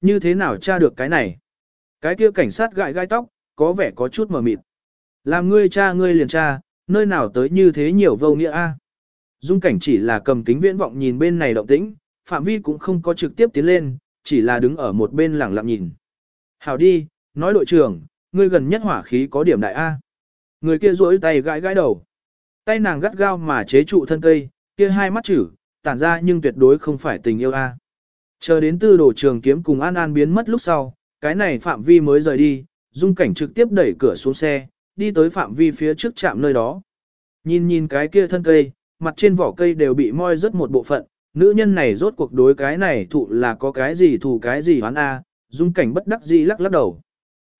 Như thế nào tra được cái này? Cái kia cảnh sát gãi gai tóc, có vẻ có chút mờ mịt. Làm ngươi cha ngươi liền cha, nơi nào tới như thế nhiều vô nghĩa a? Dung cảnh chỉ là cầm kính viễn vọng nhìn bên này động tĩnh, phạm vi cũng không có trực tiếp tiến lên, chỉ là đứng ở một bên lẳng lặng nhìn. Hảo đi, nói đội trưởng, ngươi gần nhất hỏa khí có điểm đại A. Người kia duỗi tay gãi gãi đầu. Tay nàng gắt gao mà chế trụ thân cây, kia hai mắt chữ, tản ra nhưng tuyệt đối không phải tình yêu A. Chờ đến tư đồ trường kiếm cùng An An biến mất lúc sau, cái này phạm vi mới rời đi, dung cảnh trực tiếp đẩy cửa xuống xe, đi tới phạm vi phía trước trạm nơi đó. Nhìn nhìn cái kia thân cây, mặt trên vỏ cây đều bị moi rất một bộ phận, nữ nhân này rốt cuộc đối cái này thụ là có cái gì thù cái gì hoán a, dung cảnh bất đắc dĩ lắc lắc đầu.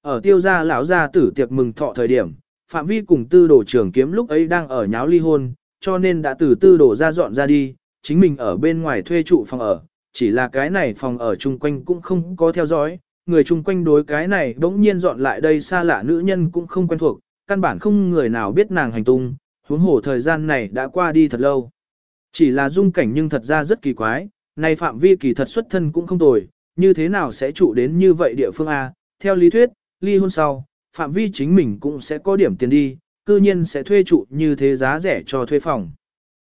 Ở tiêu gia lão gia tử tiệc mừng thọ thời điểm, phạm vi cùng tư đồ trường kiếm lúc ấy đang ở nháo ly hôn, cho nên đã từ tư đồ ra dọn ra đi, chính mình ở bên ngoài thuê trụ phòng ở, chỉ là cái này phòng ở chung quanh cũng không có theo dõi, người chung quanh đối cái này bỗng nhiên dọn lại đây xa lạ nữ nhân cũng không quen thuộc, căn bản không người nào biết nàng hành tung, huống hồ thời gian này đã qua đi thật lâu. Chỉ là dung cảnh nhưng thật ra rất kỳ quái, này phạm vi kỳ thật xuất thân cũng không tồi, như thế nào sẽ trụ đến như vậy địa phương A, theo lý thuyết, ly hôn sau, phạm vi chính mình cũng sẽ có điểm tiền đi, cư nhiên sẽ thuê trụ như thế giá rẻ cho thuê phòng.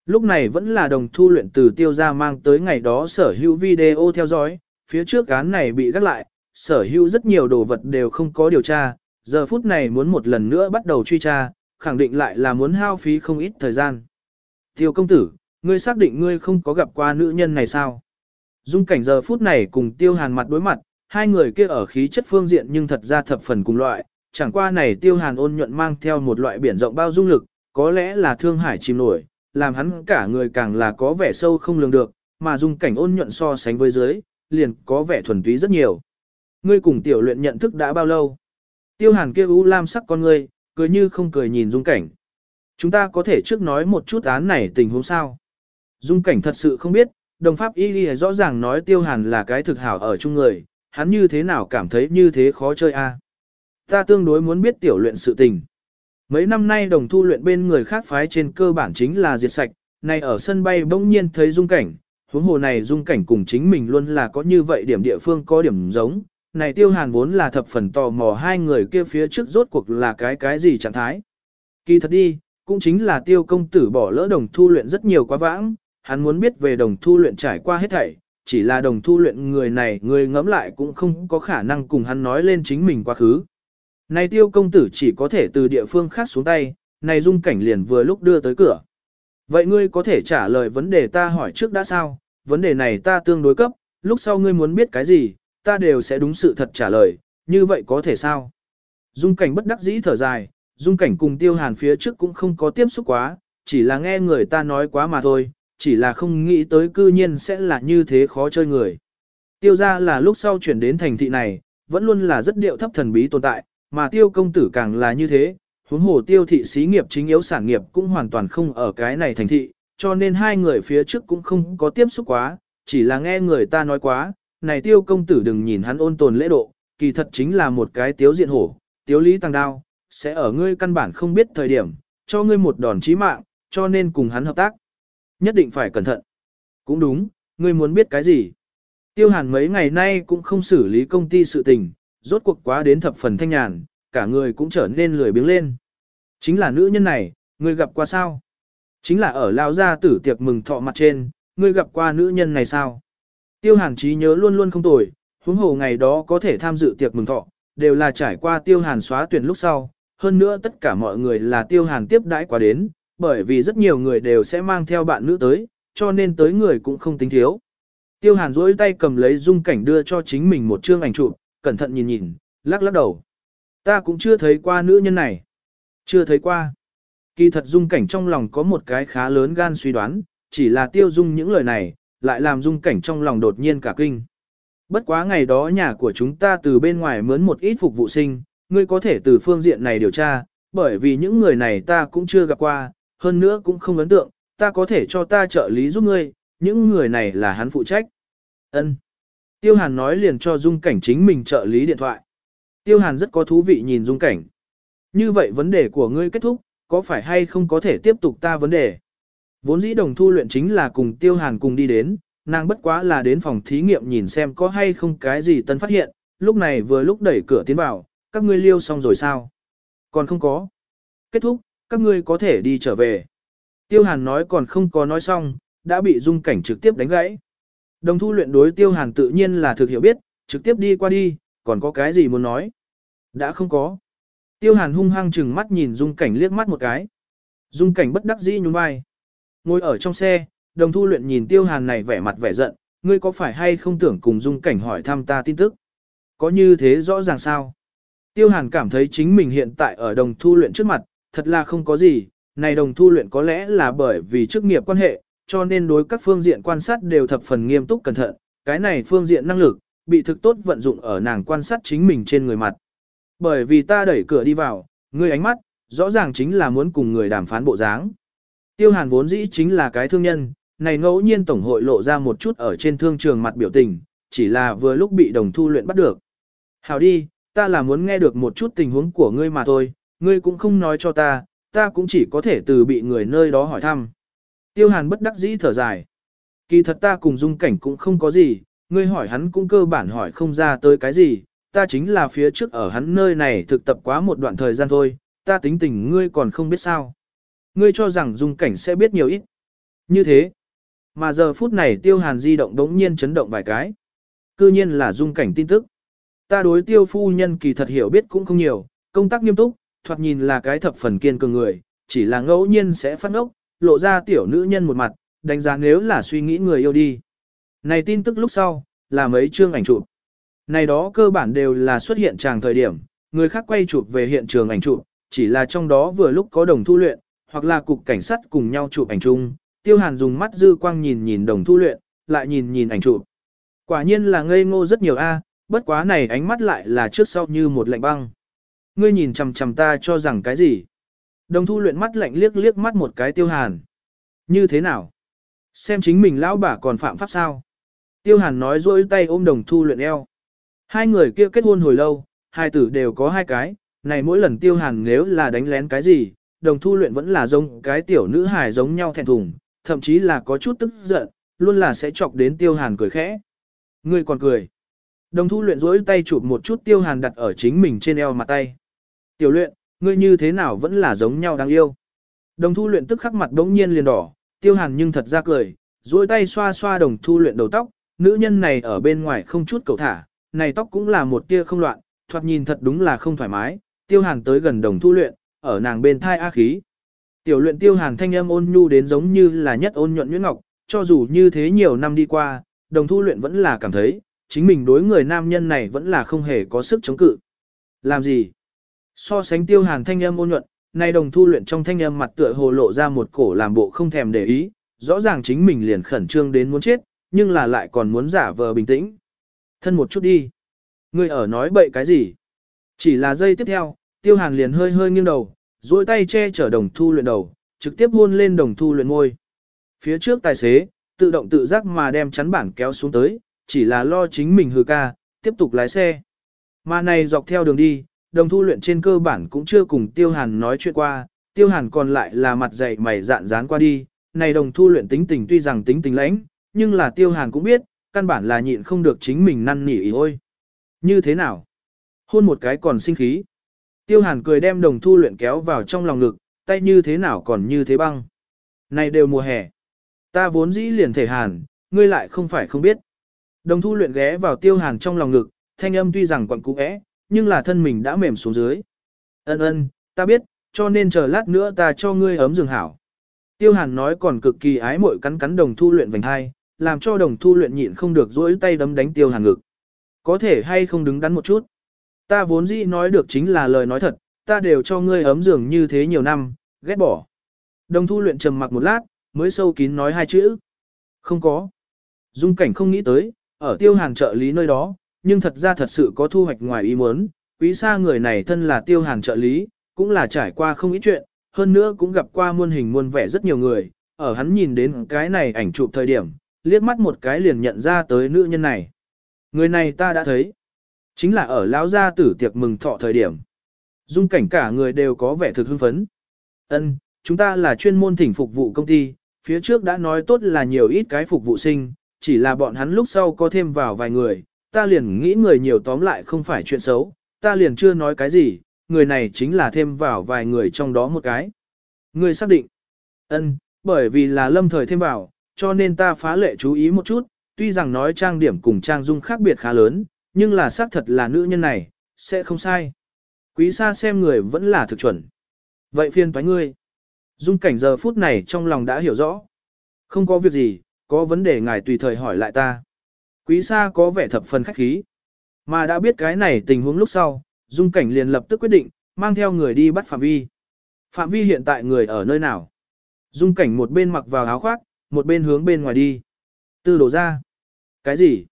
Lúc này vẫn là đồng thu luyện từ tiêu ra mang tới ngày đó sở hữu video theo dõi, phía trước án này bị gác lại, sở hữu rất nhiều đồ vật đều không có điều tra, giờ phút này muốn một lần nữa bắt đầu truy tra, khẳng định lại là muốn hao phí không ít thời gian. Tiêu công tử, ngươi xác định ngươi không có gặp qua nữ nhân này sao? Dung cảnh giờ phút này cùng tiêu hàn mặt đối mặt, hai người kia ở khí chất phương diện nhưng thật ra thập phần cùng loại, chẳng qua này tiêu hàn ôn nhuận mang theo một loại biển rộng bao dung lực, có lẽ là thương hải chìm nổi, làm hắn cả người càng là có vẻ sâu không lường được, mà dung cảnh ôn nhuận so sánh với dưới, liền có vẻ thuần túy rất nhiều. Ngươi cùng tiểu luyện nhận thức đã bao lâu? Tiêu hàn kia u lam sắc con ngươi, cười như không cười nhìn dung cảnh. Chúng ta có thể trước nói một chút án này tình huống sao? Dung cảnh thật sự không biết, đồng pháp y ghi rõ ràng nói tiêu hàn là cái thực hảo ở chung người, hắn như thế nào cảm thấy như thế khó chơi a? Ta tương đối muốn biết tiểu luyện sự tình. Mấy năm nay đồng thu luyện bên người khác phái trên cơ bản chính là diệt sạch, này ở sân bay bỗng nhiên thấy dung cảnh, huống hồ này dung cảnh cùng chính mình luôn là có như vậy điểm địa phương có điểm giống. Này tiêu hàn vốn là thập phần tò mò hai người kia phía trước rốt cuộc là cái cái gì trạng thái. Kỳ thật đi, cũng chính là tiêu công tử bỏ lỡ đồng thu luyện rất nhiều quá vãng, hắn muốn biết về đồng thu luyện trải qua hết thảy, chỉ là đồng thu luyện người này người ngẫm lại cũng không có khả năng cùng hắn nói lên chính mình quá khứ. Này tiêu công tử chỉ có thể từ địa phương khác xuống tay, này dung cảnh liền vừa lúc đưa tới cửa. Vậy ngươi có thể trả lời vấn đề ta hỏi trước đã sao, vấn đề này ta tương đối cấp, lúc sau ngươi muốn biết cái gì, ta đều sẽ đúng sự thật trả lời, như vậy có thể sao? Dung cảnh bất đắc dĩ thở dài, dung cảnh cùng tiêu hàn phía trước cũng không có tiếp xúc quá, chỉ là nghe người ta nói quá mà thôi, chỉ là không nghĩ tới cư nhiên sẽ là như thế khó chơi người. Tiêu ra là lúc sau chuyển đến thành thị này, vẫn luôn là rất điệu thấp thần bí tồn tại, mà tiêu công tử càng là như thế, huống hồ tiêu thị xí nghiệp chính yếu sản nghiệp cũng hoàn toàn không ở cái này thành thị, cho nên hai người phía trước cũng không có tiếp xúc quá, chỉ là nghe người ta nói quá, này tiêu công tử đừng nhìn hắn ôn tồn lễ độ, kỳ thật chính là một cái tiếu diện hổ, tiếu lý tăng đao, sẽ ở ngươi căn bản không biết thời điểm, cho ngươi một đòn chí mạng, cho nên cùng hắn hợp tác. Nhất định phải cẩn thận. Cũng đúng, ngươi muốn biết cái gì? Tiêu hàn mấy ngày nay cũng không xử lý công ty sự tình, rốt cuộc quá đến thập phần thanh nhàn, cả người cũng trở nên lười biếng lên. Chính là nữ nhân này, ngươi gặp qua sao? Chính là ở lao gia tử tiệc mừng thọ mặt trên, ngươi gặp qua nữ nhân này sao? Tiêu hàn trí nhớ luôn luôn không tồi, huống hồ ngày đó có thể tham dự tiệc mừng thọ, đều là trải qua tiêu hàn xóa tuyển lúc sau. Hơn nữa tất cả mọi người là tiêu hàn tiếp đãi qua đến, bởi vì rất nhiều người đều sẽ mang theo bạn nữ tới, cho nên tới người cũng không tính thiếu. Tiêu hàn duỗi tay cầm lấy dung cảnh đưa cho chính mình một chương ảnh chụp, cẩn thận nhìn nhìn, lắc lắc đầu. Ta cũng chưa thấy qua nữ nhân này. Chưa thấy qua. Kỳ thật dung cảnh trong lòng có một cái khá lớn gan suy đoán, chỉ là tiêu dung những lời này, lại làm dung cảnh trong lòng đột nhiên cả kinh. Bất quá ngày đó nhà của chúng ta từ bên ngoài mướn một ít phục vụ sinh, ngươi có thể từ phương diện này điều tra, bởi vì những người này ta cũng chưa gặp qua, hơn nữa cũng không ấn tượng, ta có thể cho ta trợ lý giúp ngươi, những người này là hắn phụ trách. Ân. Tiêu Hàn nói liền cho Dung Cảnh chính mình trợ lý điện thoại. Tiêu Hàn rất có thú vị nhìn Dung Cảnh. Như vậy vấn đề của ngươi kết thúc, có phải hay không có thể tiếp tục ta vấn đề? Vốn dĩ đồng thu luyện chính là cùng Tiêu Hàn cùng đi đến, Nàng bất quá là đến phòng thí nghiệm nhìn xem có hay không cái gì tân phát hiện, lúc này vừa lúc đẩy cửa tiến vào, các ngươi liêu xong rồi sao? Còn không có. Kết thúc, các ngươi có thể đi trở về. Tiêu Hàn nói còn không có nói xong, đã bị dung cảnh trực tiếp đánh gãy. Đồng thu luyện đối Tiêu Hàn tự nhiên là thực hiểu biết, trực tiếp đi qua đi, còn có cái gì muốn nói? Đã không có. Tiêu Hàn hung hăng chừng mắt nhìn dung cảnh liếc mắt một cái. Dung cảnh bất đắc dĩ nhún vai. Ngồi ở trong xe, đồng thu luyện nhìn Tiêu Hàn này vẻ mặt vẻ giận, ngươi có phải hay không tưởng cùng dung cảnh hỏi thăm ta tin tức? Có như thế rõ ràng sao? Tiêu Hàn cảm thấy chính mình hiện tại ở đồng thu luyện trước mặt, thật là không có gì, này đồng thu luyện có lẽ là bởi vì chức nghiệp quan hệ, cho nên đối các phương diện quan sát đều thập phần nghiêm túc cẩn thận, cái này phương diện năng lực, bị thực tốt vận dụng ở nàng quan sát chính mình trên người mặt. Bởi vì ta đẩy cửa đi vào, ngươi ánh mắt, rõ ràng chính là muốn cùng người đàm phán bộ dáng. Tiêu Hàn vốn dĩ chính là cái thương nhân, này ngẫu nhiên tổng hội lộ ra một chút ở trên thương trường mặt biểu tình, chỉ là vừa lúc bị đồng thu luyện bắt được. Hào đi, ta là muốn nghe được một chút tình huống của ngươi mà thôi, ngươi cũng không nói cho ta, ta cũng chỉ có thể từ bị người nơi đó hỏi thăm. Tiêu hàn bất đắc dĩ thở dài. Kỳ thật ta cùng dung cảnh cũng không có gì, ngươi hỏi hắn cũng cơ bản hỏi không ra tới cái gì, ta chính là phía trước ở hắn nơi này thực tập quá một đoạn thời gian thôi, ta tính tình ngươi còn không biết sao. Ngươi cho rằng dung cảnh sẽ biết nhiều ít. Như thế. Mà giờ phút này tiêu hàn di động đống nhiên chấn động vài cái. Cư nhiên là dung cảnh tin tức. Ta đối tiêu phu nhân kỳ thật hiểu biết cũng không nhiều, công tác nghiêm túc, thoạt nhìn là cái thập phần kiên cường người, chỉ là ngẫu nhiên sẽ phát ngốc, lộ ra tiểu nữ nhân một mặt, đánh giá nếu là suy nghĩ người yêu đi. Này tin tức lúc sau, là mấy chương ảnh chụp. Này đó cơ bản đều là xuất hiện tràng thời điểm, người khác quay chụp về hiện trường ảnh chụp, chỉ là trong đó vừa lúc có đồng thu luyện, hoặc là cục cảnh sát cùng nhau chụp ảnh chung. Tiêu Hàn dùng mắt dư quang nhìn nhìn đồng thu luyện, lại nhìn nhìn ảnh chụp. Quả nhiên là ngây ngô rất nhiều a, bất quá này ánh mắt lại là trước sau như một lạnh băng. Ngươi nhìn chằm chằm ta cho rằng cái gì? Đồng thu luyện mắt lạnh liếc liếc mắt một cái tiêu hàn. Như thế nào? Xem chính mình lão bà còn phạm pháp sao? Tiêu hàn nói dỗi tay ôm đồng thu luyện eo. Hai người kia kết hôn hồi lâu, hai tử đều có hai cái, này mỗi lần tiêu hàn nếu là đánh lén cái gì, đồng thu luyện vẫn là giống cái tiểu nữ hài giống nhau thẹn thùng, thậm chí là có chút tức giận, luôn là sẽ chọc đến tiêu hàn cười khẽ. Ngươi còn cười. Đồng thu luyện rỗi tay chụp một chút tiêu hàn đặt ở chính mình trên eo mặt tay. Tiểu luyện, ngươi như thế nào vẫn là giống nhau đáng yêu. Đồng thu luyện tức khắc mặt đống nhiên liền đỏ, tiêu hàn nhưng thật ra cười, duỗi tay xoa xoa đồng thu luyện đầu tóc, nữ nhân này ở bên ngoài không chút cầu thả, này tóc cũng là một tia không loạn, thoạt nhìn thật đúng là không thoải mái, tiêu hàn tới gần đồng thu luyện, ở nàng bên thai a khí. Tiểu luyện tiêu hàn thanh âm ôn nhu đến giống như là nhất ôn nhuận nhuyễn ngọc, cho dù như thế nhiều năm đi qua, đồng thu luyện vẫn là cảm thấy, chính mình đối người nam nhân này vẫn là không hề có sức chống cự. Làm gì? So sánh tiêu hàn thanh âm ôn nhuận, nay đồng thu luyện trong thanh âm mặt tựa hồ lộ ra một cổ làm bộ không thèm để ý, rõ ràng chính mình liền khẩn trương đến muốn chết, nhưng là lại còn muốn giả vờ bình tĩnh. Thân một chút đi. Ngươi ở nói bậy cái gì? Chỉ là giây tiếp theo, tiêu hàn liền hơi hơi nghiêng đầu, duỗi tay che chở đồng thu luyện đầu, trực tiếp hôn lên đồng thu luyện ngôi. Phía trước tài xế, tự động tự giác mà đem chắn bảng kéo xuống tới, chỉ là lo chính mình hư ca, tiếp tục lái xe. Mà này dọc theo đường đi, đồng thu luyện trên cơ bản cũng chưa cùng tiêu hàn nói chuyện qua, tiêu hàn còn lại là mặt dày mày dạn dán qua đi, này đồng thu luyện tính tình tuy rằng tính tình lãnh, nhưng là tiêu hàn cũng biết, căn bản là nhịn không được chính mình năn nỉ ý ôi. Như thế nào? Hôn một cái còn sinh khí. Tiêu hàn cười đem đồng thu luyện kéo vào trong lòng ngực, tay như thế nào còn như thế băng. Này đều mùa hè. Ta vốn dĩ liền thể hàn, ngươi lại không phải không biết. Đồng thu luyện ghé vào tiêu hàn trong lòng ngực, thanh âm tuy rằng quặn cũ é, nhưng là thân mình đã mềm xuống dưới. Ân ân, ta biết, cho nên chờ lát nữa ta cho ngươi ấm giường hảo. Tiêu hàn nói còn cực kỳ ái mội cắn cắn đồng thu luyện vành hai, làm cho đồng thu luyện nhịn không được dỗi tay đấm đánh tiêu hàn ngực. Có thể hay không đứng đắn một chút. Ta vốn dĩ nói được chính là lời nói thật, ta đều cho ngươi ấm giường như thế nhiều năm, ghét bỏ. Đồng thu luyện trầm mặc một lát, mới sâu kín nói hai chữ. Không có. Dung cảnh không nghĩ tới, ở tiêu hàn trợ lý nơi đó, nhưng thật ra thật sự có thu hoạch ngoài ý muốn, quý sa người này thân là tiêu hàng trợ lý, cũng là trải qua không ít chuyện, hơn nữa cũng gặp qua muôn hình muôn vẻ rất nhiều người, ở hắn nhìn đến cái này ảnh chụp thời điểm, liếc mắt một cái liền nhận ra tới nữ nhân này. Người này ta đã thấy, chính là ở lão gia tử tiệc mừng thọ thời điểm. Dung cảnh cả người đều có vẻ thực hưng phấn. Ân, chúng ta là chuyên môn thỉnh phục vụ công ty, phía trước đã nói tốt là nhiều ít cái phục vụ sinh, chỉ là bọn hắn lúc sau có thêm vào vài người, ta liền nghĩ người nhiều tóm lại không phải chuyện xấu, ta liền chưa nói cái gì, người này chính là thêm vào vài người trong đó một cái. Người xác định. ân, bởi vì là lâm thời thêm vào, cho nên ta phá lệ chú ý một chút, tuy rằng nói trang điểm cùng trang dung khác biệt khá lớn, nhưng là xác thật là nữ nhân này, sẽ không sai. Quý xa xem người vẫn là thực chuẩn. Vậy phiên toái ngươi. Dung cảnh giờ phút này trong lòng đã hiểu rõ. Không có việc gì, có vấn đề ngài tùy thời hỏi lại ta. Quý xa có vẻ thập phần khách khí. Mà đã biết cái này tình huống lúc sau, Dung cảnh liền lập tức quyết định, mang theo người đi bắt Phạm Vi. Phạm Vi hiện tại người ở nơi nào? Dung cảnh một bên mặc vào áo khoác, một bên hướng bên ngoài đi. Tư đổ ra. Cái gì?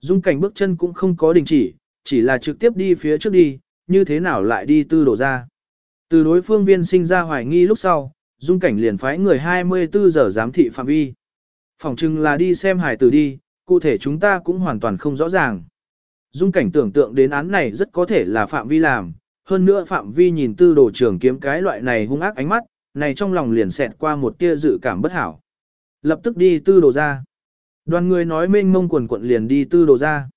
Dung cảnh bước chân cũng không có đình chỉ, chỉ là trực tiếp đi phía trước đi, như thế nào lại đi tư đổ ra. Từ đối phương viên sinh ra hoài nghi lúc sau, dung cảnh liền phái người 24 giờ giám thị phạm vi. Phòng trưng là đi xem hải tử đi, cụ thể chúng ta cũng hoàn toàn không rõ ràng. Dung cảnh tưởng tượng đến án này rất có thể là phạm vi làm, hơn nữa phạm vi nhìn tư đồ trưởng kiếm cái loại này hung ác ánh mắt, này trong lòng liền xẹt qua một tia dự cảm bất hảo. Lập tức đi tư đồ ra. Đoàn người nói mênh mông quần quận liền đi tư đồ ra.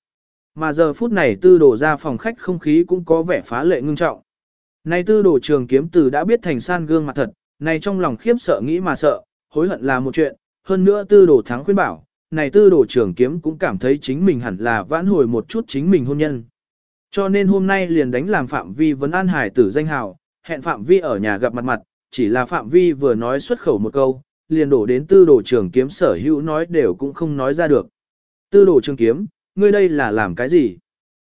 Mà giờ phút này tư đồ ra phòng khách không khí cũng có vẻ phá lệ ngưng trọng. Này tư đồ trường kiếm từ đã biết thành san gương mặt thật, này trong lòng khiếp sợ nghĩ mà sợ, hối hận là một chuyện, hơn nữa tư đồ thắng khuyên bảo, này tư đồ trường kiếm cũng cảm thấy chính mình hẳn là vãn hồi một chút chính mình hôn nhân. Cho nên hôm nay liền đánh làm Phạm Vi vấn an hải tử danh hào, hẹn Phạm Vi ở nhà gặp mặt mặt, chỉ là Phạm Vi vừa nói xuất khẩu một câu, liền đổ đến tư đồ trường kiếm sở hữu nói đều cũng không nói ra được. Tư đồ trường kiếm, ngươi đây là làm cái gì?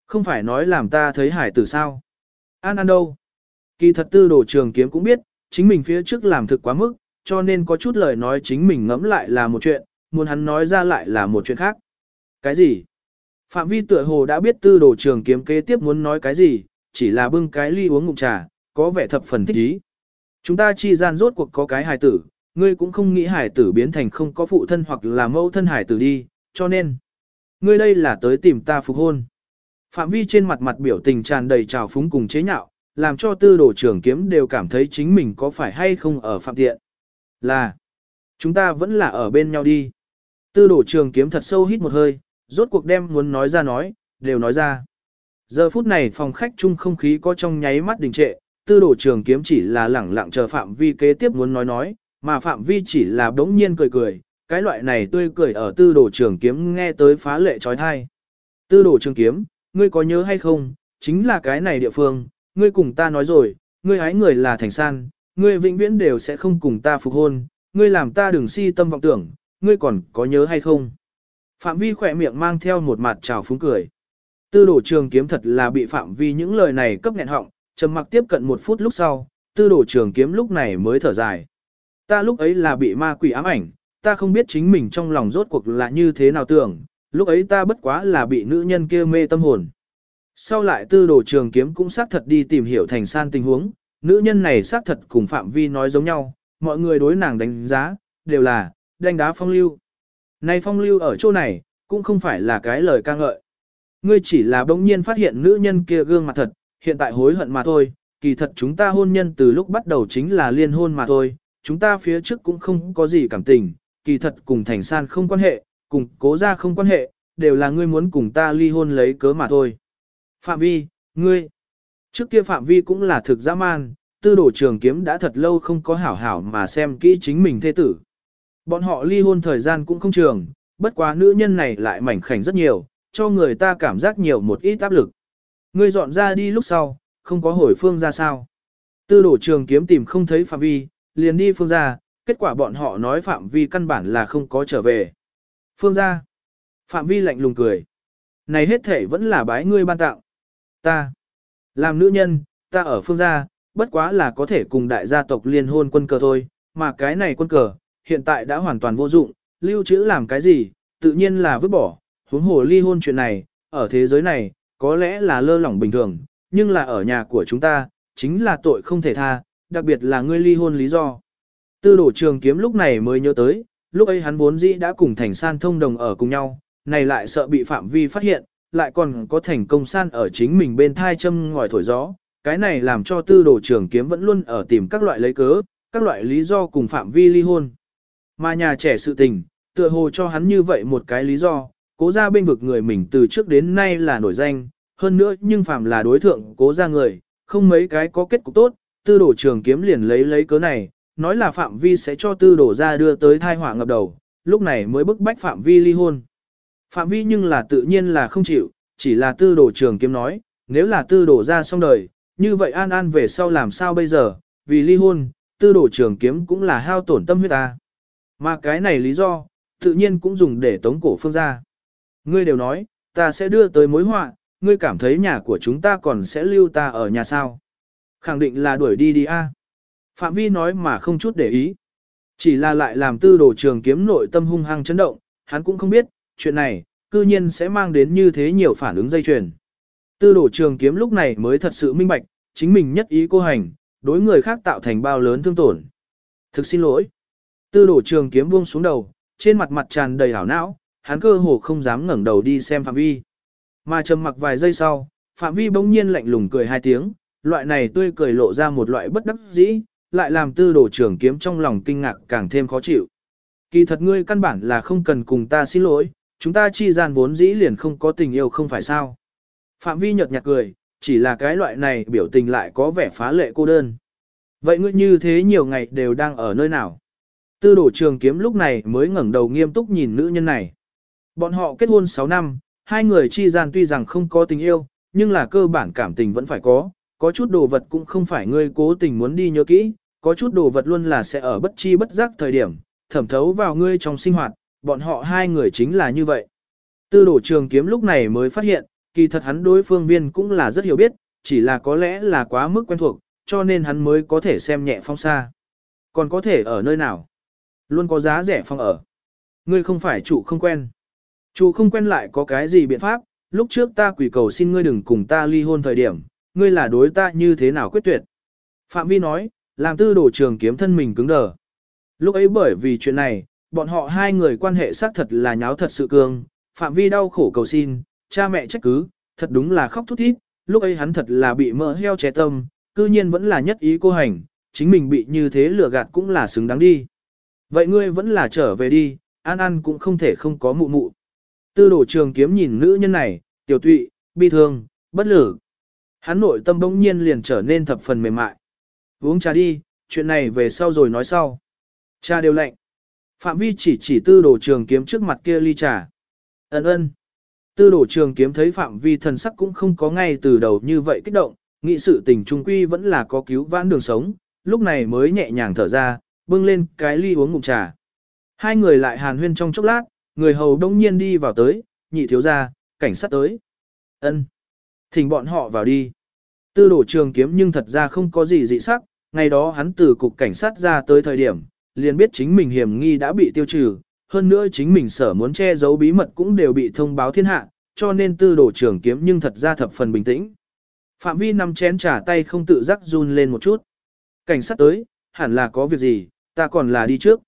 Không phải nói làm ta thấy hải tử sao? An an đâu? Kỳ thật tư đồ trường kiếm cũng biết, chính mình phía trước làm thực quá mức, cho nên có chút lời nói chính mình ngẫm lại là một chuyện, muốn hắn nói ra lại là một chuyện khác. Cái gì? Phạm vi tựa hồ đã biết tư đồ trường kiếm kế tiếp muốn nói cái gì, chỉ là bưng cái ly uống ngụm trà, có vẻ thập phần thích ý. Chúng ta chi gian rốt cuộc có cái hài tử, ngươi cũng không nghĩ hài tử biến thành không có phụ thân hoặc là mẫu thân hài tử đi, cho nên, ngươi đây là tới tìm ta phục hôn. Phạm vi trên mặt mặt biểu tình tràn đầy trào phúng cùng chế nhạo, làm cho tư đồ trưởng kiếm đều cảm thấy chính mình có phải hay không ở phạm tiện. Là, chúng ta vẫn là ở bên nhau đi. Tư đồ trường kiếm thật sâu hít một hơi, rốt cuộc đem muốn nói ra nói, đều nói ra. Giờ phút này phòng khách chung không khí có trong nháy mắt đình trệ, tư đồ trường kiếm chỉ là lẳng lặng chờ phạm vi kế tiếp muốn nói nói, mà phạm vi chỉ là đống nhiên cười cười, cái loại này tươi cười ở tư đồ trường kiếm nghe tới phá lệ trói thai. Tư đồ trường kiếm, ngươi có nhớ hay không, chính là cái này địa phương, ngươi cùng ta nói rồi, ngươi hái người là thành san, ngươi vĩnh viễn đều sẽ không cùng ta phục hôn, ngươi làm ta đừng si tâm vọng tưởng, ngươi còn có nhớ hay không? Phạm vi khỏe miệng mang theo một mặt trào phúng cười. Tư đổ trường kiếm thật là bị phạm vi những lời này cấp nghẹn họng, trầm mặc tiếp cận một phút lúc sau, tư đổ trường kiếm lúc này mới thở dài. Ta lúc ấy là bị ma quỷ ám ảnh, ta không biết chính mình trong lòng rốt cuộc là như thế nào tưởng, lúc ấy ta bất quá là bị nữ nhân kia mê tâm hồn. Sau lại tư đồ trường kiếm cũng xác thật đi tìm hiểu thành san tình huống, nữ nhân này xác thật cùng Phạm Vi nói giống nhau, mọi người đối nàng đánh giá, đều là, đánh đá phong lưu. Này phong lưu ở chỗ này, cũng không phải là cái lời ca ngợi. Ngươi chỉ là bỗng nhiên phát hiện nữ nhân kia gương mặt thật, hiện tại hối hận mà thôi, kỳ thật chúng ta hôn nhân từ lúc bắt đầu chính là liên hôn mà thôi, chúng ta phía trước cũng không có gì cảm tình, kỳ thật cùng thành san không quan hệ, cùng cố ra không quan hệ, đều là ngươi muốn cùng ta ly hôn lấy cớ mà thôi. Phạm vi, ngươi. Trước kia Phạm vi cũng là thực dã man, tư đổ trường kiếm đã thật lâu không có hảo hảo mà xem kỹ chính mình thê tử. Bọn họ ly hôn thời gian cũng không trường, bất quá nữ nhân này lại mảnh khảnh rất nhiều, cho người ta cảm giác nhiều một ít áp lực. Ngươi dọn ra đi lúc sau, không có hồi phương ra sao. Tư đổ trường kiếm tìm không thấy Phạm vi, liền đi phương ra, kết quả bọn họ nói Phạm vi căn bản là không có trở về. Phương ra. Phạm vi lạnh lùng cười. Này hết thể vẫn là bái ngươi ban tặng. Ta, làm nữ nhân, ta ở phương gia, bất quá là có thể cùng đại gia tộc liên hôn quân cờ thôi, mà cái này quân cờ, hiện tại đã hoàn toàn vô dụng, lưu trữ làm cái gì, tự nhiên là vứt bỏ, huống hồ ly hôn chuyện này, ở thế giới này, có lẽ là lơ lỏng bình thường, nhưng là ở nhà của chúng ta, chính là tội không thể tha, đặc biệt là ngươi ly hôn lý do. Tư đổ trường kiếm lúc này mới nhớ tới, lúc ấy hắn vốn dĩ đã cùng thành san thông đồng ở cùng nhau, này lại sợ bị phạm vi phát hiện, lại còn có thành công san ở chính mình bên thai châm ngòi thổi gió, cái này làm cho tư đồ trường kiếm vẫn luôn ở tìm các loại lấy cớ, các loại lý do cùng phạm vi ly hôn. Mà nhà trẻ sự tình, Tựa hồ cho hắn như vậy một cái lý do, cố ra bên vực người mình từ trước đến nay là nổi danh, hơn nữa nhưng phàm là đối thượng cố ra người, không mấy cái có kết cục tốt, tư đổ trường kiếm liền lấy lấy cớ này, nói là Phạm Vi sẽ cho tư đổ ra đưa tới thai họa ngập đầu, lúc này mới bức bách Phạm Vi ly hôn. Phạm Vi nhưng là tự nhiên là không chịu, chỉ là tư đổ trường kiếm nói, nếu là tư đổ ra xong đời, như vậy an an về sau làm sao bây giờ, vì ly hôn, tư đổ trường kiếm cũng là hao tổn tâm huyết ta. Mà cái này lý do, tự nhiên cũng dùng để tống cổ phương ra. Ngươi đều nói, ta sẽ đưa tới mối họa, ngươi cảm thấy nhà của chúng ta còn sẽ lưu ta ở nhà sao. Khẳng định là đuổi đi đi a. Phạm Vi nói mà không chút để ý. Chỉ là lại làm tư đồ trường kiếm nội tâm hung hăng chấn động, hắn cũng không biết, chuyện này, cư nhiên sẽ mang đến như thế nhiều phản ứng dây chuyền. Tư đồ trường kiếm lúc này mới thật sự minh bạch, chính mình nhất ý cô hành, đối người khác tạo thành bao lớn thương tổn. Thực xin lỗi. Tư đổ trường kiếm buông xuống đầu, trên mặt mặt tràn đầy hảo não, hắn cơ hồ không dám ngẩng đầu đi xem Phạm Vi. Mà trầm mặc vài giây sau, Phạm Vi bỗng nhiên lạnh lùng cười hai tiếng, loại này tươi cười lộ ra một loại bất đắc dĩ, lại làm tư đổ trường kiếm trong lòng kinh ngạc càng thêm khó chịu. Kỳ thật ngươi căn bản là không cần cùng ta xin lỗi, chúng ta chi gian vốn dĩ liền không có tình yêu không phải sao. Phạm vi nhợt nhạt cười, chỉ là cái loại này biểu tình lại có vẻ phá lệ cô đơn. Vậy ngươi như thế nhiều ngày đều đang ở nơi nào? Tư đổ trường kiếm lúc này mới ngẩng đầu nghiêm túc nhìn nữ nhân này. Bọn họ kết hôn 6 năm, hai người chi gian tuy rằng không có tình yêu, nhưng là cơ bản cảm tình vẫn phải có, có chút đồ vật cũng không phải ngươi cố tình muốn đi nhớ kỹ, có chút đồ vật luôn là sẽ ở bất chi bất giác thời điểm, thẩm thấu vào ngươi trong sinh hoạt, bọn họ hai người chính là như vậy. Tư đổ trường kiếm lúc này mới phát hiện, kỳ thật hắn đối phương viên cũng là rất hiểu biết, chỉ là có lẽ là quá mức quen thuộc, cho nên hắn mới có thể xem nhẹ phong xa. Còn có thể ở nơi nào? Luôn có giá rẻ phòng ở. Ngươi không phải chủ không quen. Chủ không quen lại có cái gì biện pháp, lúc trước ta quỷ cầu xin ngươi đừng cùng ta ly hôn thời điểm, ngươi là đối ta như thế nào quyết tuyệt. Phạm Vi nói, làm tư đồ trường kiếm thân mình cứng đờ. Lúc ấy bởi vì chuyện này, bọn họ hai người quan hệ xác thật là nháo thật sự cương, Phạm Vi đau khổ cầu xin, cha mẹ trách cứ, thật đúng là khóc thút thít, lúc ấy hắn thật là bị mỡ heo trẻ tâm, cư nhiên vẫn là nhất ý cô hành, chính mình bị như thế lừa gạt cũng là xứng đáng đi. Vậy ngươi vẫn là trở về đi, an an cũng không thể không có mụ mụ. Tư Đồ trường kiếm nhìn nữ nhân này, tiểu tụy, bi thương, bất lử. Hắn nội tâm bỗng nhiên liền trở nên thập phần mềm mại. Uống trà đi, chuyện này về sau rồi nói sau. Trà đều lạnh. Phạm vi chỉ chỉ tư Đồ trường kiếm trước mặt kia ly trà. Ấn ơn. Tư Đồ trường kiếm thấy phạm vi thần sắc cũng không có ngay từ đầu như vậy kích động, nghị sự tình trung quy vẫn là có cứu vãn đường sống, lúc này mới nhẹ nhàng thở ra, bưng lên cái ly uống ngụm trà. Hai người lại hàn huyên trong chốc lát, người hầu đông nhiên đi vào tới, nhị thiếu ra, cảnh sát tới. ân Thỉnh bọn họ vào đi. Tư đổ trường kiếm nhưng thật ra không có gì dị sắc, ngày đó hắn từ cục cảnh sát ra tới thời điểm, liền biết chính mình hiểm nghi đã bị tiêu trừ, hơn nữa chính mình sở muốn che giấu bí mật cũng đều bị thông báo thiên hạ, cho nên tư đổ trường kiếm nhưng thật ra thập phần bình tĩnh. Phạm vi nằm chén trả tay không tự giác run lên một chút. Cảnh sát tới, hẳn là có việc gì, ta còn là đi trước.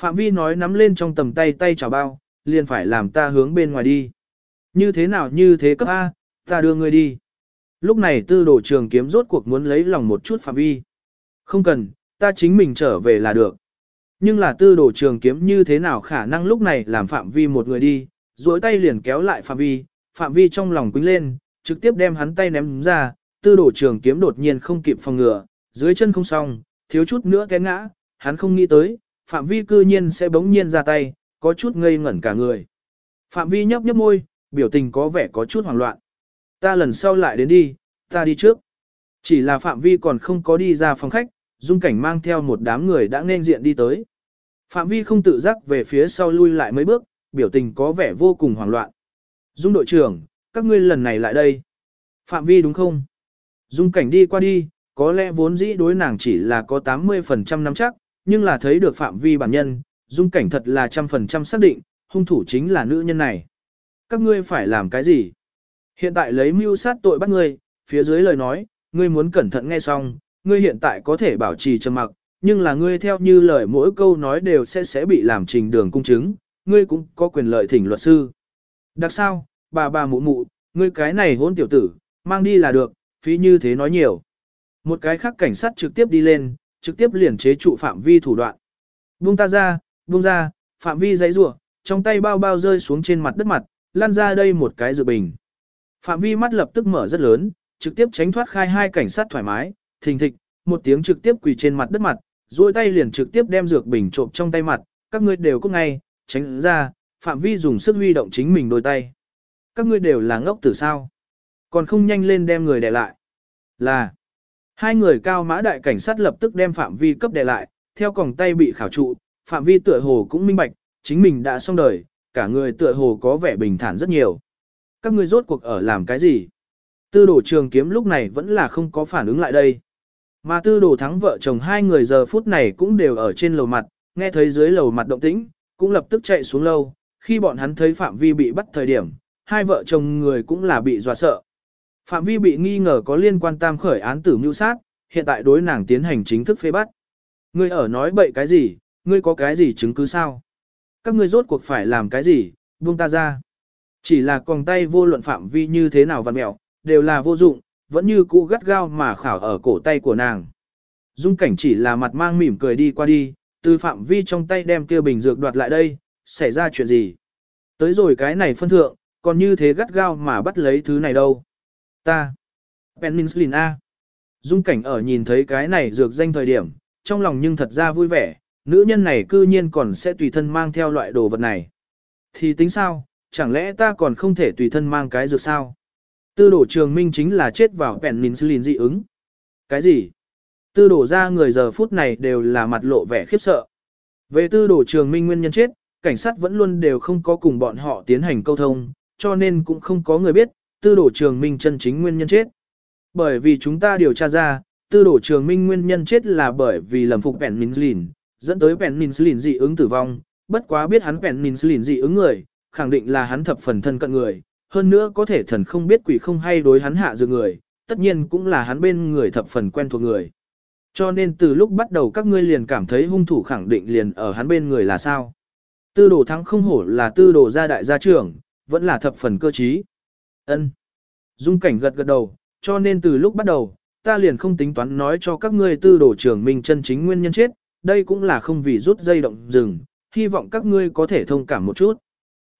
Phạm vi nói nắm lên trong tầm tay tay chào bao, liền phải làm ta hướng bên ngoài đi. Như thế nào như thế cấp A, ta đưa ngươi đi. Lúc này tư đồ trường kiếm rốt cuộc muốn lấy lòng một chút phạm vi. Không cần, ta chính mình trở về là được. Nhưng là tư đồ trường kiếm như thế nào khả năng lúc này làm phạm vi một người đi, duỗi tay liền kéo lại phạm vi, phạm vi trong lòng quýnh lên, trực tiếp đem hắn tay ném ra, tư đồ trường kiếm đột nhiên không kịp phòng ngừa, dưới chân không xong, thiếu chút nữa té ngã, hắn không nghĩ tới, phạm vi cư nhiên sẽ bỗng nhiên ra tay, có chút ngây ngẩn cả người. Phạm vi nhấp nhấp môi, biểu tình có vẻ có chút hoảng loạn. Ta lần sau lại đến đi, ta đi trước. Chỉ là Phạm Vi còn không có đi ra phòng khách, Dung Cảnh mang theo một đám người đã nên diện đi tới. Phạm Vi không tự giác về phía sau lui lại mấy bước, biểu tình có vẻ vô cùng hoảng loạn. Dung đội trưởng, các ngươi lần này lại đây. Phạm Vi đúng không? Dung Cảnh đi qua đi, có lẽ vốn dĩ đối nàng chỉ là có 80% nắm chắc, nhưng là thấy được Phạm Vi bản nhân, Dung Cảnh thật là trăm phần trăm xác định, hung thủ chính là nữ nhân này. Các ngươi phải làm cái gì? Hiện tại lấy mưu sát tội bắt ngươi, phía dưới lời nói, ngươi muốn cẩn thận nghe xong, ngươi hiện tại có thể bảo trì trầm mặc, nhưng là ngươi theo như lời mỗi câu nói đều sẽ sẽ bị làm trình đường cung chứng, ngươi cũng có quyền lợi thỉnh luật sư. Đặc sao, bà bà mụ mụ, ngươi cái này hôn tiểu tử, mang đi là được, phí như thế nói nhiều. Một cái khác cảnh sát trực tiếp đi lên, trực tiếp liền chế trụ phạm vi thủ đoạn. Buông ta ra, buông ra, phạm vi giấy rủa trong tay bao bao rơi xuống trên mặt đất mặt, lan ra đây một cái dự bình. Phạm vi mắt lập tức mở rất lớn, trực tiếp tránh thoát khai hai cảnh sát thoải mái, thình thịch, một tiếng trực tiếp quỳ trên mặt đất mặt, duỗi tay liền trực tiếp đem dược bình trộm trong tay mặt, các ngươi đều có ngay, tránh ra, phạm vi dùng sức huy động chính mình đôi tay. Các ngươi đều là ngốc tử sao? Còn không nhanh lên đem người đè lại. Là, hai người cao mã đại cảnh sát lập tức đem phạm vi cấp đè lại, theo còng tay bị khảo trụ, phạm vi tựa hồ cũng minh bạch, chính mình đã xong đời, cả người tựa hồ có vẻ bình thản rất nhiều. Các ngươi rốt cuộc ở làm cái gì? Tư đồ trường kiếm lúc này vẫn là không có phản ứng lại đây. Mà tư đồ thắng vợ chồng hai người giờ phút này cũng đều ở trên lầu mặt, nghe thấy dưới lầu mặt động tĩnh, cũng lập tức chạy xuống lâu. Khi bọn hắn thấy Phạm Vi bị bắt thời điểm, hai vợ chồng người cũng là bị dọa sợ. Phạm Vi bị nghi ngờ có liên quan tam khởi án tử mưu sát, hiện tại đối nàng tiến hành chính thức phê bắt. Ngươi ở nói bậy cái gì, ngươi có cái gì chứng cứ sao? Các ngươi rốt cuộc phải làm cái gì, buông ta ra. Chỉ là còng tay vô luận phạm vi như thế nào văn mẹo, đều là vô dụng, vẫn như cũ gắt gao mà khảo ở cổ tay của nàng. Dung cảnh chỉ là mặt mang mỉm cười đi qua đi, từ phạm vi trong tay đem kia bình dược đoạt lại đây, xảy ra chuyện gì? Tới rồi cái này phân thượng, còn như thế gắt gao mà bắt lấy thứ này đâu? Ta. Peninsulin A. Dung cảnh ở nhìn thấy cái này dược danh thời điểm, trong lòng nhưng thật ra vui vẻ, nữ nhân này cư nhiên còn sẽ tùy thân mang theo loại đồ vật này. Thì tính sao, chẳng lẽ ta còn không thể tùy thân mang cái dược sao? Tư đổ trường minh chính là chết vào penicillin dị ứng. Cái gì? Tư đổ ra người giờ phút này đều là mặt lộ vẻ khiếp sợ. Về tư đổ trường minh nguyên nhân chết, cảnh sát vẫn luôn đều không có cùng bọn họ tiến hành câu thông, cho nên cũng không có người biết, tư đổ trường minh chân chính nguyên nhân chết. Bởi vì chúng ta điều tra ra, tư đổ trường minh nguyên nhân chết là bởi vì lầm phục penicillin, dẫn tới penicillin dị ứng tử vong, bất quá biết hắn penicillin dị ứng người, khẳng định là hắn thập phần thân cận người, hơn nữa có thể thần không biết quỷ không hay đối hắn hạ dược người, tất nhiên cũng là hắn bên người thập phần quen thuộc người. Cho nên từ lúc bắt đầu các ngươi liền cảm thấy hung thủ khẳng định liền ở hắn bên người là sao. Tư đồ thắng không hổ là tư đồ gia đại gia trưởng, vẫn là thập phần cơ trí ân. Dung cảnh gật gật đầu, cho nên từ lúc bắt đầu, ta liền không tính toán nói cho các ngươi tư đồ trưởng mình chân chính nguyên nhân chết, đây cũng là không vì rút dây động rừng, hy vọng các ngươi có thể thông cảm một chút.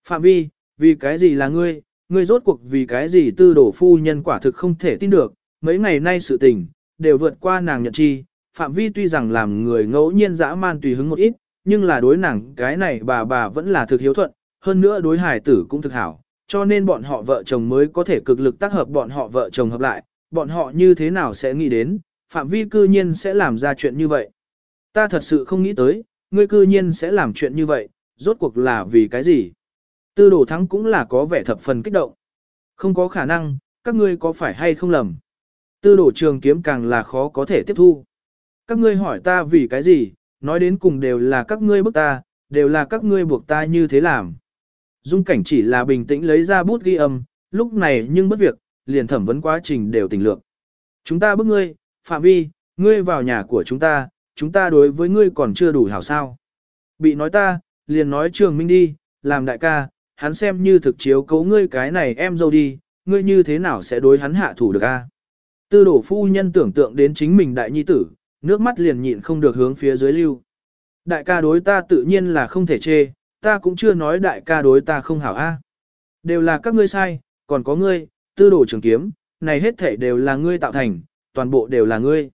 Phạm vi, vì cái gì là ngươi, ngươi rốt cuộc vì cái gì tư đổ phu nhân quả thực không thể tin được, mấy ngày nay sự tình, đều vượt qua nàng nhận chi, Phạm vi tuy rằng làm người ngẫu nhiên dã man tùy hứng một ít, nhưng là đối nàng cái này bà bà vẫn là thực hiếu thuận, hơn nữa đối Hải tử cũng thực hảo, cho nên bọn họ vợ chồng mới có thể cực lực tác hợp bọn họ vợ chồng hợp lại, bọn họ như thế nào sẽ nghĩ đến, Phạm vi cư nhiên sẽ làm ra chuyện như vậy. Ta thật sự không nghĩ tới, ngươi cư nhiên sẽ làm chuyện như vậy, rốt cuộc là vì cái gì? Tư đồ thắng cũng là có vẻ thập phần kích động. Không có khả năng, các ngươi có phải hay không lầm? Tư đồ trường kiếm càng là khó có thể tiếp thu. Các ngươi hỏi ta vì cái gì, nói đến cùng đều là các ngươi bức ta, đều là các ngươi buộc ta như thế làm. Dung cảnh chỉ là bình tĩnh lấy ra bút ghi âm, lúc này nhưng bất việc, liền thẩm vấn quá trình đều tình lượng. Chúng ta bức ngươi, Phạm Vi, ngươi vào nhà của chúng ta, chúng ta đối với ngươi còn chưa đủ hảo sao. Bị nói ta, liền nói trường minh đi, làm đại ca, hắn xem như thực chiếu cấu ngươi cái này em dâu đi, ngươi như thế nào sẽ đối hắn hạ thủ được a? Tư đổ phu nhân tưởng tượng đến chính mình đại nhi tử, nước mắt liền nhịn không được hướng phía dưới lưu. Đại ca đối ta tự nhiên là không thể chê, ta cũng chưa nói đại ca đối ta không hảo a. Đều là các ngươi sai, còn có ngươi, tư đồ trường kiếm, này hết thể đều là ngươi tạo thành, toàn bộ đều là ngươi.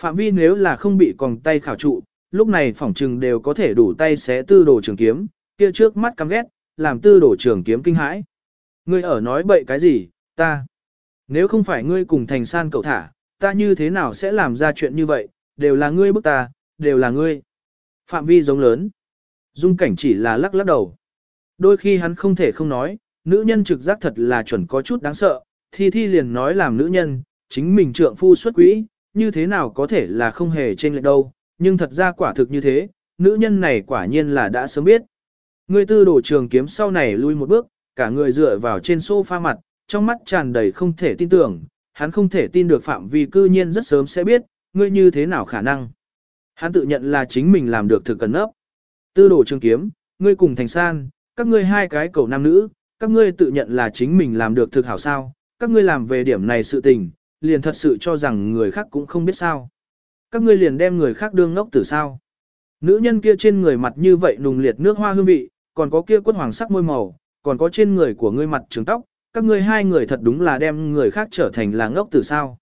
Phạm vi nếu là không bị còng tay khảo trụ, lúc này phỏng trừng đều có thể đủ tay xé tư đồ trường kiếm, kia trước mắt căm ghét, làm tư đồ trường kiếm kinh hãi. Ngươi ở nói bậy cái gì, ta. Nếu không phải ngươi cùng thành san cậu thả, ta như thế nào sẽ làm ra chuyện như vậy, đều là ngươi bức ta, đều là ngươi. Phạm vi giống lớn. Dung cảnh chỉ là lắc lắc đầu. Đôi khi hắn không thể không nói, nữ nhân trực giác thật là chuẩn có chút đáng sợ, thi thi liền nói làm nữ nhân, chính mình trượng phu xuất quỹ, như thế nào có thể là không hề trên lệch đâu, nhưng thật ra quả thực như thế, nữ nhân này quả nhiên là đã sớm biết. Người tư đổ trường kiếm sau này lui một bước, cả người dựa vào trên sofa mặt, trong mắt tràn đầy không thể tin tưởng, hắn không thể tin được phạm vi cư nhiên rất sớm sẽ biết, ngươi như thế nào khả năng. Hắn tự nhận là chính mình làm được thực cần nấp. Tư đổ trường kiếm, ngươi cùng thành san, các ngươi hai cái cầu nam nữ, các ngươi tự nhận là chính mình làm được thực hảo sao, các ngươi làm về điểm này sự tình, liền thật sự cho rằng người khác cũng không biết sao. Các ngươi liền đem người khác đương ngốc tử sao. Nữ nhân kia trên người mặt như vậy nùng liệt nước hoa hương vị, còn có kia quất hoàng sắc môi màu, còn có trên người của ngươi mặt trường tóc, các ngươi hai người thật đúng là đem người khác trở thành là ngốc từ sao.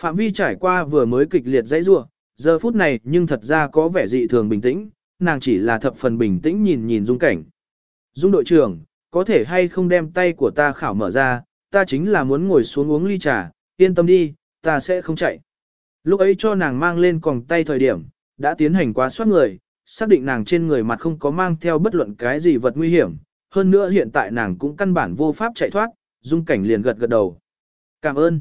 Phạm vi trải qua vừa mới kịch liệt dãy rua, giờ phút này nhưng thật ra có vẻ dị thường bình tĩnh, nàng chỉ là thập phần bình tĩnh nhìn nhìn dung cảnh. Dung đội trưởng, có thể hay không đem tay của ta khảo mở ra, ta chính là muốn ngồi xuống uống ly trà, yên tâm đi, ta sẽ không chạy. Lúc ấy cho nàng mang lên còng tay thời điểm, đã tiến hành quá soát người, xác định nàng trên người mặt không có mang theo bất luận cái gì vật nguy hiểm, hơn nữa hiện tại nàng cũng căn bản vô pháp chạy thoát, dung cảnh liền gật gật đầu. Cảm ơn.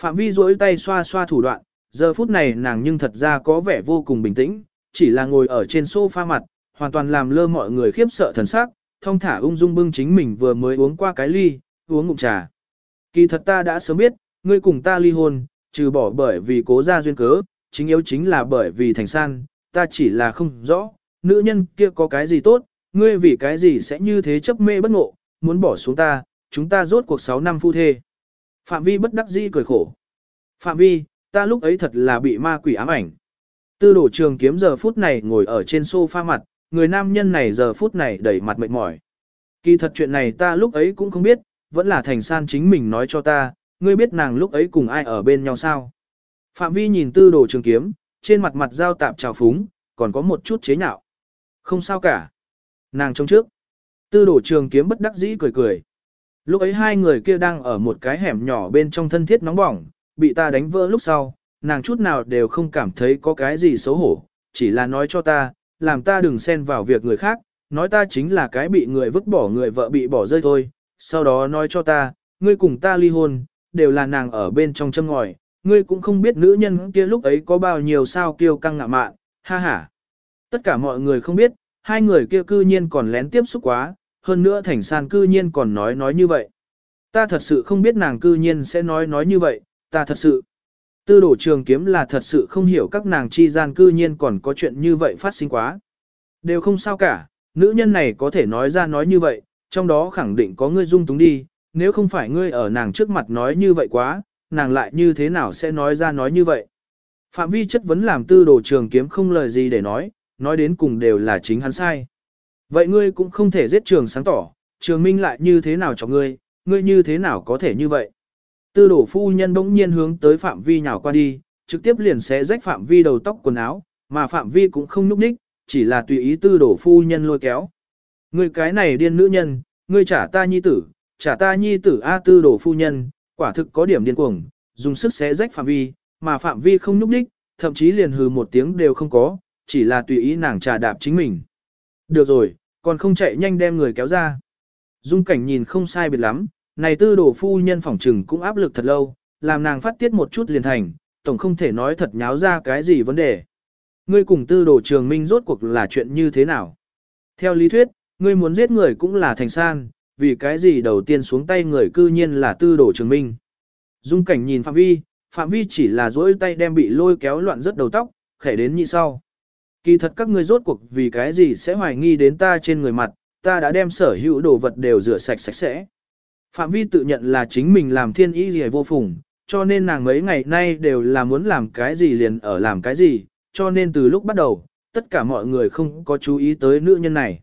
Phạm vi duỗi tay xoa xoa thủ đoạn, giờ phút này nàng nhưng thật ra có vẻ vô cùng bình tĩnh, chỉ là ngồi ở trên sofa mặt, hoàn toàn làm lơ mọi người khiếp sợ thần sắc, thông thả ung dung bưng chính mình vừa mới uống qua cái ly, uống ngụm trà. Kỳ thật ta đã sớm biết, ngươi cùng ta ly hôn, trừ bỏ bởi vì cố gia duyên cớ, chính yếu chính là bởi vì thành san, ta chỉ là không rõ, nữ nhân kia có cái gì tốt, ngươi vì cái gì sẽ như thế chấp mê bất ngộ, muốn bỏ xuống ta, chúng ta rốt cuộc 6 năm phu thê. Phạm vi bất đắc dĩ cười khổ. Phạm vi, ta lúc ấy thật là bị ma quỷ ám ảnh. Tư đổ trường kiếm giờ phút này ngồi ở trên sofa mặt, người nam nhân này giờ phút này đẩy mặt mệt mỏi. Kỳ thật chuyện này ta lúc ấy cũng không biết, vẫn là thành san chính mình nói cho ta, ngươi biết nàng lúc ấy cùng ai ở bên nhau sao. Phạm vi nhìn tư đồ trường kiếm, trên mặt mặt giao tạp trào phúng, còn có một chút chế nhạo. Không sao cả. Nàng trông trước. Tư đồ trường kiếm bất đắc dĩ cười cười. Lúc ấy hai người kia đang ở một cái hẻm nhỏ bên trong thân thiết nóng bỏng, bị ta đánh vỡ lúc sau, nàng chút nào đều không cảm thấy có cái gì xấu hổ, chỉ là nói cho ta, làm ta đừng xen vào việc người khác, nói ta chính là cái bị người vứt bỏ người vợ bị bỏ rơi thôi, sau đó nói cho ta, ngươi cùng ta ly hôn, đều là nàng ở bên trong châm ngòi, ngươi cũng không biết nữ nhân kia lúc ấy có bao nhiêu sao kiêu căng ngạ mạn, ha ha. Tất cả mọi người không biết, hai người kia cư nhiên còn lén tiếp xúc quá, hơn nữa thành san cư nhiên còn nói nói như vậy. Ta thật sự không biết nàng cư nhiên sẽ nói nói như vậy, ta thật sự. Tư đổ trường kiếm là thật sự không hiểu các nàng chi gian cư nhiên còn có chuyện như vậy phát sinh quá. Đều không sao cả, nữ nhân này có thể nói ra nói như vậy, trong đó khẳng định có ngươi dung túng đi, nếu không phải ngươi ở nàng trước mặt nói như vậy quá, nàng lại như thế nào sẽ nói ra nói như vậy. Phạm vi chất vấn làm tư đồ trường kiếm không lời gì để nói, nói đến cùng đều là chính hắn sai. Vậy ngươi cũng không thể giết trường sáng tỏ, trường minh lại như thế nào cho ngươi, ngươi như thế nào có thể như vậy. Tư đổ phu nhân bỗng nhiên hướng tới phạm vi nhào qua đi, trực tiếp liền xé rách phạm vi đầu tóc quần áo, mà phạm vi cũng không núp đích, chỉ là tùy ý tư đổ phu nhân lôi kéo. Ngươi cái này điên nữ nhân, ngươi trả ta nhi tử, trả ta nhi tử A tư đổ phu nhân, quả thực có điểm điên cuồng, dùng sức xé rách phạm vi, mà phạm vi không núp đích, thậm chí liền hừ một tiếng đều không có, chỉ là tùy ý nàng trà đạp chính mình. Được rồi, còn không chạy nhanh đem người kéo ra. Dung cảnh nhìn không sai biệt lắm, này tư đồ phu nhân phỏng trừng cũng áp lực thật lâu, làm nàng phát tiết một chút liền thành, tổng không thể nói thật nháo ra cái gì vấn đề. Ngươi cùng tư đồ trường minh rốt cuộc là chuyện như thế nào? Theo lý thuyết, ngươi muốn giết người cũng là thành san, vì cái gì đầu tiên xuống tay người cư nhiên là tư đồ trường minh. Dung cảnh nhìn Phạm Vi, Phạm Vi chỉ là dỗi tay đem bị lôi kéo loạn rất đầu tóc, khẽ đến như sau. Kỳ thật các ngươi rốt cuộc vì cái gì sẽ hoài nghi đến ta trên người mặt, ta đã đem sở hữu đồ vật đều rửa sạch sạch sẽ. Phạm vi tự nhận là chính mình làm thiên ý gì vô phùng, cho nên nàng mấy ngày nay đều là muốn làm cái gì liền ở làm cái gì, cho nên từ lúc bắt đầu, tất cả mọi người không có chú ý tới nữ nhân này.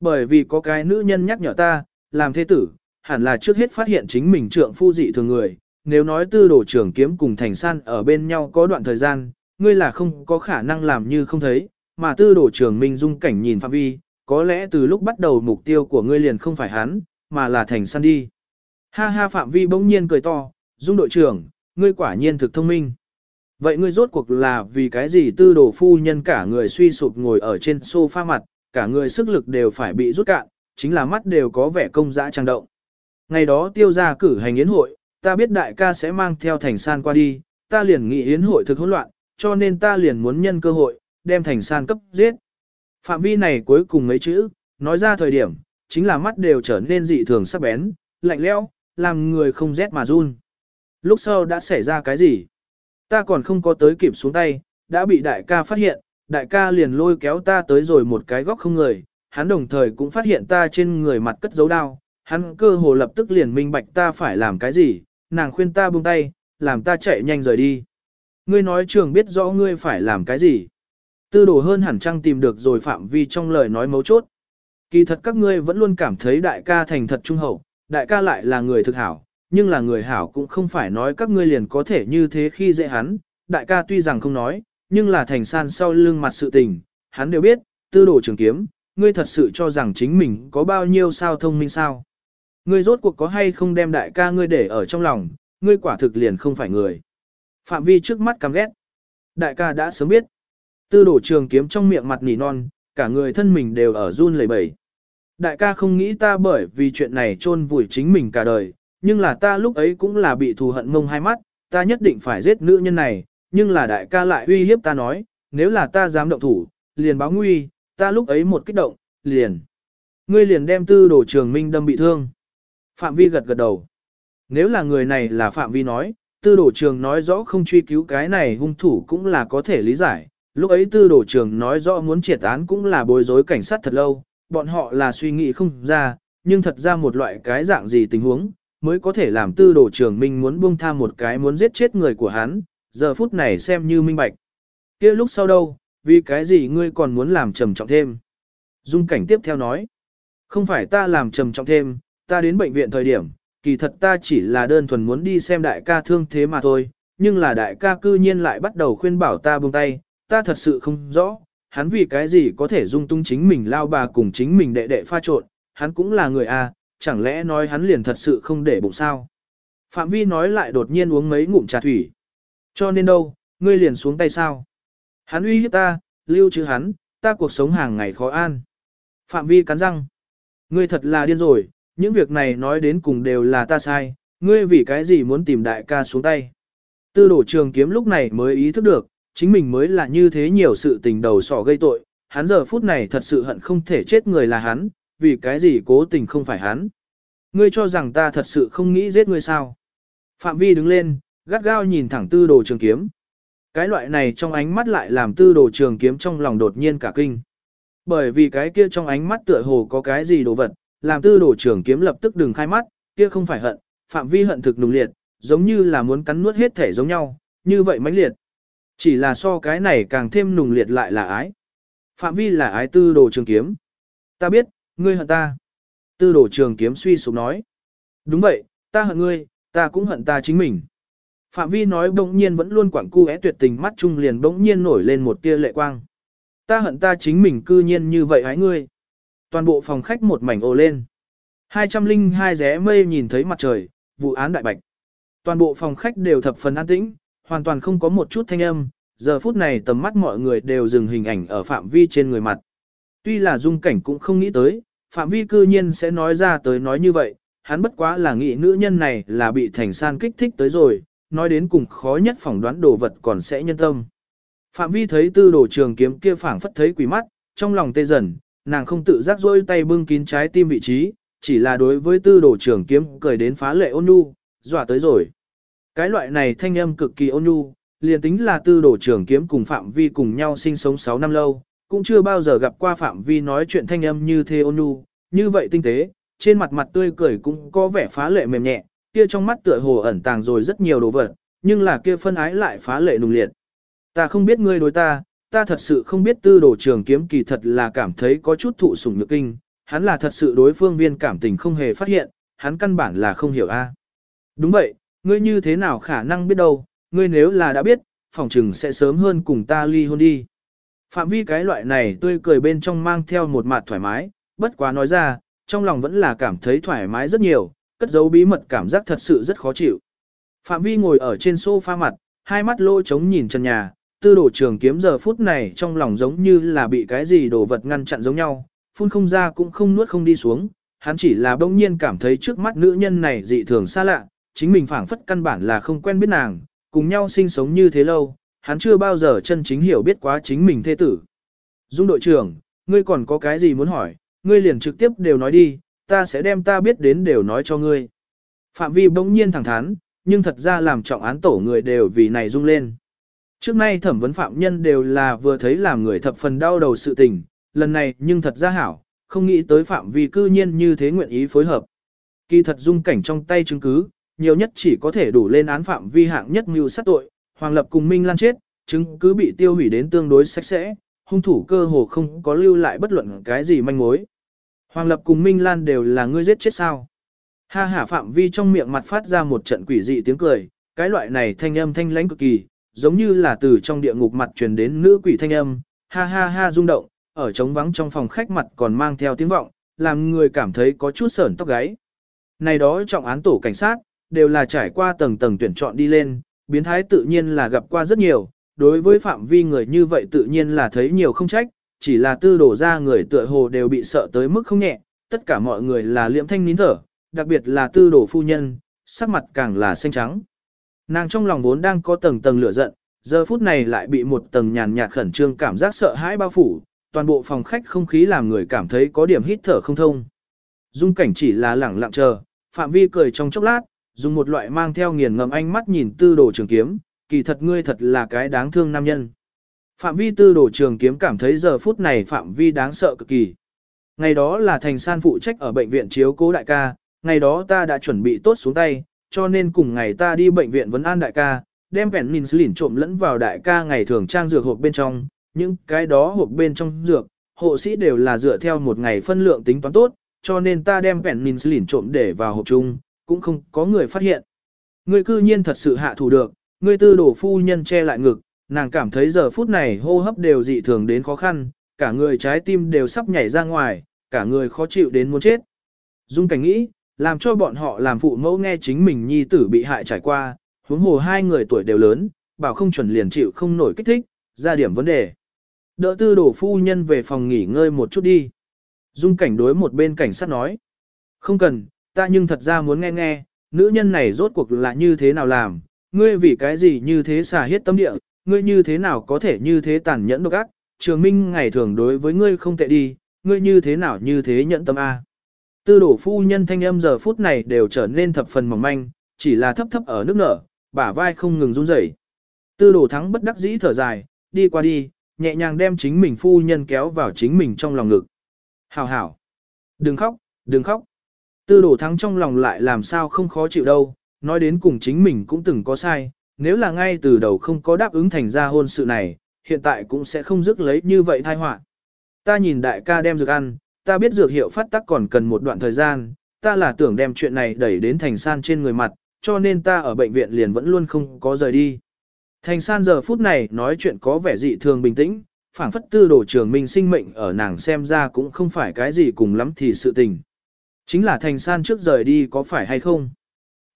Bởi vì có cái nữ nhân nhắc nhở ta, làm thế tử, hẳn là trước hết phát hiện chính mình trượng phu dị thường người, nếu nói tư đồ trưởng kiếm cùng thành san ở bên nhau có đoạn thời gian, ngươi là không có khả năng làm như không thấy, mà tư đồ trưởng minh dung cảnh nhìn phạm vi, có lẽ từ lúc bắt đầu mục tiêu của ngươi liền không phải hắn, mà là thành san đi. Ha ha phạm vi bỗng nhiên cười to, dung đội trưởng, ngươi quả nhiên thực thông minh. Vậy ngươi rốt cuộc là vì cái gì tư đồ phu nhân cả người suy sụp ngồi ở trên sofa mặt, cả người sức lực đều phải bị rút cạn, chính là mắt đều có vẻ công dã trang động. Ngày đó tiêu ra cử hành yến hội, ta biết đại ca sẽ mang theo thành san qua đi, ta liền nghĩ yến hội thực hỗn loạn, cho nên ta liền muốn nhân cơ hội, đem thành san cấp giết. Phạm vi này cuối cùng mấy chữ, nói ra thời điểm, chính là mắt đều trở nên dị thường sắc bén, lạnh lẽo, làm người không rét mà run. Lúc sau đã xảy ra cái gì? Ta còn không có tới kịp xuống tay, đã bị đại ca phát hiện, đại ca liền lôi kéo ta tới rồi một cái góc không người, hắn đồng thời cũng phát hiện ta trên người mặt cất dấu đao, hắn cơ hồ lập tức liền minh bạch ta phải làm cái gì, nàng khuyên ta buông tay, làm ta chạy nhanh rời đi. Ngươi nói trường biết rõ ngươi phải làm cái gì. Tư đồ hơn hẳn trăng tìm được rồi phạm vi trong lời nói mấu chốt. Kỳ thật các ngươi vẫn luôn cảm thấy đại ca thành thật trung hậu, đại ca lại là người thực hảo, nhưng là người hảo cũng không phải nói các ngươi liền có thể như thế khi dễ hắn. Đại ca tuy rằng không nói, nhưng là thành san sau lưng mặt sự tình, hắn đều biết, tư đồ trường kiếm, ngươi thật sự cho rằng chính mình có bao nhiêu sao thông minh sao. Ngươi rốt cuộc có hay không đem đại ca ngươi để ở trong lòng, ngươi quả thực liền không phải người. Phạm vi trước mắt căm ghét. Đại ca đã sớm biết. Tư đổ trường kiếm trong miệng mặt nỉ non, cả người thân mình đều ở run lẩy bẩy. Đại ca không nghĩ ta bởi vì chuyện này chôn vùi chính mình cả đời, nhưng là ta lúc ấy cũng là bị thù hận mông hai mắt, ta nhất định phải giết nữ nhân này, nhưng là đại ca lại uy hiếp ta nói, nếu là ta dám động thủ, liền báo nguy, ta lúc ấy một kích động, liền. Ngươi liền đem tư Đồ trường minh đâm bị thương. Phạm vi gật gật đầu. Nếu là người này là Phạm vi nói, tư Đồ trường nói rõ không truy cứu cái này hung thủ cũng là có thể lý giải. Lúc ấy tư Đồ trường nói rõ muốn triệt án cũng là bối rối cảnh sát thật lâu, bọn họ là suy nghĩ không ra, nhưng thật ra một loại cái dạng gì tình huống, mới có thể làm tư đồ trường minh muốn buông tha một cái muốn giết chết người của hắn, giờ phút này xem như minh bạch. kia lúc sau đâu, vì cái gì ngươi còn muốn làm trầm trọng thêm? Dung cảnh tiếp theo nói, không phải ta làm trầm trọng thêm, ta đến bệnh viện thời điểm, kỳ thật ta chỉ là đơn thuần muốn đi xem đại ca thương thế mà thôi, nhưng là đại ca cư nhiên lại bắt đầu khuyên bảo ta buông tay, ta thật sự không rõ, hắn vì cái gì có thể dung tung chính mình lao bà cùng chính mình đệ đệ pha trộn, hắn cũng là người A, chẳng lẽ nói hắn liền thật sự không để bụng sao. Phạm Vi nói lại đột nhiên uống mấy ngụm trà thủy. Cho nên đâu, ngươi liền xuống tay sao? Hắn uy hiếp ta, lưu chứ hắn, ta cuộc sống hàng ngày khó an. Phạm Vi cắn răng. Ngươi thật là điên rồi, những việc này nói đến cùng đều là ta sai, ngươi vì cái gì muốn tìm đại ca xuống tay. Tư đổ trường kiếm lúc này mới ý thức được, chính mình mới là như thế nhiều sự tình đầu sỏ gây tội, hắn giờ phút này thật sự hận không thể chết người là hắn, vì cái gì cố tình không phải hắn. Ngươi cho rằng ta thật sự không nghĩ giết ngươi sao. Phạm vi đứng lên, gắt gao nhìn thẳng tư đồ trường kiếm. Cái loại này trong ánh mắt lại làm tư đồ trường kiếm trong lòng đột nhiên cả kinh. Bởi vì cái kia trong ánh mắt tựa hồ có cái gì đồ vật, làm tư đồ trường kiếm lập tức đừng khai mắt, kia không phải hận, phạm vi hận thực nùng liệt, giống như là muốn cắn nuốt hết thể giống nhau, như vậy mãnh liệt. Chỉ là so cái này càng thêm nùng liệt lại là ái. Phạm vi là ái tư đồ trường kiếm. Ta biết, ngươi hận ta. Tư đồ trường kiếm suy sụp nói. Đúng vậy, ta hận ngươi, ta cũng hận ta chính mình. Phạm vi nói bỗng nhiên vẫn luôn quảng cu é tuyệt tình mắt trung liền bỗng nhiên nổi lên một tia lệ quang. Ta hận ta chính mình cư nhiên như vậy hái ngươi. Toàn bộ phòng khách một mảnh ồ lên. 202 ré mây nhìn thấy mặt trời, vụ án đại bạch. Toàn bộ phòng khách đều thập phần an tĩnh, hoàn toàn không có một chút thanh âm, giờ phút này tầm mắt mọi người đều dừng hình ảnh ở phạm vi trên người mặt. Tuy là dung cảnh cũng không nghĩ tới, phạm vi cư nhiên sẽ nói ra tới nói như vậy, hắn bất quá là nghĩ nữ nhân này là bị thành san kích thích tới rồi, nói đến cùng khó nhất phỏng đoán đồ vật còn sẽ nhân tâm. Phạm vi thấy tư đồ trường kiếm kia phảng phất thấy quỷ mắt, trong lòng tê dần, nàng không tự giác rôi tay bưng kín trái tim vị trí, chỉ là đối với tư đồ trường kiếm cười đến phá lệ ôn nhu, dọa tới rồi. Cái loại này thanh âm cực kỳ ôn nhu, liền tính là tư đồ trường kiếm cùng Phạm Vi cùng nhau sinh sống 6 năm lâu, cũng chưa bao giờ gặp qua Phạm Vi nói chuyện thanh âm như thế ôn nhu, như vậy tinh tế, trên mặt mặt tươi cười cũng có vẻ phá lệ mềm nhẹ, kia trong mắt tựa hồ ẩn tàng rồi rất nhiều đồ vật, nhưng là kia phân ái lại phá lệ nùng liệt. Ta không biết ngươi đối ta, ta thật sự không biết tư đồ trường kiếm kỳ thật là cảm thấy có chút thụ sủng nhược kinh, hắn là thật sự đối phương viên cảm tình không hề phát hiện, hắn căn bản là không hiểu a. Đúng vậy, ngươi như thế nào khả năng biết đâu, ngươi nếu là đã biết, phòng trừng sẽ sớm hơn cùng ta ly hôn đi. Phạm vi cái loại này tươi cười bên trong mang theo một mặt thoải mái, bất quá nói ra, trong lòng vẫn là cảm thấy thoải mái rất nhiều, cất giấu bí mật cảm giác thật sự rất khó chịu. Phạm vi ngồi ở trên sofa mặt, hai mắt lỗ trống nhìn trần nhà, tư đồ trường kiếm giờ phút này trong lòng giống như là bị cái gì đồ vật ngăn chặn giống nhau, phun không ra cũng không nuốt không đi xuống, hắn chỉ là bỗng nhiên cảm thấy trước mắt nữ nhân này dị thường xa lạ, chính mình phảng phất căn bản là không quen biết nàng, cùng nhau sinh sống như thế lâu, hắn chưa bao giờ chân chính hiểu biết quá chính mình thê tử. Dung đội trưởng, ngươi còn có cái gì muốn hỏi, ngươi liền trực tiếp đều nói đi, ta sẽ đem ta biết đến đều nói cho ngươi. Phạm vi bỗng nhiên thẳng thắn, nhưng thật ra làm trọng án tổ người đều vì này rung lên. Trước nay thẩm vấn phạm nhân đều là vừa thấy làm người thập phần đau đầu sự tình, lần này nhưng thật ra hảo, không nghĩ tới phạm vi cư nhiên như thế nguyện ý phối hợp. Kỳ thật dung cảnh trong tay chứng cứ, nhiều nhất chỉ có thể đủ lên án phạm vi hạng nhất mưu sát tội, Hoàng Lập cùng Minh Lan chết, chứng cứ bị tiêu hủy đến tương đối sạch sẽ, hung thủ cơ hồ không có lưu lại bất luận cái gì manh mối. Hoàng Lập cùng Minh Lan đều là ngươi giết chết sao. Ha hả phạm vi trong miệng mặt phát ra một trận quỷ dị tiếng cười, cái loại này thanh âm thanh lãnh cực kỳ, giống như là từ trong địa ngục mặt truyền đến nữ quỷ thanh âm, ha ha ha rung động, ở trống vắng trong phòng khách mặt còn mang theo tiếng vọng, làm người cảm thấy có chút sởn tóc gáy. Này đó trọng án tổ cảnh sát, đều là trải qua tầng tầng tuyển chọn đi lên, biến thái tự nhiên là gặp qua rất nhiều, đối với phạm vi người như vậy tự nhiên là thấy nhiều không trách, chỉ là tư đổ ra người tựa hồ đều bị sợ tới mức không nhẹ, tất cả mọi người là liệm thanh nín thở, đặc biệt là tư đổ phu nhân, sắc mặt càng là xanh trắng. Nàng trong lòng vốn đang có tầng tầng lửa giận, giờ phút này lại bị một tầng nhàn nhạt khẩn trương cảm giác sợ hãi bao phủ, toàn bộ phòng khách không khí làm người cảm thấy có điểm hít thở không thông. Dung cảnh chỉ là lẳng lặng chờ, phạm vi cười trong chốc lát, dùng một loại mang theo nghiền ngầm ánh mắt nhìn tư đồ trường kiếm, kỳ thật ngươi thật là cái đáng thương nam nhân. Phạm vi tư đồ trường kiếm cảm thấy giờ phút này phạm vi đáng sợ cực kỳ. Ngày đó là thành san phụ trách ở bệnh viện chiếu cố đại ca, ngày đó ta đã chuẩn bị tốt xuống tay, cho nên cùng ngày ta đi bệnh viện vấn an đại ca, đem vẹn mình lỉn trộm lẫn vào đại ca ngày thường trang dược hộp bên trong, những cái đó hộp bên trong dược, hộ sĩ đều là dựa theo một ngày phân lượng tính toán tốt, cho nên ta đem vẹn min lỉn trộm để vào hộp chung, cũng không có người phát hiện. Ngươi cư nhiên thật sự hạ thủ được, ngươi tư đổ phu nhân che lại ngực, nàng cảm thấy giờ phút này hô hấp đều dị thường đến khó khăn, cả người trái tim đều sắp nhảy ra ngoài, cả người khó chịu đến muốn chết. Dung cảnh nghĩ, làm cho bọn họ làm phụ mẫu nghe chính mình nhi tử bị hại trải qua, huống hồ hai người tuổi đều lớn, bảo không chuẩn liền chịu không nổi kích thích, ra điểm vấn đề. Đỡ tư đổ phu nhân về phòng nghỉ ngơi một chút đi. Dung cảnh đối một bên cảnh sát nói. Không cần, ta nhưng thật ra muốn nghe nghe, nữ nhân này rốt cuộc là như thế nào làm, ngươi vì cái gì như thế xả hết tâm địa, ngươi như thế nào có thể như thế tàn nhẫn độc ác, trường minh ngày thường đối với ngươi không tệ đi, ngươi như thế nào như thế nhẫn tâm A. Tư đổ phu nhân thanh âm giờ phút này đều trở nên thập phần mỏng manh, chỉ là thấp thấp ở nước nở, bả vai không ngừng run rẩy. Tư đổ thắng bất đắc dĩ thở dài, đi qua đi, nhẹ nhàng đem chính mình phu nhân kéo vào chính mình trong lòng ngực. Hảo hảo. Đừng khóc, đừng khóc. Tư đổ thắng trong lòng lại làm sao không khó chịu đâu, nói đến cùng chính mình cũng từng có sai, nếu là ngay từ đầu không có đáp ứng thành ra hôn sự này, hiện tại cũng sẽ không dứt lấy như vậy thai họa. Ta nhìn đại ca đem dược ăn, ta biết dược hiệu phát tác còn cần một đoạn thời gian, ta là tưởng đem chuyện này đẩy đến thành san trên người mặt, cho nên ta ở bệnh viện liền vẫn luôn không có rời đi. Thành san giờ phút này nói chuyện có vẻ dị thường bình tĩnh, phảng phất tư đồ trường minh sinh mệnh ở nàng xem ra cũng không phải cái gì cùng lắm thì sự tình. Chính là thành san trước rời đi có phải hay không?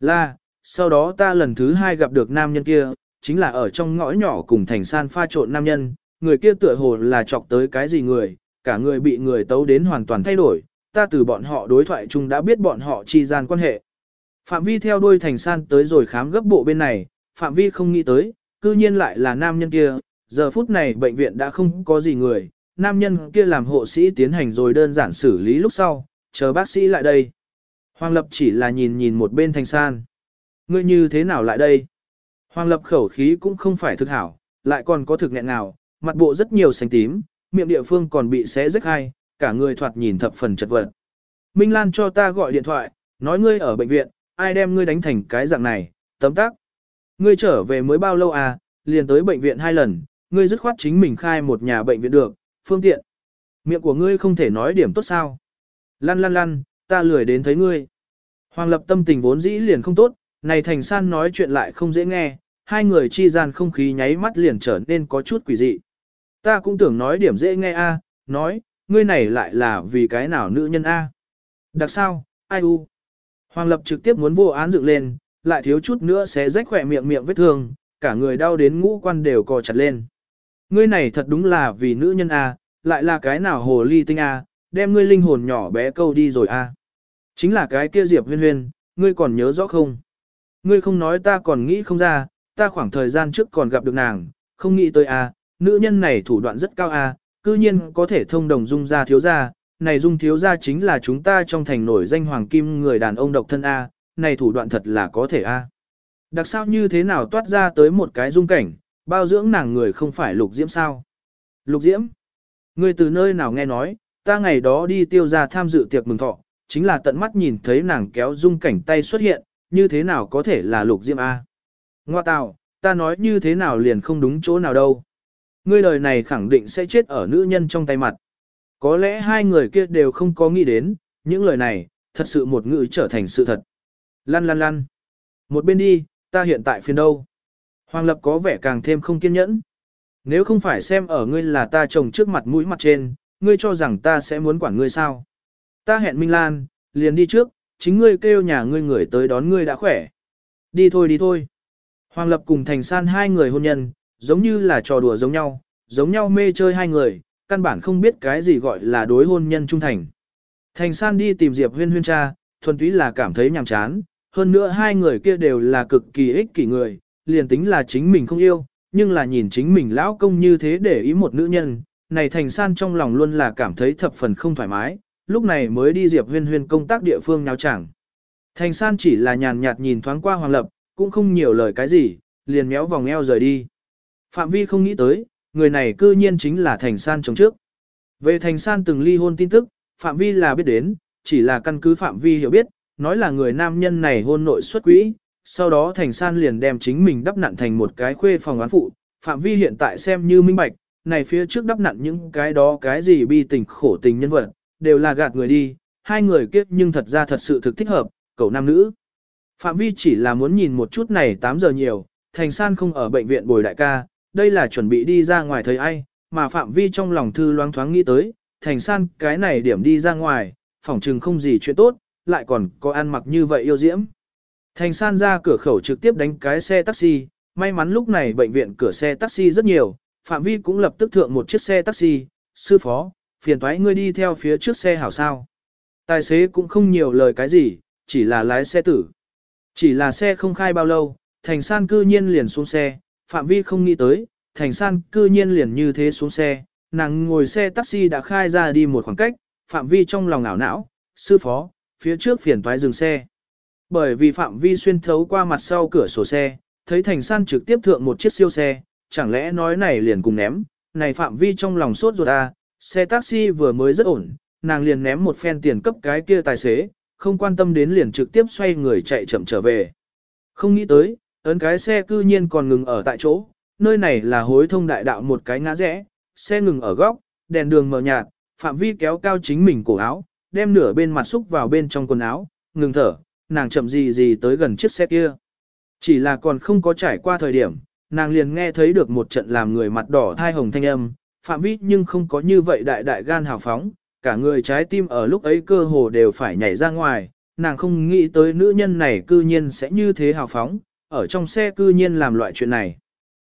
Là, sau đó ta lần thứ hai gặp được nam nhân kia, chính là ở trong ngõ nhỏ cùng thành san pha trộn nam nhân, người kia tựa hồ là chọc tới cái gì người, cả người bị người tấu đến hoàn toàn thay đổi, ta từ bọn họ đối thoại chung đã biết bọn họ chi gian quan hệ. Phạm vi theo đuôi thành san tới rồi khám gấp bộ bên này, Phạm vi không nghĩ tới, cư nhiên lại là nam nhân kia, giờ phút này bệnh viện đã không có gì người, nam nhân kia làm hộ sĩ tiến hành rồi đơn giản xử lý lúc sau, chờ bác sĩ lại đây. Hoàng Lập chỉ là nhìn nhìn một bên thành san. Ngươi như thế nào lại đây? Hoàng Lập khẩu khí cũng không phải thực hảo, lại còn có thực nghẹn nào, mặt bộ rất nhiều xanh tím, miệng địa phương còn bị xé rách hai, cả người thoạt nhìn thập phần chật vật. Minh Lan cho ta gọi điện thoại, nói ngươi ở bệnh viện, ai đem ngươi đánh thành cái dạng này, tấm tắc. Ngươi trở về mới bao lâu à, liền tới bệnh viện hai lần, ngươi dứt khoát chính mình khai một nhà bệnh viện được, phương tiện. Miệng của ngươi không thể nói điểm tốt sao. Lăn lăn lăn, ta lười đến thấy ngươi. Hoàng lập tâm tình vốn dĩ liền không tốt, này thành san nói chuyện lại không dễ nghe, hai người chi gian không khí nháy mắt liền trở nên có chút quỷ dị. Ta cũng tưởng nói điểm dễ nghe a, nói, ngươi này lại là vì cái nào nữ nhân a? Đặc sao, ai u? Hoàng lập trực tiếp muốn vô án dựng lên, lại thiếu chút nữa sẽ rách khỏe miệng miệng vết thương, cả người đau đến ngũ quan đều cò chặt lên. Ngươi này thật đúng là vì nữ nhân a, lại là cái nào hồ ly tinh a, đem ngươi linh hồn nhỏ bé câu đi rồi a. Chính là cái kia Diệp Huyên Huyên, ngươi còn nhớ rõ không? Ngươi không nói ta còn nghĩ không ra, ta khoảng thời gian trước còn gặp được nàng, không nghĩ tới a, nữ nhân này thủ đoạn rất cao a, cư nhiên có thể thông đồng dung gia thiếu gia, này dung thiếu gia chính là chúng ta trong thành nổi danh hoàng kim người đàn ông độc thân a, này thủ đoạn thật là có thể a. Đặc sao như thế nào toát ra tới một cái dung cảnh, bao dưỡng nàng người không phải lục diễm sao? Lục diễm? Ngươi từ nơi nào nghe nói, ta ngày đó đi tiêu ra tham dự tiệc mừng thọ, chính là tận mắt nhìn thấy nàng kéo dung cảnh tay xuất hiện, như thế nào có thể là lục diễm A. Ngoa tào, ta nói như thế nào liền không đúng chỗ nào đâu. ngươi đời này khẳng định sẽ chết ở nữ nhân trong tay mặt. Có lẽ hai người kia đều không có nghĩ đến, những lời này, thật sự một ngữ trở thành sự thật. Lăn lăn lăn. Một bên đi, ta hiện tại phiền đâu. Hoàng Lập có vẻ càng thêm không kiên nhẫn. Nếu không phải xem ở ngươi là ta chồng trước mặt mũi mặt trên, ngươi cho rằng ta sẽ muốn quản ngươi sao. Ta hẹn Minh Lan, liền đi trước, chính ngươi kêu nhà ngươi người tới đón ngươi đã khỏe. Đi thôi đi thôi. Hoàng Lập cùng Thành San hai người hôn nhân, giống như là trò đùa giống nhau, giống nhau mê chơi hai người, căn bản không biết cái gì gọi là đối hôn nhân trung thành. Thành San đi tìm Diệp Huyên Huyên cha, thuần túy là cảm thấy nhàm chán, hơn nữa hai người kia đều là cực kỳ ích kỷ người, liền tính là chính mình không yêu, nhưng là nhìn chính mình lão công như thế để ý một nữ nhân, này Thành San trong lòng luôn là cảm thấy thập phần không thoải mái, lúc này mới đi Diệp Huyên Huyên công tác địa phương nháo chẳng. Thành San chỉ là nhàn nhạt nhìn thoáng qua Hoàng Lập, cũng không nhiều lời cái gì, liền méo vòng eo rời đi. Phạm Vi không nghĩ tới, người này cư nhiên chính là Thành San chống trước. Về Thành San từng ly hôn tin tức, Phạm Vi là biết đến, chỉ là căn cứ Phạm Vi hiểu biết, nói là người nam nhân này hôn nội xuất quỹ, sau đó Thành San liền đem chính mình đắp nặn thành một cái khuê phòng án phụ. Phạm Vi hiện tại xem như minh bạch, này phía trước đắp nặn những cái đó cái gì bi tình khổ tình nhân vật, đều là gạt người đi, hai người kết nhưng thật ra thật sự thực thích hợp, cậu nam nữ. Phạm Vi chỉ là muốn nhìn một chút này 8 giờ nhiều, Thành San không ở bệnh viện bồi đại ca, đây là chuẩn bị đi ra ngoài thấy ai, mà Phạm Vi trong lòng thư loáng thoáng nghĩ tới, Thành San cái này điểm đi ra ngoài, phỏng chừng không gì chuyện tốt, lại còn có ăn mặc như vậy yêu diễm. Thành San ra cửa khẩu trực tiếp đánh cái xe taxi, may mắn lúc này bệnh viện cửa xe taxi rất nhiều, Phạm Vi cũng lập tức thượng một chiếc xe taxi, sư phó, phiền thoái ngươi đi theo phía trước xe hảo sao. Tài xế cũng không nhiều lời cái gì, chỉ là lái xe tử. Chỉ là xe không khai bao lâu, Thành San cư nhiên liền xuống xe, Phạm Vi không nghĩ tới, Thành San cư nhiên liền như thế xuống xe, nàng ngồi xe taxi đã khai ra đi một khoảng cách, Phạm Vi trong lòng ảo não, sư phó, phía trước phiền toái dừng xe. Bởi vì Phạm Vi xuyên thấu qua mặt sau cửa sổ xe, thấy Thành San trực tiếp thượng một chiếc siêu xe, chẳng lẽ nói này liền cùng ném, này Phạm Vi trong lòng sốt ruột à, xe taxi vừa mới rất ổn, nàng liền ném một phen tiền cấp cái kia tài xế, không quan tâm đến liền trực tiếp xoay người chạy chậm trở về. Không nghĩ tới, ấn cái xe cư nhiên còn ngừng ở tại chỗ, nơi này là hối thông đại đạo một cái ngã rẽ, xe ngừng ở góc, đèn đường mờ nhạt, phạm vi kéo cao chính mình cổ áo, đem nửa bên mặt xúc vào bên trong quần áo, ngừng thở, nàng chậm gì gì tới gần chiếc xe kia. Chỉ là còn không có trải qua thời điểm, nàng liền nghe thấy được một trận làm người mặt đỏ thai hồng thanh âm, phạm vi nhưng không có như vậy đại đại gan hào phóng, cả người trái tim ở lúc ấy cơ hồ đều phải nhảy ra ngoài, nàng không nghĩ tới nữ nhân này cư nhiên sẽ như thế hào phóng, ở trong xe cư nhiên làm loại chuyện này.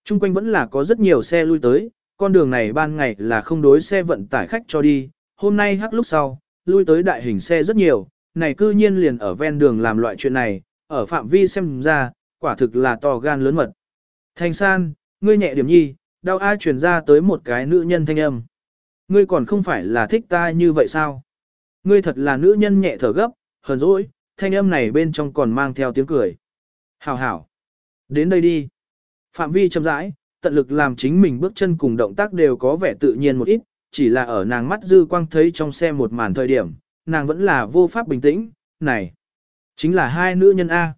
Trung quanh vẫn là có rất nhiều xe lui tới, con đường này ban ngày là không đối xe vận tải khách cho đi, hôm nay hắc lúc sau, lui tới đại hình xe rất nhiều, này cư nhiên liền ở ven đường làm loại chuyện này, ở phạm vi xem ra, quả thực là to gan lớn mật. Thành san, ngươi nhẹ điểm nhi, đau ai truyền ra tới một cái nữ nhân thanh âm. Ngươi còn không phải là thích ta như vậy sao? Ngươi thật là nữ nhân nhẹ thở gấp, hờn dỗi, thanh âm này bên trong còn mang theo tiếng cười. Hảo hảo. Đến đây đi. Phạm vi chậm rãi, tận lực làm chính mình bước chân cùng động tác đều có vẻ tự nhiên một ít, chỉ là ở nàng mắt dư quang thấy trong xe một màn thời điểm, nàng vẫn là vô pháp bình tĩnh, này, chính là hai nữ nhân A.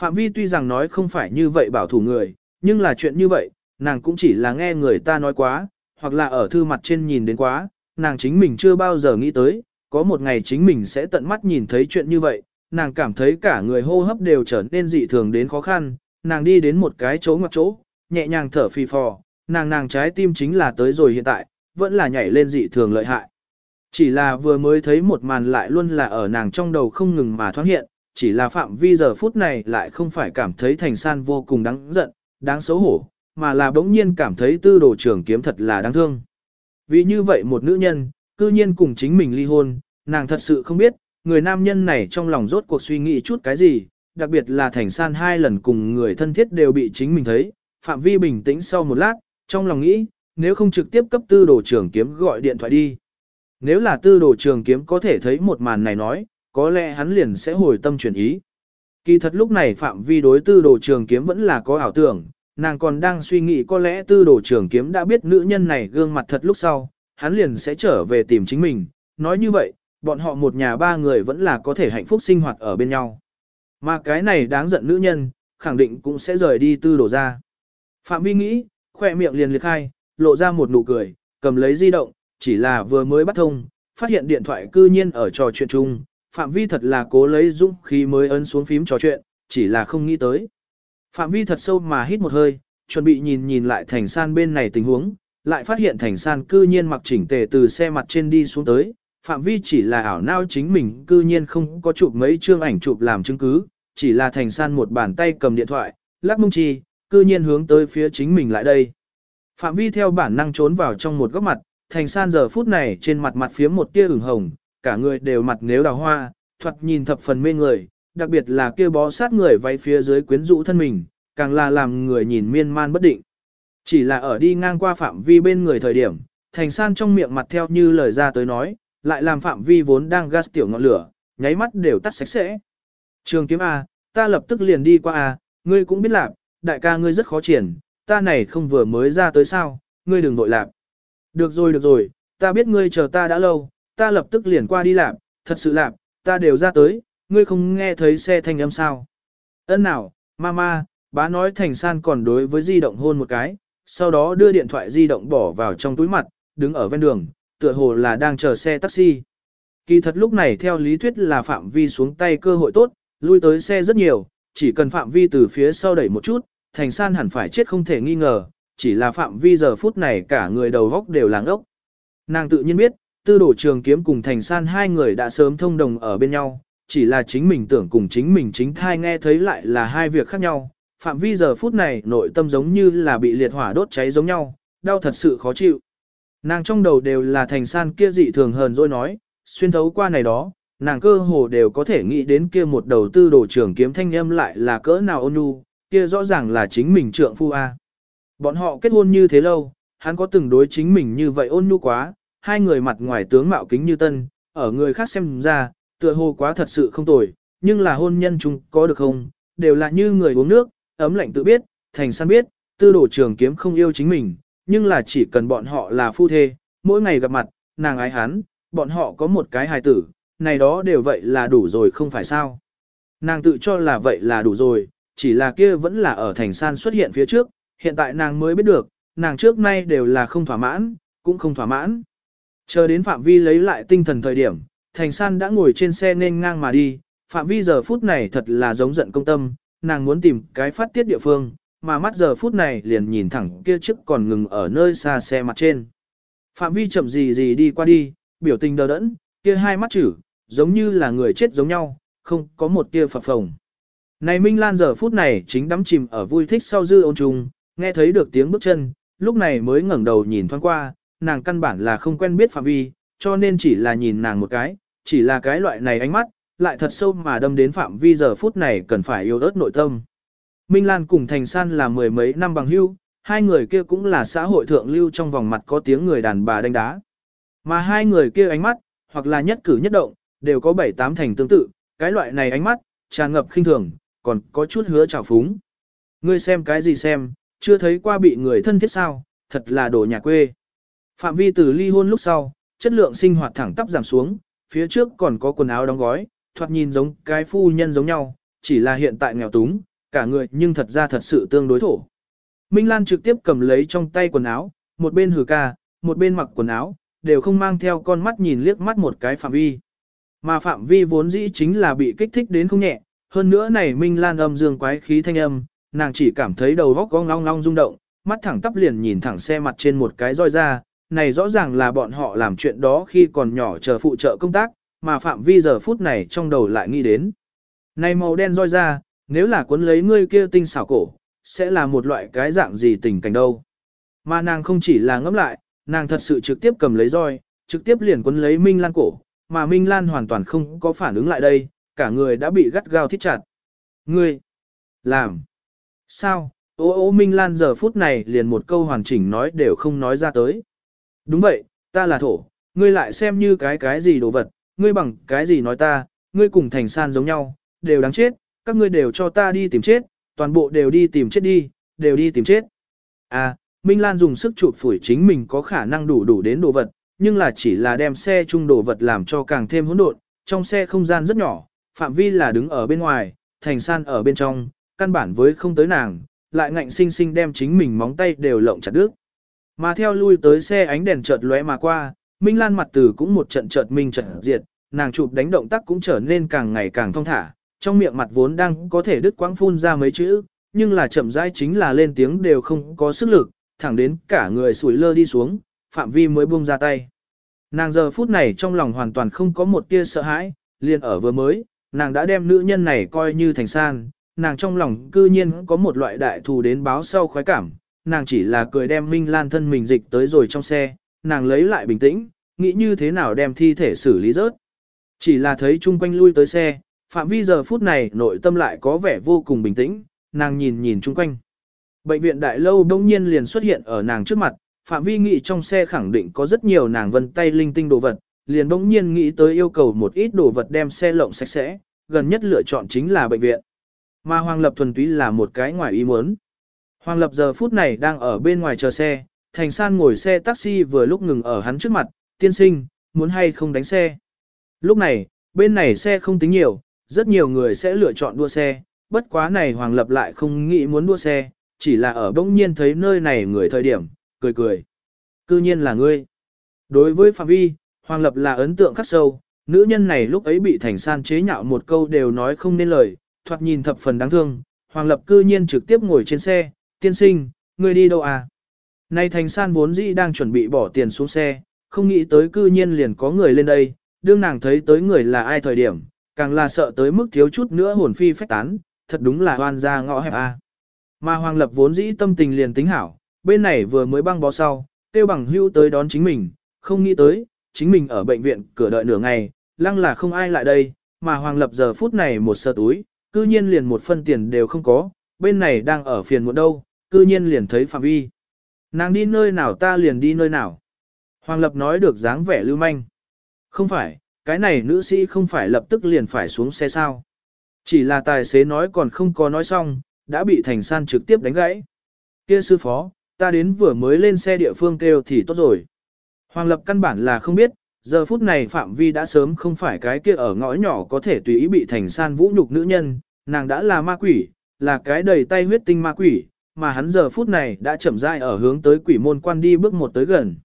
Phạm vi tuy rằng nói không phải như vậy bảo thủ người, nhưng là chuyện như vậy, nàng cũng chỉ là nghe người ta nói quá, hoặc là ở thư mặt trên nhìn đến quá, nàng chính mình chưa bao giờ nghĩ tới, có một ngày chính mình sẽ tận mắt nhìn thấy chuyện như vậy, nàng cảm thấy cả người hô hấp đều trở nên dị thường đến khó khăn, nàng đi đến một cái chỗ ngoặc chỗ, nhẹ nhàng thở phì phò, nàng nàng trái tim chính là tới rồi hiện tại, vẫn là nhảy lên dị thường lợi hại. Chỉ là vừa mới thấy một màn lại luôn là ở nàng trong đầu không ngừng mà thoáng hiện, chỉ là phạm vi giờ phút này lại không phải cảm thấy thành san vô cùng đáng giận, đáng xấu hổ, mà là bỗng nhiên cảm thấy tư đồ trưởng kiếm thật là đáng thương. Vì như vậy một nữ nhân, cư nhiên cùng chính mình ly hôn, nàng thật sự không biết, người nam nhân này trong lòng rốt cuộc suy nghĩ chút cái gì, đặc biệt là thành san hai lần cùng người thân thiết đều bị chính mình thấy, phạm vi bình tĩnh sau một lát, trong lòng nghĩ, nếu không trực tiếp cấp tư đồ trưởng kiếm gọi điện thoại đi. Nếu là tư đồ trường kiếm có thể thấy một màn này nói, có lẽ hắn liền sẽ hồi tâm chuyển ý. Kỳ thật lúc này phạm vi đối tư đồ trường kiếm vẫn là có ảo tưởng, nàng còn đang suy nghĩ có lẽ tư đồ trường kiếm đã biết nữ nhân này gương mặt thật lúc sau, hắn liền sẽ trở về tìm chính mình. Nói như vậy, bọn họ một nhà ba người vẫn là có thể hạnh phúc sinh hoạt ở bên nhau. Mà cái này đáng giận nữ nhân, khẳng định cũng sẽ rời đi tư đồ ra. Phạm vi nghĩ, khoe miệng liền liệt khai, lộ ra một nụ cười, cầm lấy di động, chỉ là vừa mới bắt thông, phát hiện điện thoại cư nhiên ở trò chuyện chung, Phạm Vi thật là cố lấy dũng khí mới ấn xuống phím trò chuyện, chỉ là không nghĩ tới. Phạm Vi thật sâu mà hít một hơi, chuẩn bị nhìn nhìn lại thành san bên này tình huống, lại phát hiện thành san cư nhiên mặc chỉnh tề từ xe mặt trên đi xuống tới. Phạm Vi chỉ là ảo nao chính mình cư nhiên không có chụp mấy chương ảnh chụp làm chứng cứ, chỉ là thành san một bàn tay cầm điện thoại, lắc mông chi, cư nhiên hướng tới phía chính mình lại đây. Phạm Vi theo bản năng trốn vào trong một góc mặt, thành san giờ phút này trên mặt mặt phía một tia ửng hồng, cả người đều mặt nếu đào hoa, thoạt nhìn thập phần mê người, đặc biệt là kia bó sát người váy phía dưới quyến rũ thân mình, càng là làm người nhìn miên man bất định. Chỉ là ở đi ngang qua phạm vi bên người thời điểm, thành san trong miệng mặt theo như lời ra tới nói, lại làm phạm vi vốn đang gas tiểu ngọn lửa, nháy mắt đều tắt sạch sẽ. Trường kiếm A, ta lập tức liền đi qua A, ngươi cũng biết lạc, đại ca ngươi rất khó triển, ta này không vừa mới ra tới sao, ngươi đừng vội lạc. Được rồi được rồi, ta biết ngươi chờ ta đã lâu, ta lập tức liền qua đi làm, thật sự làm, ta đều ra tới, ngươi không nghe thấy xe thanh âm sao. Ân nào, mama, bá nói thành san còn đối với di động hôn một cái, sau đó đưa điện thoại di động bỏ vào trong túi mặt, đứng ở ven đường, tựa hồ là đang chờ xe taxi. Kỳ thật lúc này theo lý thuyết là phạm vi xuống tay cơ hội tốt, lui tới xe rất nhiều, chỉ cần phạm vi từ phía sau đẩy một chút, thành san hẳn phải chết không thể nghi ngờ, chỉ là phạm vi giờ phút này cả người đầu góc đều làng ốc. Nàng tự nhiên biết, tư đổ trường kiếm cùng thành san hai người đã sớm thông đồng ở bên nhau, chỉ là chính mình tưởng cùng chính mình chính thai nghe thấy lại là hai việc khác nhau. Phạm vi giờ phút này nội tâm giống như là bị liệt hỏa đốt cháy giống nhau, đau thật sự khó chịu. Nàng trong đầu đều là thành san kia dị thường hờn rồi nói, xuyên thấu qua này đó, nàng cơ hồ đều có thể nghĩ đến kia một đầu tư đồ trưởng kiếm thanh âm lại là cỡ nào ôn nhu, kia rõ ràng là chính mình trượng phu A. Bọn họ kết hôn như thế lâu, hắn có từng đối chính mình như vậy ôn nhu quá, hai người mặt ngoài tướng mạo kính như tân, ở người khác xem ra, tựa hồ quá thật sự không tồi, nhưng là hôn nhân chung có được không, đều là như người uống nước, ấm lạnh tự biết, thành san biết, tư đổ trường kiếm không yêu chính mình, nhưng là chỉ cần bọn họ là phu thê, mỗi ngày gặp mặt, nàng ái hắn, bọn họ có một cái hài tử, này đó đều vậy là đủ rồi không phải sao. Nàng tự cho là vậy là đủ rồi, chỉ là kia vẫn là ở thành san xuất hiện phía trước, hiện tại nàng mới biết được, nàng trước nay đều là không thỏa mãn, cũng không thỏa mãn. Chờ đến phạm vi lấy lại tinh thần thời điểm, thành san đã ngồi trên xe nên ngang mà đi, phạm vi giờ phút này thật là giống giận công tâm, nàng muốn tìm cái phát tiết địa phương, mà mắt giờ phút này liền nhìn thẳng kia chiếc còn ngừng ở nơi xa xe mặt trên. Phạm vi chậm gì gì đi qua đi, biểu tình đờ đẫn, kia hai mắt chữ, giống như là người chết giống nhau, không có một tia phập phồng. Này Minh Lan giờ phút này chính đắm chìm ở vui thích sau dư ôn trùng, nghe thấy được tiếng bước chân, lúc này mới ngẩng đầu nhìn thoáng qua, nàng căn bản là không quen biết phạm vi, cho nên chỉ là nhìn nàng một cái, chỉ là cái loại này ánh mắt, lại thật sâu mà đâm đến phạm vi giờ phút này cần phải yêu ớt nội tâm. Minh Lan cùng Thành San là mười mấy năm bằng hưu, hai người kia cũng là xã hội thượng lưu trong vòng mặt có tiếng người đàn bà đánh đá. Mà hai người kia ánh mắt, hoặc là nhất cử nhất động, đều có bảy tám thành tương tự, cái loại này ánh mắt, tràn ngập khinh thường, còn có chút hứa trào phúng. Ngươi xem cái gì xem, chưa thấy qua bị người thân thiết sao, thật là đồ nhà quê. Phạm vi từ ly hôn lúc sau, chất lượng sinh hoạt thẳng tắp giảm xuống, phía trước còn có quần áo đóng gói, thoạt nhìn giống cái phu nhân giống nhau, chỉ là hiện tại nghèo túng, cả người nhưng thật ra thật sự tương đối thổ. Minh Lan trực tiếp cầm lấy trong tay quần áo, một bên hử ca, một bên mặc quần áo, đều không mang theo con mắt nhìn liếc mắt một cái phạm vi. Mà phạm vi vốn dĩ chính là bị kích thích đến không nhẹ, hơn nữa này Minh Lan âm dương quái khí thanh âm, nàng chỉ cảm thấy đầu góc cong long long rung động, mắt thẳng tắp liền nhìn thẳng xe mặt trên một cái roi ra, này rõ ràng là bọn họ làm chuyện đó khi còn nhỏ chờ phụ trợ công tác, mà phạm vi giờ phút này trong đầu lại nghĩ đến. Này màu đen roi ra, nếu là cuốn lấy ngươi kia tinh xảo cổ, sẽ là một loại cái dạng gì tình cảnh đâu. Mà nàng không chỉ là ngẫm lại, nàng thật sự trực tiếp cầm lấy roi, trực tiếp liền cuốn lấy Minh Lan cổ, mà Minh Lan hoàn toàn không có phản ứng lại đây, cả người đã bị gắt gao thít chặt. Ngươi, làm, sao, ô ô Minh Lan giờ phút này liền một câu hoàn chỉnh nói đều không nói ra tới. Đúng vậy, ta là thổ, ngươi lại xem như cái cái gì đồ vật, ngươi bằng cái gì nói ta, ngươi cùng thành san giống nhau, đều đáng chết, các ngươi đều cho ta đi tìm chết, toàn bộ đều đi tìm chết đi, đều đi tìm chết. À, Minh Lan dùng sức chụp phủi chính mình có khả năng đủ đủ đến đồ vật, nhưng là chỉ là đem xe chung đồ vật làm cho càng thêm hỗn độn, trong xe không gian rất nhỏ, phạm vi là đứng ở bên ngoài, thành san ở bên trong, căn bản với không tới nàng, lại ngạnh sinh sinh đem chính mình móng tay đều lộng chặt đứt. Mà theo lui tới xe ánh đèn chợt lóe mà qua, Minh Lan mặt từ cũng một trận chợt minh chợt diệt, nàng chụp đánh động tác cũng trở nên càng ngày càng thong thả, trong miệng mặt vốn đang có thể đứt quãng phun ra mấy chữ, nhưng là chậm rãi chính là lên tiếng đều không có sức lực, thẳng đến cả người sủi lơ đi xuống, Phạm Vi mới buông ra tay. Nàng giờ phút này trong lòng hoàn toàn không có một tia sợ hãi, liền ở vừa mới, nàng đã đem nữ nhân này coi như thành san, nàng trong lòng cư nhiên có một loại đại thù đến báo sau khoái cảm, nàng chỉ là cười đem Minh Lan thân mình dịch tới rồi trong xe, nàng lấy lại bình tĩnh, nghĩ như thế nào đem thi thể xử lý rớt. Chỉ là thấy chung quanh lui tới xe, Phạm Vi giờ phút này nội tâm lại có vẻ vô cùng bình tĩnh, nàng nhìn nhìn chung quanh. Bệnh viện đại lâu đông nhiên liền xuất hiện ở nàng trước mặt, Phạm Vi nghĩ trong xe khẳng định có rất nhiều nàng vân tay linh tinh đồ vật, liền đông nhiên nghĩ tới yêu cầu một ít đồ vật đem xe lộng sạch sẽ, gần nhất lựa chọn chính là bệnh viện. Mà Hoàng Lập thuần túy là một cái ngoài ý muốn. Hoàng Lập giờ phút này đang ở bên ngoài chờ xe, Thành San ngồi xe taxi vừa lúc ngừng ở hắn trước mặt, tiên sinh, muốn hay không đánh xe. Lúc này, bên này xe không tính nhiều, rất nhiều người sẽ lựa chọn đua xe, bất quá này Hoàng Lập lại không nghĩ muốn đua xe, chỉ là ở bỗng nhiên thấy nơi này người thời điểm, cười cười. Cư nhiên là ngươi. Đối với Phạm Vi, Hoàng Lập là ấn tượng khắc sâu, nữ nhân này lúc ấy bị Thành San chế nhạo một câu đều nói không nên lời, thoạt nhìn thập phần đáng thương, Hoàng Lập cư nhiên trực tiếp ngồi trên xe, tiên sinh, người đi đâu à? Nay Thành San vốn dĩ đang chuẩn bị bỏ tiền xuống xe, không nghĩ tới cư nhiên liền có người lên đây, đương nàng thấy tới người là ai thời điểm, càng là sợ tới mức thiếu chút nữa hồn phi phách tán, thật đúng là hoan ra ngõ hẹp a. À. Mà Hoàng Lập vốn dĩ tâm tình liền tính hảo, bên này vừa mới băng bó sau, tiêu bằng hưu tới đón chính mình, không nghĩ tới, chính mình ở bệnh viện cửa đợi nửa ngày, lăng là không ai lại đây, mà Hoàng Lập giờ phút này một sơ túi, cư nhiên liền một phân tiền đều không có, bên này đang ở phiền muộn đâu, cư nhiên liền thấy Phạm Vi. Nàng đi nơi nào ta liền đi nơi nào. Hoàng Lập nói được dáng vẻ lưu manh. Không phải, cái này nữ sĩ không phải lập tức liền phải xuống xe sao. Chỉ là tài xế nói còn không có nói xong, đã bị Thành San trực tiếp đánh gãy. Kia sư phó, ta đến vừa mới lên xe địa phương kêu thì tốt rồi. Hoàng Lập căn bản là không biết, giờ phút này Phạm Vi đã sớm không phải cái kia ở ngõ nhỏ có thể tùy ý bị Thành San vũ nhục nữ nhân, nàng đã là ma quỷ, là cái đầy tay huyết tinh ma quỷ, mà hắn giờ phút này đã chậm rãi ở hướng tới quỷ môn quan đi bước một tới gần.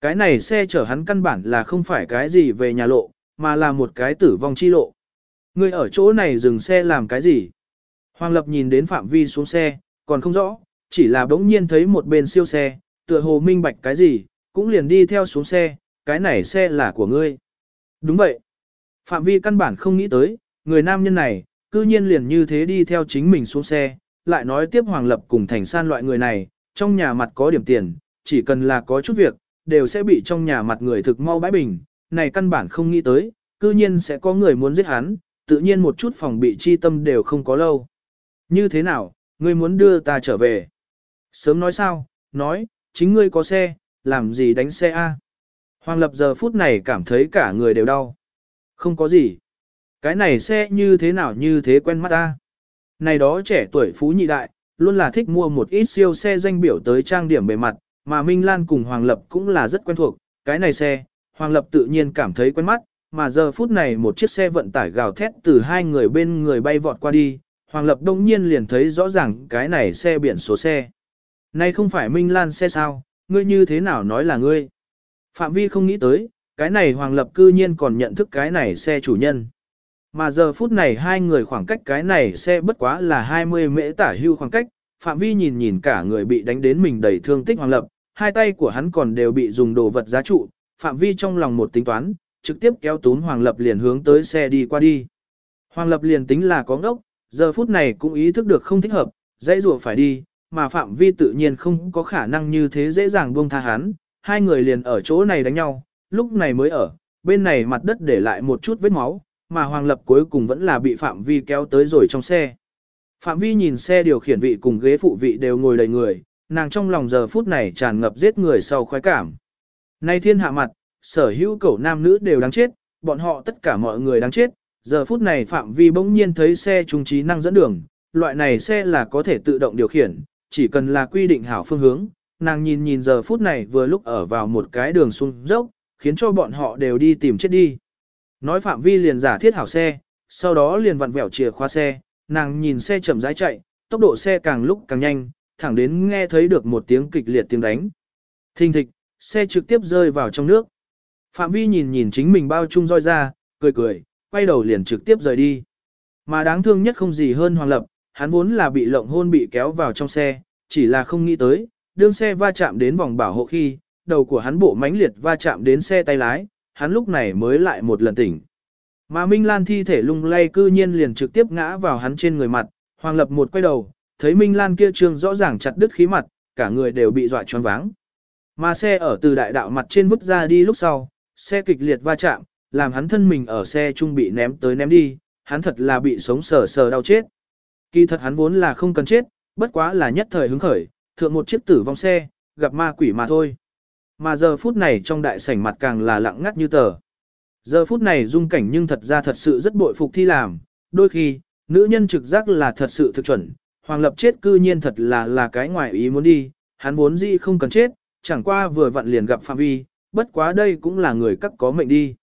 Cái này xe chở hắn căn bản là không phải cái gì về nhà lộ, mà là một cái tử vong chi lộ. Người ở chỗ này dừng xe làm cái gì? Hoàng Lập nhìn đến Phạm Vi xuống xe, còn không rõ, chỉ là bỗng nhiên thấy một bên siêu xe, tựa hồ minh bạch cái gì, cũng liền đi theo xuống xe, cái này xe là của ngươi. Đúng vậy. Phạm Vi căn bản không nghĩ tới, người nam nhân này, cư nhiên liền như thế đi theo chính mình xuống xe, lại nói tiếp Hoàng Lập cùng Thành San loại người này, trong nhà mặt có điểm tiền, chỉ cần là có chút việc, đều sẽ bị trong nhà mặt người thực mau bãi bình, này căn bản không nghĩ tới, cư nhiên sẽ có người muốn giết hắn, tự nhiên một chút phòng bị chi tâm đều không có lâu. Như thế nào, ngươi muốn đưa ta trở về? Sớm nói sao, nói, chính ngươi có xe, làm gì đánh xe A? Hoàng Lập giờ phút này cảm thấy cả người đều đau. Không có gì. Cái này xe như thế nào như thế quen mắt ta. Này đó trẻ tuổi phú nhị đại, luôn là thích mua một ít siêu xe danh biểu tới trang điểm bề mặt, mà Minh Lan cùng Hoàng Lập cũng là rất quen thuộc. Cái này xe, Hoàng Lập tự nhiên cảm thấy quen mắt, mà giờ phút này một chiếc xe vận tải gào thét từ hai người bên người bay vọt qua đi, Hoàng Lập đông nhiên liền thấy rõ ràng cái này xe biển số xe. Này không phải Minh Lan xe sao, ngươi như thế nào nói là ngươi? Phạm Vi không nghĩ tới, cái này Hoàng Lập cư nhiên còn nhận thức cái này xe chủ nhân. Mà giờ phút này hai người khoảng cách cái này xe bất quá là 20 mễ tả hưu khoảng cách, Phạm Vi nhìn nhìn cả người bị đánh đến mình đầy thương tích Hoàng Lập, hai tay của hắn còn đều bị dùng đồ vật giá trụ, Phạm Vi trong lòng một tính toán, trực tiếp kéo tún Hoàng Lập liền hướng tới xe đi qua đi. Hoàng Lập liền tính là có ngốc, giờ phút này cũng ý thức được không thích hợp, dãy rùa phải đi, mà Phạm Vi tự nhiên không có khả năng như thế dễ dàng buông tha hắn, hai người liền ở chỗ này đánh nhau, lúc này mới ở, bên này mặt đất để lại một chút vết máu, mà Hoàng Lập cuối cùng vẫn là bị Phạm Vi kéo tới rồi trong xe. Phạm Vi nhìn xe điều khiển vị cùng ghế phụ vị đều ngồi đầy người, nàng trong lòng giờ phút này tràn ngập giết người sau khoái cảm. Nay thiên hạ mặt, sở hữu cẩu nam nữ đều đáng chết, bọn họ tất cả mọi người đáng chết. Giờ phút này Phạm Vi bỗng nhiên thấy xe trung trí năng dẫn đường, loại này xe là có thể tự động điều khiển, chỉ cần là quy định hảo phương hướng. Nàng nhìn nhìn giờ phút này vừa lúc ở vào một cái đường xuống dốc, khiến cho bọn họ đều đi tìm chết đi. Nói Phạm Vi liền giả thiết hảo xe, sau đó liền vặn vẹo chìa khóa xe, nàng nhìn xe chậm rãi chạy, tốc độ xe càng lúc càng nhanh, thẳng đến nghe thấy được một tiếng kịch liệt tiếng đánh. Thình thịch, xe trực tiếp rơi vào trong nước. Phạm vi nhìn nhìn chính mình bao chung roi ra, cười cười, quay đầu liền trực tiếp rời đi. Mà đáng thương nhất không gì hơn Hoàng Lập, hắn vốn là bị lộng hôn bị kéo vào trong xe, chỉ là không nghĩ tới, đương xe va chạm đến vòng bảo hộ khi, đầu của hắn bộ mãnh liệt va chạm đến xe tay lái, hắn lúc này mới lại một lần tỉnh. Mà Minh Lan thi thể lung lay cư nhiên liền trực tiếp ngã vào hắn trên người mặt, Hoàng Lập một quay đầu, thấy Minh Lan kia trương rõ ràng chặt đứt khí mặt, cả người đều bị dọa choáng váng. Mà xe ở từ đại đạo mặt trên vứt ra đi lúc sau, xe kịch liệt va chạm, làm hắn thân mình ở xe trung bị ném tới ném đi, hắn thật là bị sống sờ sờ đau chết. Kỳ thật hắn vốn là không cần chết, bất quá là nhất thời hứng khởi, thượng một chiếc tử vong xe, gặp ma quỷ mà thôi. Mà giờ phút này trong đại sảnh mặt càng là lặng ngắt như tờ. Giờ phút này dung cảnh nhưng thật ra thật sự rất bội phục thi làm, đôi khi, nữ nhân trực giác là thật sự thực chuẩn, hoàng lập chết cư nhiên thật là là cái ngoài ý muốn đi, hắn vốn dĩ không cần chết, chẳng qua vừa vặn liền gặp Phạm Vi, bất quá đây cũng là người các có mệnh đi.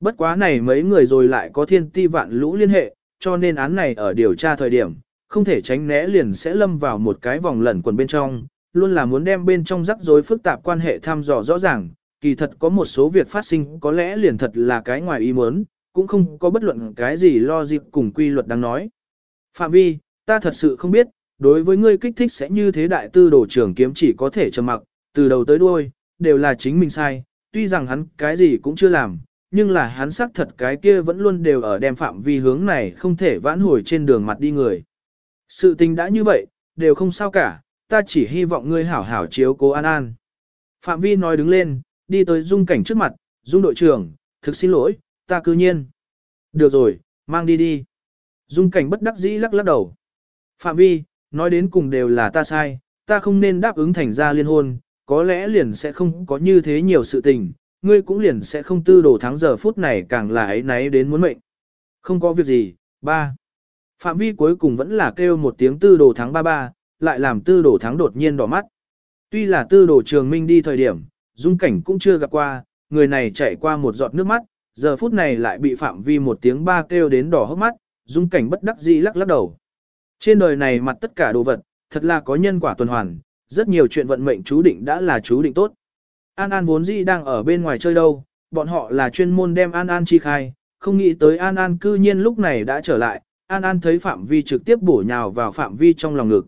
Bất quá này mấy người rồi lại có thiên ti vạn lũ liên hệ, cho nên án này ở điều tra thời điểm, không thể tránh né liền sẽ lâm vào một cái vòng lẩn quần bên trong, luôn là muốn đem bên trong rắc rối phức tạp quan hệ thăm dò rõ ràng, kỳ thật có một số việc phát sinh có lẽ liền thật là cái ngoài ý muốn, cũng không có bất luận cái gì lo dịp cùng quy luật đang nói. Phạm vi, ta thật sự không biết, đối với ngươi kích thích sẽ như thế đại tư đồ trưởng kiếm chỉ có thể trầm mặc, từ đầu tới đuôi, đều là chính mình sai, tuy rằng hắn cái gì cũng chưa làm, nhưng là hắn xác thật cái kia vẫn luôn đều ở đem phạm vi hướng này không thể vãn hồi trên đường mặt đi người. Sự tình đã như vậy, đều không sao cả, ta chỉ hy vọng ngươi hảo hảo chiếu cố An An. Phạm vi nói đứng lên, đi tới dung cảnh trước mặt, dung đội trưởng, thực xin lỗi, ta cư nhiên. Được rồi, mang đi đi. Dung cảnh bất đắc dĩ lắc lắc đầu. Phạm vi, nói đến cùng đều là ta sai, ta không nên đáp ứng thành ra liên hôn, có lẽ liền sẽ không có như thế nhiều sự tình, ngươi cũng liền sẽ không tư đồ thắng giờ phút này càng là ấy náy đến muốn mệnh. Không có việc gì, ba. Phạm vi cuối cùng vẫn là kêu một tiếng tư đồ thắng ba ba, lại làm tư đồ thắng đột nhiên đỏ mắt. Tuy là tư đồ trường minh đi thời điểm, dung cảnh cũng chưa gặp qua, người này chạy qua một giọt nước mắt, giờ phút này lại bị phạm vi một tiếng ba kêu đến đỏ hốc mắt, dung cảnh bất đắc dĩ lắc lắc đầu. Trên đời này mặt tất cả đồ vật, thật là có nhân quả tuần hoàn, rất nhiều chuyện vận mệnh chú định đã là chú định tốt. An An vốn dĩ đang ở bên ngoài chơi đâu, bọn họ là chuyên môn đem An An chi khai, không nghĩ tới An An cư nhiên lúc này đã trở lại, An An thấy Phạm Vi trực tiếp bổ nhào vào Phạm Vi trong lòng ngực.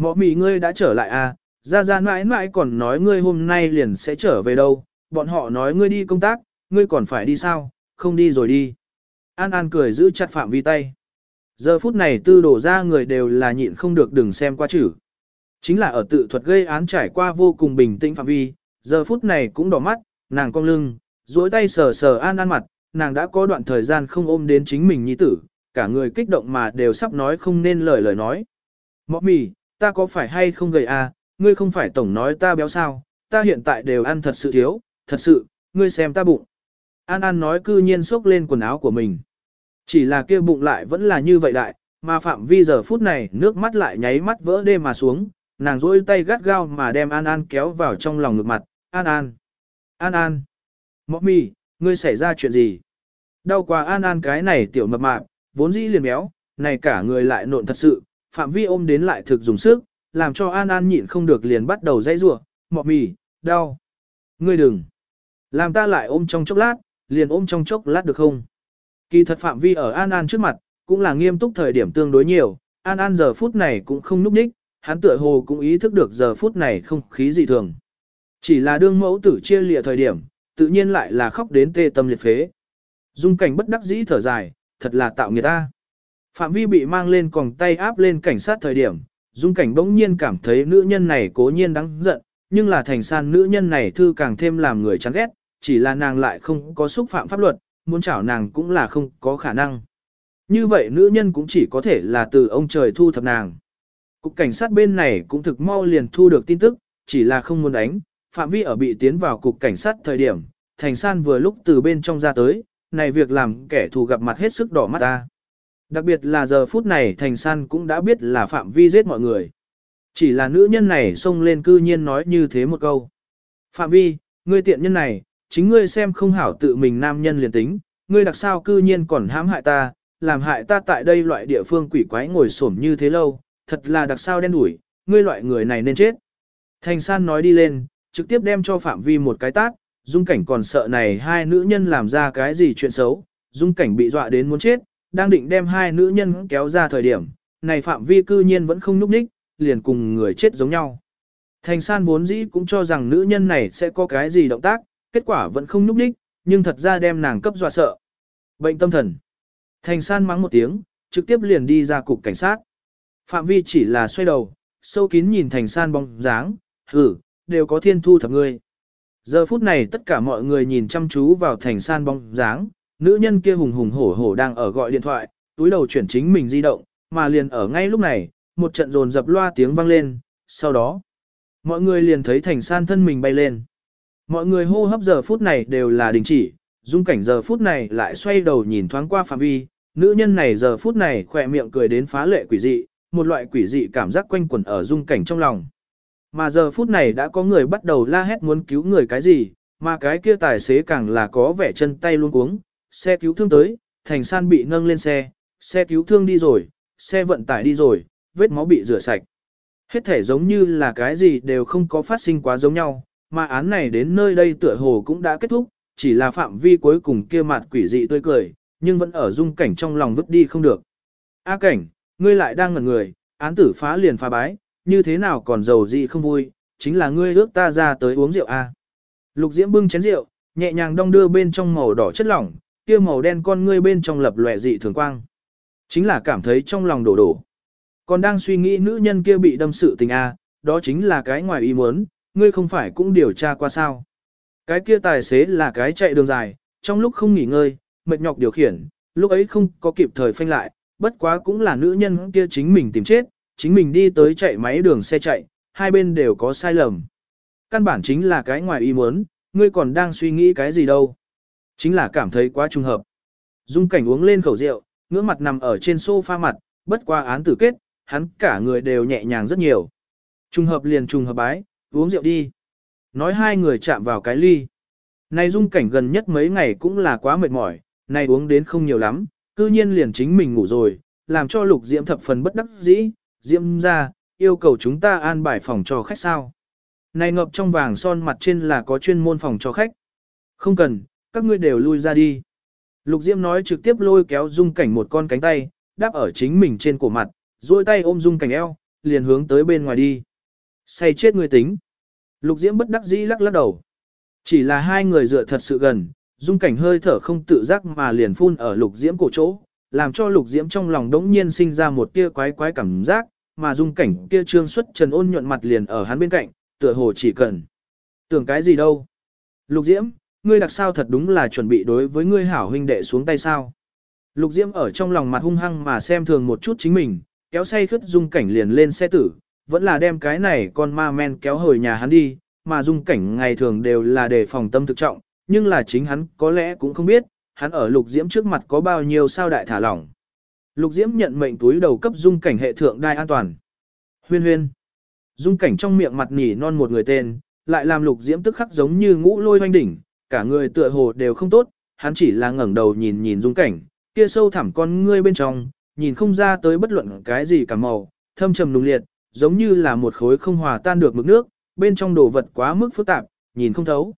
Mọ mì ngươi đã trở lại à, ra ra mãi mãi còn nói ngươi hôm nay liền sẽ trở về đâu, bọn họ nói ngươi đi công tác, ngươi còn phải đi sao, không đi rồi đi. An An cười giữ chặt Phạm Vi tay. Giờ phút này tư đổ ra người đều là nhịn không được đừng xem qua chữ. Chính là ở tự thuật gây án trải qua vô cùng bình tĩnh Phạm Vi, giờ phút này cũng đỏ mắt, nàng cong lưng, duỗi tay sờ sờ An An mặt, nàng đã có đoạn thời gian không ôm đến chính mình nhi tử, cả người kích động mà đều sắp nói không nên lời lời nói. Mọ mì, ta có phải hay không gầy à, ngươi không phải tổng nói ta béo sao, ta hiện tại đều ăn thật sự thiếu, thật sự, ngươi xem ta bụng. An An nói cư nhiên xốc lên quần áo của mình. Chỉ là kia bụng lại vẫn là như vậy đại, mà phạm vi giờ phút này nước mắt lại nháy mắt vỡ đê mà xuống, nàng rỗi tay gắt gao mà đem An An kéo vào trong lòng ngực mặt, An An, An An, mọ mì, ngươi xảy ra chuyện gì? Đau quá An An cái này tiểu mập mạp, vốn dĩ liền béo, này cả người lại nộn thật sự, phạm vi ôm đến lại thực dùng sức, làm cho An An nhịn không được liền bắt đầu dãy rủa, mọ mì, đau. Ngươi đừng. Làm ta lại ôm trong chốc lát, liền ôm trong chốc lát được không? Kỳ thật phạm vi ở An An trước mặt, cũng là nghiêm túc thời điểm tương đối nhiều, An An giờ phút này cũng không núp ních, hắn tựa hồ cũng ý thức được giờ phút này không khí dị thường. Chỉ là đương mẫu tử chia lịa thời điểm, tự nhiên lại là khóc đến tê tâm liệt phế. Dung cảnh bất đắc dĩ thở dài, thật là tạo người ta. Phạm vi bị mang lên còng tay áp lên cảnh sát thời điểm, dung cảnh bỗng nhiên cảm thấy nữ nhân này cố nhiên đáng giận, nhưng là thành san nữ nhân này thư càng thêm làm người chán ghét, chỉ là nàng lại không có xúc phạm pháp luật, muốn chảo nàng cũng là không có khả năng. Như vậy nữ nhân cũng chỉ có thể là từ ông trời thu thập nàng. Cục cảnh sát bên này cũng thực mau liền thu được tin tức, chỉ là không muốn đánh, phạm vi ở bị tiến vào cục cảnh sát thời điểm, thành san vừa lúc từ bên trong ra tới, này việc làm kẻ thù gặp mặt hết sức đỏ mắt ta. Đặc biệt là giờ phút này thành san cũng đã biết là phạm vi giết mọi người. Chỉ là nữ nhân này xông lên cư nhiên nói như thế một câu. Phạm vi, ngươi tiện nhân này, chính ngươi xem không hảo tự mình nam nhân liền tính, ngươi đặc sao cư nhiên còn hãm hại ta, làm hại ta tại đây loại địa phương quỷ quái ngồi xổm như thế lâu, thật là đặc sao đen đủi, ngươi loại người này nên chết. Thành san nói đi lên, trực tiếp đem cho Phạm Vi một cái tát, dung cảnh còn sợ này hai nữ nhân làm ra cái gì chuyện xấu, dung cảnh bị dọa đến muốn chết, đang định đem hai nữ nhân kéo ra thời điểm, này Phạm Vi cư nhiên vẫn không núp ních, liền cùng người chết giống nhau. Thành san vốn dĩ cũng cho rằng nữ nhân này sẽ có cái gì động tác, kết quả vẫn không núp ních, nhưng thật ra đem nàng cấp dọa sợ. Bệnh tâm thần. Thành san mắng một tiếng, trực tiếp liền đi ra cục cảnh sát. Phạm vi chỉ là xoay đầu, sâu kín nhìn thành san bóng dáng, hử, đều có thiên thu thập ngươi. Giờ phút này tất cả mọi người nhìn chăm chú vào thành san bóng dáng, nữ nhân kia hùng hùng hổ hổ đang ở gọi điện thoại, túi đầu chuyển chính mình di động, mà liền ở ngay lúc này, một trận rồn dập loa tiếng vang lên, sau đó, mọi người liền thấy thành san thân mình bay lên. Mọi người hô hấp giờ phút này đều là đình chỉ, dung cảnh giờ phút này lại xoay đầu nhìn thoáng qua phạm vi, nữ nhân này giờ phút này khỏe miệng cười đến phá lệ quỷ dị, một loại quỷ dị cảm giác quanh quẩn ở dung cảnh trong lòng. Mà giờ phút này đã có người bắt đầu la hét muốn cứu người cái gì, mà cái kia tài xế càng là có vẻ chân tay luôn cuống, xe cứu thương tới, thành san bị nâng lên xe, xe cứu thương đi rồi, xe vận tải đi rồi, vết máu bị rửa sạch. Hết thể giống như là cái gì đều không có phát sinh quá giống nhau, mà án này đến nơi đây tựa hồ cũng đã kết thúc, chỉ là phạm vi cuối cùng kia mặt quỷ dị tươi cười, nhưng vẫn ở dung cảnh trong lòng vứt đi không được. A cảnh, ngươi lại đang ngẩn người, án tử phá liền phá bái, như thế nào còn giàu gì không vui, chính là ngươi ước ta ra tới uống rượu a. Lục Diễm bưng chén rượu, nhẹ nhàng đong đưa bên trong màu đỏ chất lỏng, kia màu đen con ngươi bên trong lập lòe dị thường quang. Chính là cảm thấy trong lòng đổ đổ. Còn đang suy nghĩ nữ nhân kia bị đâm sự tình a, đó chính là cái ngoài ý muốn, ngươi không phải cũng điều tra qua sao. Cái kia tài xế là cái chạy đường dài, trong lúc không nghỉ ngơi, mệt nhọc điều khiển, lúc ấy không có kịp thời phanh lại, bất quá cũng là nữ nhân kia chính mình tìm chết, chính mình đi tới chạy máy đường xe chạy, hai bên đều có sai lầm. Căn bản chính là cái ngoài ý muốn, ngươi còn đang suy nghĩ cái gì đâu. Chính là cảm thấy quá trùng hợp. Dung cảnh uống lên khẩu rượu, ngưỡng mặt nằm ở trên sofa mặt, bất qua án tử kết, hắn cả người đều nhẹ nhàng rất nhiều. Trùng hợp liền trùng hợp bái, uống rượu đi. Nói hai người chạm vào cái ly. Này dung cảnh gần nhất mấy ngày cũng là quá mệt mỏi, này uống đến không nhiều lắm, cư nhiên liền chính mình ngủ rồi, làm cho lục diễm thập phần bất đắc dĩ, diễm ra, yêu cầu chúng ta an bài phòng cho khách sao. Này ngập trong vàng son mặt trên là có chuyên môn phòng cho khách. Không cần, các ngươi đều lui ra đi. Lục diễm nói trực tiếp lôi kéo dung cảnh một con cánh tay, đáp ở chính mình trên cổ mặt, duỗi tay ôm dung cảnh eo, liền hướng tới bên ngoài đi. Say chết người tính. Lục diễm bất đắc dĩ lắc lắc đầu. Chỉ là hai người dựa thật sự gần, dung cảnh hơi thở không tự giác mà liền phun ở lục diễm cổ chỗ, làm cho lục diễm trong lòng đống nhiên sinh ra một tia quái quái cảm giác, mà dung cảnh kia trương xuất trần ôn nhuận mặt liền ở hắn bên cạnh, tựa hồ chỉ cần. Tưởng cái gì đâu. Lục diễm, ngươi đặc sao thật đúng là chuẩn bị đối với ngươi hảo huynh đệ xuống tay sao. Lục diễm ở trong lòng mặt hung hăng mà xem thường một chút chính mình, kéo say khất dung cảnh liền lên xe tử, vẫn là đem cái này con ma men kéo hồi nhà hắn đi, mà dung cảnh ngày thường đều là đề phòng tâm thực trọng, nhưng là chính hắn có lẽ cũng không biết, hắn ở lục diễm trước mặt có bao nhiêu sao đại thả lỏng. Lục diễm nhận mệnh túi đầu cấp dung cảnh hệ thượng đai an toàn. Huyên huyên. Dung cảnh trong miệng mặt nỉ non một người tên, lại làm lục diễm tức khắc giống như ngũ lôi hoanh đỉnh, cả người tựa hồ đều không tốt, hắn chỉ là ngẩng đầu nhìn nhìn dung cảnh, kia sâu thẳm con ngươi bên trong, nhìn không ra tới bất luận cái gì cả màu, thâm trầm nùng liệt, giống như là một khối không hòa tan được mực nước, bên trong đồ vật quá mức phức tạp, nhìn không thấu.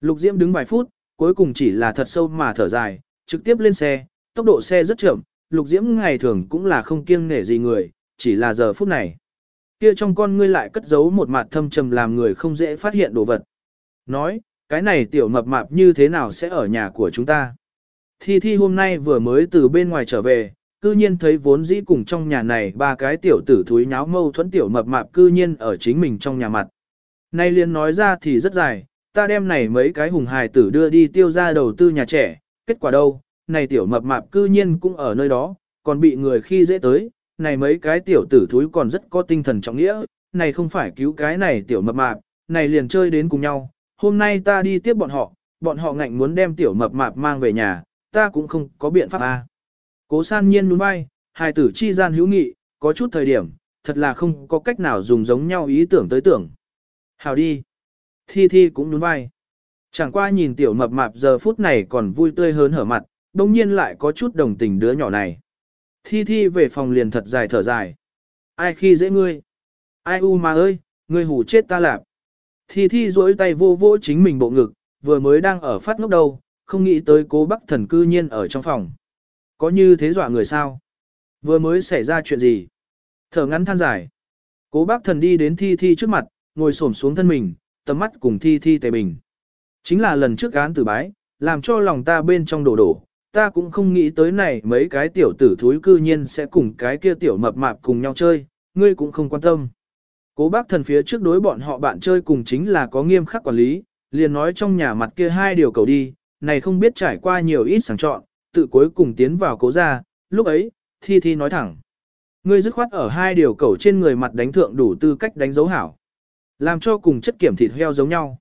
Lục Diễm đứng vài phút, cuối cùng chỉ là thật sâu mà thở dài, trực tiếp lên xe, tốc độ xe rất chậm, Lục Diễm ngày thường cũng là không kiêng nể gì người, chỉ là giờ phút này. Kia trong con ngươi lại cất giấu một mặt thâm trầm làm người không dễ phát hiện đồ vật. Nói, cái này tiểu mập mạp như thế nào sẽ ở nhà của chúng ta? Thi Thi hôm nay vừa mới từ bên ngoài trở về, cư nhiên thấy vốn dĩ cùng trong nhà này ba cái tiểu tử thúi nháo mâu thuẫn tiểu mập mạp cư nhiên ở chính mình trong nhà mặt. Nay liền nói ra thì rất dài, ta đem này mấy cái hùng hài tử đưa đi tiêu ra đầu tư nhà trẻ, kết quả đâu, này tiểu mập mạp cư nhiên cũng ở nơi đó, còn bị người khi dễ tới, này mấy cái tiểu tử thúi còn rất có tinh thần trọng nghĩa, này không phải cứu cái này tiểu mập mạp, này liền chơi đến cùng nhau, hôm nay ta đi tiếp bọn họ, bọn họ ngạnh muốn đem tiểu mập mạp mang về nhà, ta cũng không có biện pháp a. Cố san nhiên đúng vai, hài tử chi gian hữu nghị, có chút thời điểm, thật là không có cách nào dùng giống nhau ý tưởng tới tưởng. Hào đi. Thi Thi cũng nhún vai. Chẳng qua nhìn tiểu mập mạp giờ phút này còn vui tươi hớn hở mặt, đồng nhiên lại có chút đồng tình đứa nhỏ này. Thi Thi về phòng liền thật dài thở dài. Ai khi dễ ngươi? Ai u mà ơi, ngươi hủ chết ta lạp. Thi Thi duỗi tay vô vỗ chính mình bộ ngực, vừa mới đang ở phát ngốc đâu, không nghĩ tới cố bác thần cư nhiên ở trong phòng. Có như thế dọa người sao? Vừa mới xảy ra chuyện gì? Thở ngắn than dài. Cố bác thần đi đến Thi Thi trước mặt, ngồi xổm xuống thân mình, tầm mắt cùng Thi Thi tề bình. Chính là lần trước án tử bái, làm cho lòng ta bên trong đổ đổ, ta cũng không nghĩ tới này mấy cái tiểu tử thúi cư nhiên sẽ cùng cái kia tiểu mập mạp cùng nhau chơi, ngươi cũng không quan tâm. Cố bác thần phía trước đối bọn họ bạn chơi cùng chính là có nghiêm khắc quản lý, liền nói trong nhà mặt kia hai điều cầu đi, này không biết trải qua nhiều ít sàng chọn, tự cuối cùng tiến vào cố ra, lúc ấy, Thi Thi nói thẳng. Ngươi dứt khoát ở hai điều cầu trên người mặt đánh thượng đủ tư cách đánh dấu hảo. Làm cho cùng chất kiểm thịt heo giống nhau.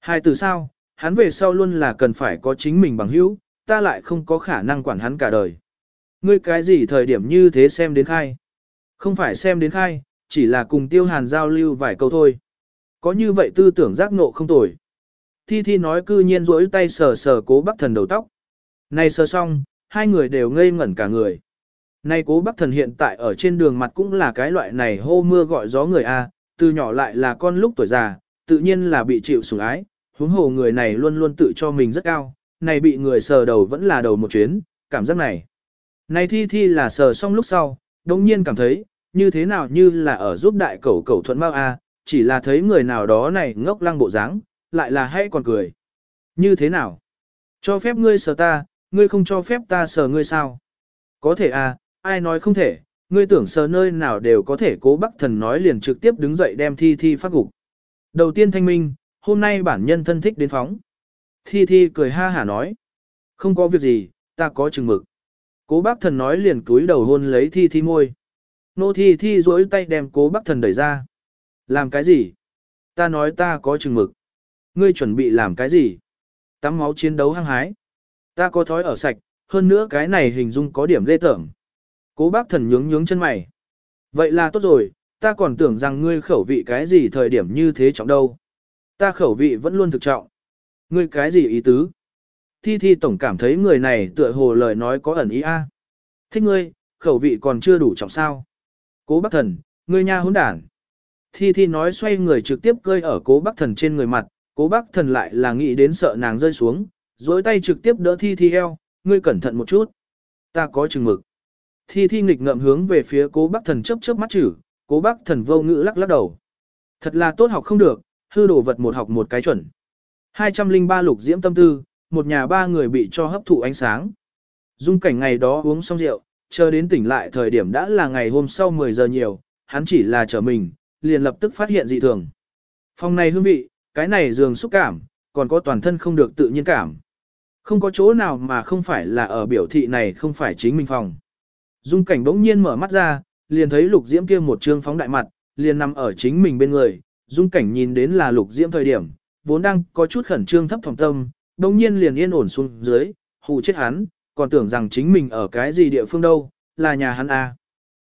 Hai từ sao, hắn về sau luôn là cần phải có chính mình bằng hữu, ta lại không có khả năng quản hắn cả đời. Ngươi cái gì thời điểm như thế xem đến khai? Không phải xem đến khai, chỉ là cùng tiêu hàn giao lưu vài câu thôi. Có như vậy tư tưởng giác ngộ không tồi. Thi Thi nói cư nhiên rỗi tay sờ sờ cố bác thần đầu tóc. Này sờ xong, hai người đều ngây ngẩn cả người. Này cố bác thần hiện tại ở trên đường mặt cũng là cái loại này hô mưa gọi gió người A, từ nhỏ lại là con lúc tuổi già, tự nhiên là bị chịu sủng ái, huống hồ người này luôn luôn tự cho mình rất cao, này bị người sờ đầu vẫn là đầu một chuyến, cảm giác này. Này thi thi là sờ xong lúc sau, đồng nhiên cảm thấy, như thế nào như là ở giúp đại cẩu cẩu thuận mau a, chỉ là thấy người nào đó này ngốc lăng bộ dáng, lại là hay còn cười. Như thế nào? Cho phép ngươi sờ ta, ngươi không cho phép ta sờ ngươi sao? Có thể à, ai nói không thể, ngươi tưởng sờ nơi nào đều có thể cố bắc thần nói liền trực tiếp đứng dậy đem thi thi phát gục. Đầu tiên thanh minh, hôm nay bản nhân thân thích đến phóng. Thi Thi cười ha hả nói. Không có việc gì, ta có chừng mực. Cố bác thần nói liền cúi đầu hôn lấy Thi Thi môi. Nô Thi Thi duỗi tay đem cố bác thần đẩy ra. Làm cái gì? Ta nói ta có chừng mực. Ngươi chuẩn bị làm cái gì? Tắm máu chiến đấu hăng hái. Ta có thói ở sạch, hơn nữa cái này hình dung có điểm lê tởm. Cố bác thần nhướng nhướng chân mày. Vậy là tốt rồi, ta còn tưởng rằng ngươi khẩu vị cái gì thời điểm như thế trọng đâu. Ta khẩu vị vẫn luôn thực trọng. Ngươi cái gì ý tứ? Thi Thi tổng cảm thấy người này tựa hồ lời nói có ẩn ý a. Thích ngươi, khẩu vị còn chưa đủ trọng sao. Cố bác thần, ngươi nha hỗn đản. Thi Thi nói xoay người trực tiếp cơi ở cố bác thần trên người mặt, cố bác thần lại là nghĩ đến sợ nàng rơi xuống, dối tay trực tiếp đỡ Thi Thi eo, ngươi cẩn thận một chút. Ta có chừng mực. Thi Thi nghịch ngậm hướng về phía cố bác thần chớp chớp mắt chữ, cố bác thần vô ngữ lắc lắc đầu. Thật là tốt học không được, hư đồ vật một học một cái chuẩn. 203 lục diễm tâm tư, một nhà ba người bị cho hấp thụ ánh sáng. Dung cảnh ngày đó uống xong rượu, chờ đến tỉnh lại thời điểm đã là ngày hôm sau 10 giờ nhiều, hắn chỉ là chờ mình, liền lập tức phát hiện dị thường. Phòng này hương vị, cái này giường xúc cảm, còn có toàn thân không được tự nhiên cảm. Không có chỗ nào mà không phải là ở biểu thị này không phải chính mình phòng. Dung cảnh bỗng nhiên mở mắt ra, liền thấy lục diễm kia một trương phóng đại mặt, liền nằm ở chính mình bên người. Dung cảnh nhìn đến là lục diễm thời điểm, vốn đang có chút khẩn trương thấp phòng tâm, bỗng nhiên liền yên ổn xuống dưới, hù chết hắn, còn tưởng rằng chính mình ở cái gì địa phương đâu, là nhà hắn à.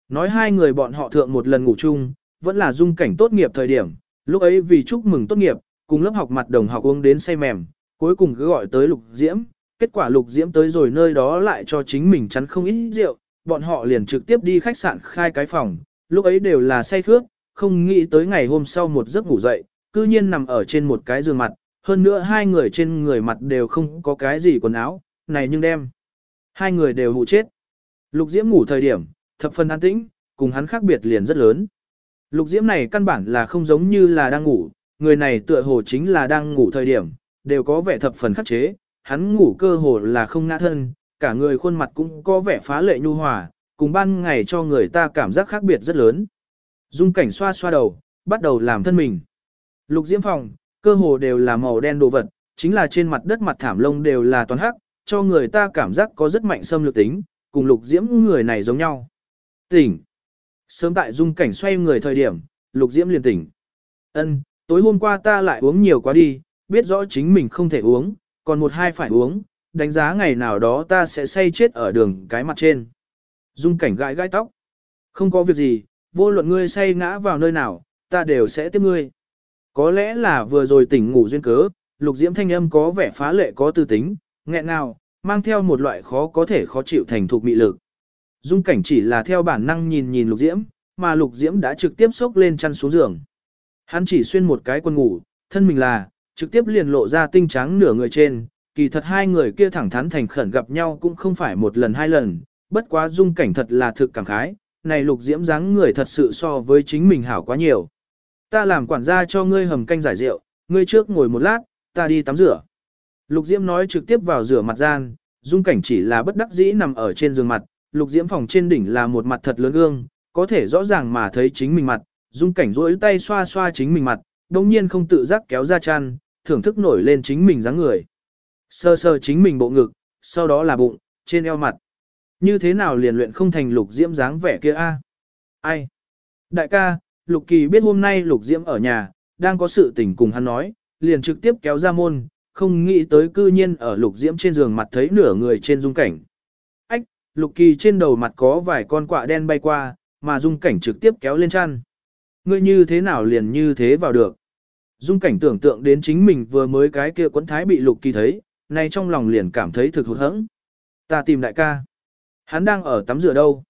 Nói hai người bọn họ thượng một lần ngủ chung, vẫn là dung cảnh tốt nghiệp thời điểm, lúc ấy vì chúc mừng tốt nghiệp, cùng lớp học mặt đồng học uống đến say mềm, cuối cùng cứ gọi tới lục diễm, kết quả lục diễm tới rồi nơi đó lại cho chính mình chắn không ít rượu, bọn họ liền trực tiếp đi khách sạn khai cái phòng, lúc ấy đều là say khước, không nghĩ tới ngày hôm sau một giấc ngủ dậy, cư nhiên nằm ở trên một cái giường mặt, hơn nữa hai người trên người mặt đều không có cái gì quần áo, này nhưng đem. Hai người đều hụ chết. Lục Diễm ngủ thời điểm, thập phần an tĩnh, cùng hắn khác biệt liền rất lớn. Lục Diễm này căn bản là không giống như là đang ngủ, người này tựa hồ chính là đang ngủ thời điểm, đều có vẻ thập phần khắc chế, hắn ngủ cơ hồ là không ngã thân, cả người khuôn mặt cũng có vẻ phá lệ nhu hòa, cùng ban ngày cho người ta cảm giác khác biệt rất lớn. Dung cảnh xoa xoa đầu, bắt đầu làm thân mình. Lục diễm phòng, cơ hồ đều là màu đen đồ vật, chính là trên mặt đất mặt thảm lông đều là toàn hắc, cho người ta cảm giác có rất mạnh xâm lược tính, cùng lục diễm người này giống nhau. Tỉnh. Sớm tại dung cảnh xoay người thời điểm, lục diễm liền tỉnh. Ân, tối hôm qua ta lại uống nhiều quá đi, biết rõ chính mình không thể uống, còn một hai phải uống, đánh giá ngày nào đó ta sẽ say chết ở đường cái mặt trên. Dung cảnh gãi gãi tóc. Không có việc gì, vô luận ngươi say ngã vào nơi nào, ta đều sẽ tiếp ngươi. Có lẽ là vừa rồi tỉnh ngủ duyên cớ, lục diễm thanh âm có vẻ phá lệ có tư tính, nghẹn nào, mang theo một loại khó có thể khó chịu thành thục mị lực. Dung cảnh chỉ là theo bản năng nhìn nhìn lục diễm, mà lục diễm đã trực tiếp xốc lên chăn xuống giường. Hắn chỉ xuyên một cái quần ngủ, thân mình là, trực tiếp liền lộ ra tinh trắng nửa người trên, kỳ thật hai người kia thẳng thắn thành khẩn gặp nhau cũng không phải một lần hai lần, bất quá dung cảnh thật là thực cảm khái, này lục diễm dáng người thật sự so với chính mình hảo quá nhiều. Ta làm quản gia cho ngươi hầm canh giải rượu, ngươi trước ngồi một lát, ta đi tắm rửa. Lục diễm nói trực tiếp vào rửa mặt gian, dung cảnh chỉ là bất đắc dĩ nằm ở trên giường mặt, lục diễm phòng trên đỉnh là một mặt thật lớn gương, có thể rõ ràng mà thấy chính mình mặt, dung cảnh duỗi tay xoa xoa chính mình mặt, đồng nhiên không tự giác kéo ra chăn, thưởng thức nổi lên chính mình dáng người. Sơ sơ chính mình bộ ngực, sau đó là bụng, trên eo mặt. Như thế nào liền luyện không thành lục diễm dáng vẻ kia a? Ai? Đại ca, lục kỳ biết hôm nay lục diễm ở nhà, đang có sự tình cùng hắn nói, liền trực tiếp kéo ra môn, không nghĩ tới cư nhiên ở lục diễm trên giường mặt thấy nửa người trên dung cảnh. Ách, lục kỳ trên đầu mặt có vài con quạ đen bay qua, mà dung cảnh trực tiếp kéo lên chăn. Ngươi như thế nào liền như thế vào được? Dung cảnh tưởng tượng đến chính mình vừa mới cái kia quấn thái bị lục kỳ thấy, nay trong lòng liền cảm thấy thực hụt hẫng. Ta tìm đại ca. Hắn đang ở tắm rửa đâu?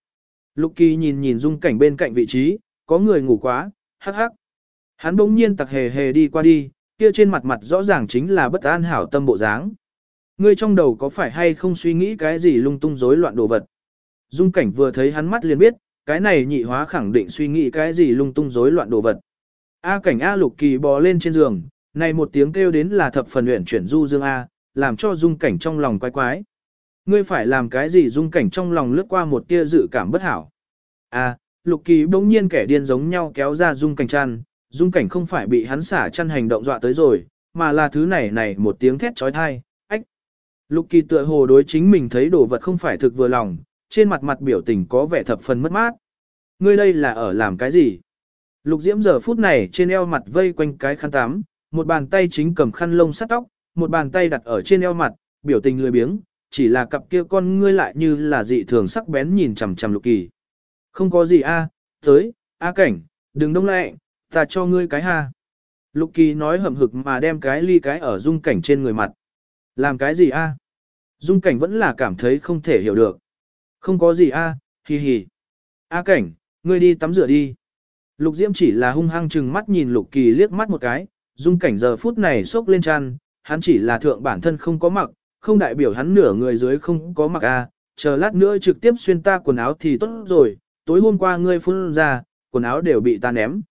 Lục kỳ nhìn nhìn dung cảnh bên cạnh vị trí, có người ngủ quá, hắc hắc. Hắn bỗng nhiên tặc hề hề đi qua đi, kia trên mặt mặt rõ ràng chính là bất an hảo tâm bộ dáng. Ngươi trong đầu có phải hay không suy nghĩ cái gì lung tung rối loạn đồ vật? Dung cảnh vừa thấy hắn mắt liền biết, cái này nhị hóa khẳng định suy nghĩ cái gì lung tung rối loạn đồ vật. A cảnh A lục kỳ bò lên trên giường, này một tiếng kêu đến là thập phần luyện chuyển du dương A, làm cho dung cảnh trong lòng quái quái. Ngươi phải làm cái gì dung cảnh trong lòng lướt qua một tia dự cảm bất hảo. A, lục kỳ bỗng nhiên kẻ điên giống nhau kéo ra dung cảnh chăn, dung cảnh không phải bị hắn xả chăn hành động dọa tới rồi, mà là thứ này này một tiếng thét trói thai, ách. Lục kỳ tựa hồ đối chính mình thấy đồ vật không phải thực vừa lòng, trên mặt mặt biểu tình có vẻ thập phần mất mát. Ngươi đây là ở làm cái gì? Lục diễm giờ phút này trên eo mặt vây quanh cái khăn tắm, một bàn tay chính cầm khăn lông sắt tóc, một bàn tay đặt ở trên eo mặt, biểu tình lười biếng, chỉ là cặp kia con ngươi lại như là dị thường sắc bén nhìn chằm chằm lục kỳ. Không có gì a, tới, a cảnh, đừng đông lạnh, ta cho ngươi cái ha. Lục kỳ nói hậm hực mà đem cái ly cái ở dung cảnh trên người mặt. Làm cái gì a? Dung cảnh vẫn là cảm thấy không thể hiểu được. Không có gì a, à, hì hì. A cảnh, ngươi đi tắm rửa đi. Lục Diễm chỉ là hung hăng chừng mắt nhìn Lục Kỳ liếc mắt một cái, dung cảnh giờ phút này sốc lên chăn, hắn chỉ là thượng bản thân không có mặc, không đại biểu hắn nửa người dưới không có mặc a, chờ lát nữa trực tiếp xuyên ta quần áo thì tốt rồi, tối hôm qua ngươi phun ra, quần áo đều bị ta ném.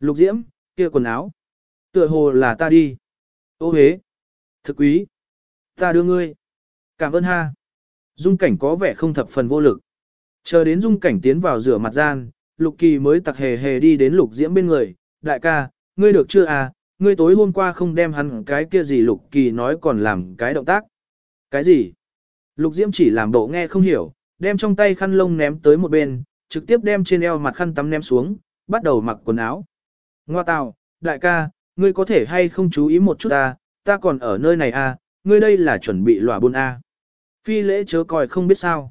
Lục Diễm, kia quần áo. Tựa hồ là ta đi. Ô hế. Thực quý. Ta đưa ngươi. Cảm ơn ha. Dung cảnh có vẻ không thập phần vô lực. Chờ đến dung cảnh tiến vào rửa mặt gian, lục kỳ mới tặc hề hề đi đến lục diễm bên người. Đại ca, ngươi được chưa à, ngươi tối hôm qua không đem hắn cái kia gì lục kỳ nói còn làm cái động tác. Cái gì? Lục diễm chỉ làm bộ nghe không hiểu, đem trong tay khăn lông ném tới một bên, trực tiếp đem trên eo mặt khăn tắm ném xuống, bắt đầu mặc quần áo. Ngoa tào, đại ca, ngươi có thể hay không chú ý một chút ta, ta còn ở nơi này à, ngươi đây là chuẩn bị lòa buôn à. Phi lễ chớ coi không biết sao.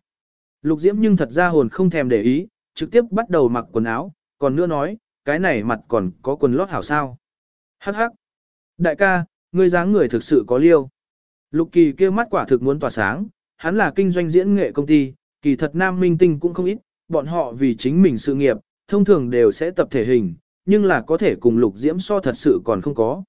Lục Diễm nhưng thật ra hồn không thèm để ý, trực tiếp bắt đầu mặc quần áo, còn nữa nói, cái này mặt còn có quần lót hảo sao. Hắc hắc. Đại ca, ngươi dáng người thực sự có liêu. Lục Kỳ kia mắt quả thực muốn tỏa sáng, hắn là kinh doanh diễn nghệ công ty, kỳ thật nam minh tinh cũng không ít, bọn họ vì chính mình sự nghiệp, thông thường đều sẽ tập thể hình, nhưng là có thể cùng Lục Diễm so thật sự còn không có.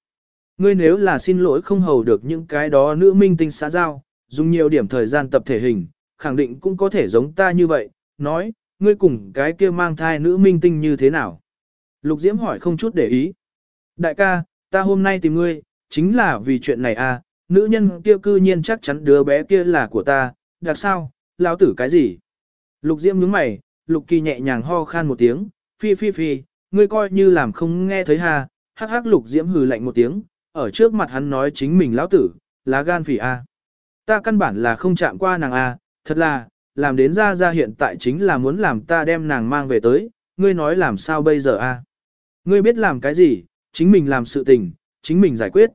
Ngươi nếu là xin lỗi không hầu được những cái đó nữ minh tinh xã giao, dùng nhiều điểm thời gian tập thể hình, khẳng định cũng có thể giống ta như vậy, nói, ngươi cùng cái kia mang thai nữ minh tinh như thế nào? Lục Diễm hỏi không chút để ý. Đại ca, ta hôm nay tìm ngươi, chính là vì chuyện này à, nữ nhân kia cư nhiên chắc chắn đứa bé kia là của ta, đặc sao, lão tử cái gì? Lục Diễm nhướng mày, Lục Kỳ nhẹ nhàng ho khan một tiếng, phi phi phi, ngươi coi như làm không nghe thấy ha, hắc hắc Lục Diễm hừ lạnh một tiếng, ở trước mặt hắn nói chính mình lão tử, lá gan phỉ a. Ta căn bản là không chạm qua nàng A, thật là, làm đến ra ra hiện tại chính là muốn làm ta đem nàng mang về tới, ngươi nói làm sao bây giờ A. Ngươi biết làm cái gì, chính mình làm sự tình, chính mình giải quyết.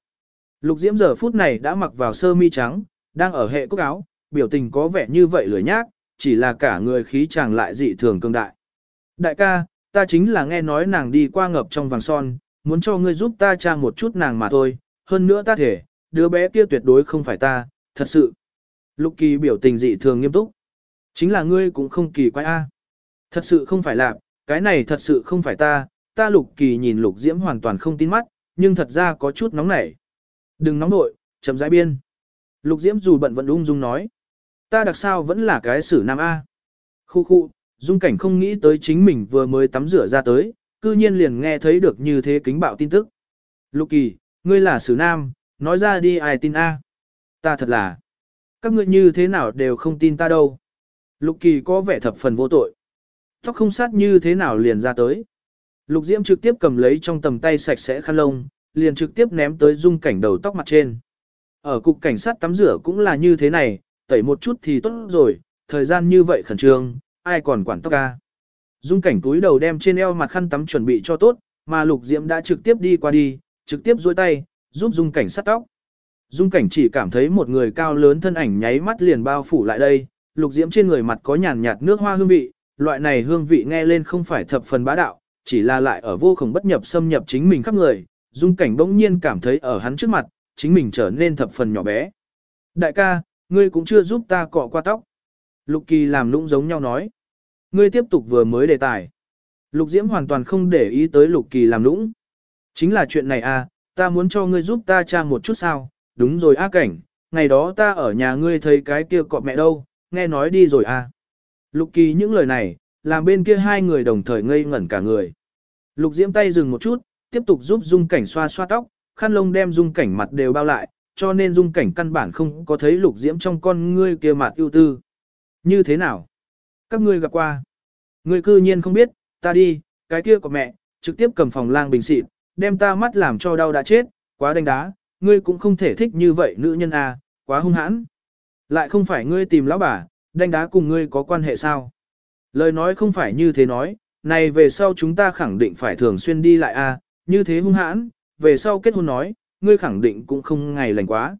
Lục Diễm giờ phút này đã mặc vào sơ mi trắng, đang ở hệ cúc áo, biểu tình có vẻ như vậy lười nhác, chỉ là cả người khí chàng lại dị thường cương đại. Đại ca, ta chính là nghe nói nàng đi qua ngập trong vàng son, muốn cho ngươi giúp ta tra một chút nàng mà thôi, hơn nữa ta thể, đứa bé kia tuyệt đối không phải ta, thật sự. Lục kỳ biểu tình dị thường nghiêm túc. Chính là ngươi cũng không kỳ quái a. À. Thật sự không phải là, cái này thật sự không phải ta, ta lục kỳ nhìn lục diễm hoàn toàn không tin mắt, nhưng thật ra có chút nóng nảy. Đừng nóng nội, chậm rãi biên. Lục Diễm dù bận vẫn ung dung nói. Ta đặc sao vẫn là cái sử nam A. Khu khu, dung cảnh không nghĩ tới chính mình vừa mới tắm rửa ra tới, cư nhiên liền nghe thấy được như thế kính bạo tin tức. Lục kỳ, ngươi là sử nam, nói ra đi ai tin A. Ta thật là, các ngươi như thế nào đều không tin ta đâu. Lục kỳ có vẻ thập phần vô tội. Tóc không sát như thế nào liền ra tới. Lục Diễm trực tiếp cầm lấy trong tầm tay sạch sẽ khăn lông, liền trực tiếp ném tới dung cảnh đầu tóc mặt trên. Ở cục cảnh sát tắm rửa cũng là như thế này, tẩy một chút thì tốt rồi, thời gian như vậy khẩn trương, ai còn quản tóc ca. Dung cảnh túi đầu đem trên eo mặt khăn tắm chuẩn bị cho tốt, mà lục diễm đã trực tiếp đi qua đi, trực tiếp duỗi tay, giúp dung cảnh sắt tóc. Dung cảnh chỉ cảm thấy một người cao lớn thân ảnh nháy mắt liền bao phủ lại đây, lục diễm trên người mặt có nhàn nhạt nước hoa hương vị, loại này hương vị nghe lên không phải thập phần bá đạo, chỉ là lại ở vô cùng bất nhập xâm nhập chính mình khắp người, dung cảnh bỗng nhiên cảm thấy ở hắn trước mặt, chính mình trở nên thập phần nhỏ bé. Đại ca, ngươi cũng chưa giúp ta cọ qua tóc. Lục kỳ làm lũng giống nhau nói. Ngươi tiếp tục vừa mới đề tài. Lục diễm hoàn toàn không để ý tới lục kỳ làm lũng. Chính là chuyện này à, ta muốn cho ngươi giúp ta tra một chút sao, đúng rồi a cảnh, ngày đó ta ở nhà ngươi thấy cái kia cọ mẹ đâu, nghe nói đi rồi à. Lục kỳ những lời này, làm bên kia hai người đồng thời ngây ngẩn cả người. Lục diễm tay dừng một chút, tiếp tục giúp dung cảnh xoa xoa tóc, khăn lông đem dung cảnh mặt đều bao lại, cho nên dung cảnh căn bản không có thấy lục diễm trong con ngươi kia mặt ưu tư. Như thế nào? Các ngươi gặp qua. Ngươi cư nhiên không biết, ta đi, cái kia của mẹ, trực tiếp cầm phòng lang bình xịt, đem ta mắt làm cho đau đã chết, quá đánh đá, ngươi cũng không thể thích như vậy nữ nhân à, quá hung hãn. Lại không phải ngươi tìm lão bà, đánh đá cùng ngươi có quan hệ sao? Lời nói không phải như thế nói, này về sau chúng ta khẳng định phải thường xuyên đi lại a, à, như thế hung hãn, về sau kết hôn nói, ngươi khẳng định cũng không ngày lành quá.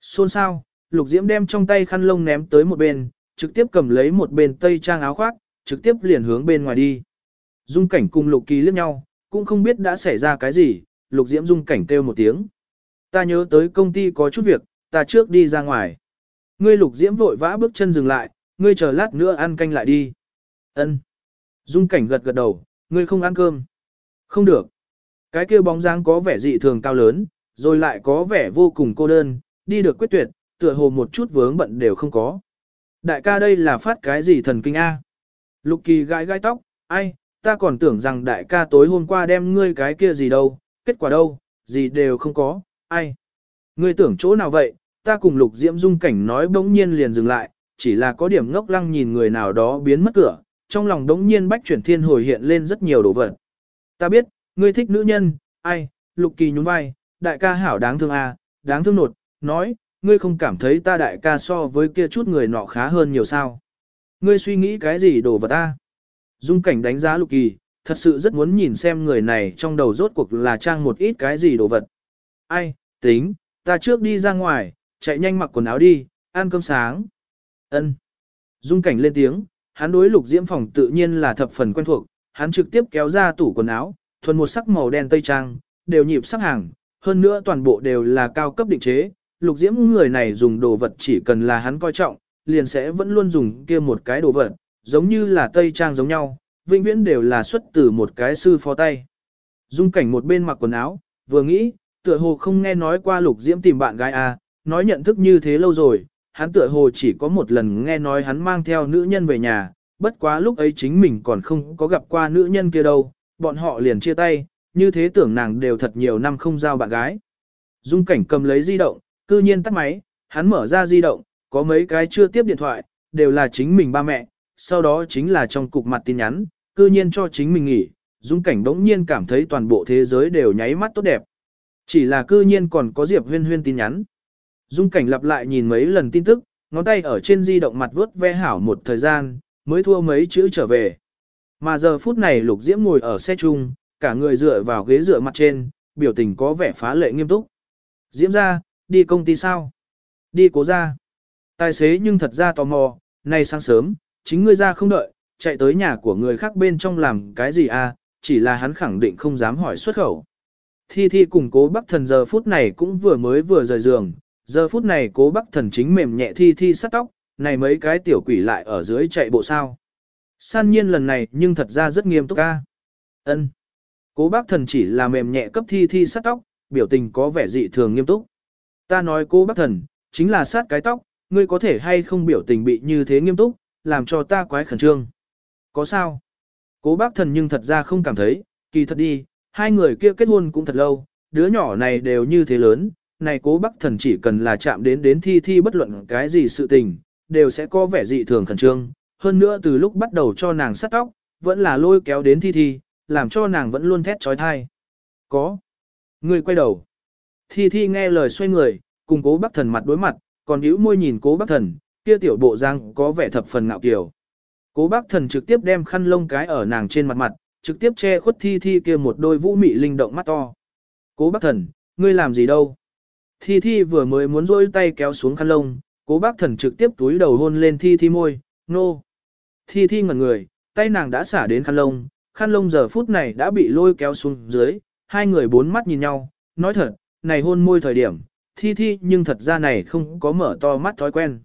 Xôn sao, lục diễm đem trong tay khăn lông ném tới một bên, trực tiếp cầm lấy một bên tây trang áo khoác, trực tiếp liền hướng bên ngoài đi. Dung cảnh cùng lục kỳ liếc nhau, cũng không biết đã xảy ra cái gì, lục diễm dung cảnh kêu một tiếng. Ta nhớ tới công ty có chút việc, ta trước đi ra ngoài. Ngươi lục diễm vội vã bước chân dừng lại, ngươi chờ lát nữa ăn canh lại đi. Ân. Dung cảnh gật gật đầu, ngươi không ăn cơm. Không được. Cái kia bóng dáng có vẻ dị thường cao lớn, rồi lại có vẻ vô cùng cô đơn, đi được quyết tuyệt, tựa hồ một chút vướng bận đều không có. Đại ca đây là phát cái gì thần kinh A? Lục kỳ gãi gãi tóc, ai, ta còn tưởng rằng đại ca tối hôm qua đem ngươi cái kia gì đâu, kết quả đâu, gì đều không có, ai. Ngươi tưởng chỗ nào vậy, ta cùng lục diễm dung cảnh nói bỗng nhiên liền dừng lại, chỉ là có điểm ngốc lăng nhìn người nào đó biến mất cửa, trong lòng đống nhiên bách chuyển thiên hồi hiện lên rất nhiều đồ vật. Ta biết, ngươi thích nữ nhân, ai, lục kỳ nhún vai, đại ca hảo đáng thương à, đáng thương nột, nói, ngươi không cảm thấy ta đại ca so với kia chút người nọ khá hơn nhiều sao. Ngươi suy nghĩ cái gì đồ vật ta? Dung cảnh đánh giá lục kỳ, thật sự rất muốn nhìn xem người này trong đầu rốt cuộc là trang một ít cái gì đồ vật. Ai, tính, ta trước đi ra ngoài, chạy nhanh mặc quần áo đi, ăn cơm sáng. Ân. Dung cảnh lên tiếng, hắn đối lục diễm phòng tự nhiên là thập phần quen thuộc, hắn trực tiếp kéo ra tủ quần áo, thuần một sắc màu đen tây trang, đều nhịp sắc hàng, hơn nữa toàn bộ đều là cao cấp định chế. Lục diễm người này dùng đồ vật chỉ cần là hắn coi trọng, liền sẽ vẫn luôn dùng kia một cái đồ vật, giống như là tây trang giống nhau, vĩnh viễn đều là xuất từ một cái sư phó tay. Dung cảnh một bên mặc quần áo, vừa nghĩ, tựa hồ không nghe nói qua lục diễm tìm bạn gái à, nói nhận thức như thế lâu rồi, hắn tựa hồ chỉ có một lần nghe nói hắn mang theo nữ nhân về nhà, bất quá lúc ấy chính mình còn không có gặp qua nữ nhân kia đâu, bọn họ liền chia tay, như thế tưởng nàng đều thật nhiều năm không giao bạn gái. Dung cảnh cầm lấy di động, cư nhiên tắt máy, hắn mở ra di động, có mấy cái chưa tiếp điện thoại, đều là chính mình ba mẹ, sau đó chính là trong cục mặt tin nhắn, cư nhiên cho chính mình nghỉ, Dung cảnh đống nhiên cảm thấy toàn bộ thế giới đều nháy mắt tốt đẹp. Chỉ là cư nhiên còn có Diệp huyên huyên tin nhắn. Dung cảnh lặp lại nhìn mấy lần tin tức, ngón tay ở trên di động mặt vuốt ve hảo một thời gian, mới thua mấy chữ trở về. Mà giờ phút này Lục Diễm ngồi ở xe chung, cả người dựa vào ghế dựa mặt trên, biểu tình có vẻ phá lệ nghiêm túc. Diễm ra, đi công ty sao? Đi cố ra. Tài xế nhưng thật ra tò mò, nay sáng sớm, chính ngươi ra không đợi, chạy tới nhà của người khác bên trong làm cái gì à, chỉ là hắn khẳng định không dám hỏi xuất khẩu. Thi Thi cùng cố bác thần giờ phút này cũng vừa mới vừa rời giường, giờ phút này cố bác thần chính mềm nhẹ Thi Thi sắt tóc, này mấy cái tiểu quỷ lại ở dưới chạy bộ sao. San nhiên lần này nhưng thật ra rất nghiêm túc ca. ân Cố bác thần chỉ là mềm nhẹ cấp thi thi sắt tóc, biểu tình có vẻ dị thường nghiêm túc. Ta nói cô bác thần, chính là sát cái tóc, ngươi có thể hay không biểu tình bị như thế nghiêm túc, làm cho ta quái khẩn trương. Có sao? Cố bác thần nhưng thật ra không cảm thấy, kỳ thật đi, hai người kia kết hôn cũng thật lâu, đứa nhỏ này đều như thế lớn, này cố bác thần chỉ cần là chạm đến đến thi thi bất luận cái gì sự tình, đều sẽ có vẻ dị thường khẩn trương. Hơn nữa từ lúc bắt đầu cho nàng sát tóc, vẫn là lôi kéo đến thi thi, làm cho nàng vẫn luôn thét trói thai. Có. Người quay đầu. Thi thi nghe lời xoay người, cùng cố bác thần mặt đối mặt, còn hữu môi nhìn cố bác thần, kia tiểu bộ răng có vẻ thập phần ngạo kiều. Cố bác thần trực tiếp đem khăn lông cái ở nàng trên mặt mặt, trực tiếp che khuất thi thi kia một đôi vũ mị linh động mắt to. Cố bác thần, ngươi làm gì đâu? Thi thi vừa mới muốn rôi tay kéo xuống khăn lông, cố bác thần trực tiếp túi đầu hôn lên thi thi môi, nô. No. Thi thi ngẩn người, tay nàng đã xả đến khăn lông, khăn lông giờ phút này đã bị lôi kéo xuống dưới, hai người bốn mắt nhìn nhau, nói thật, này hôn môi thời điểm, thi thi nhưng thật ra này không có mở to mắt thói quen.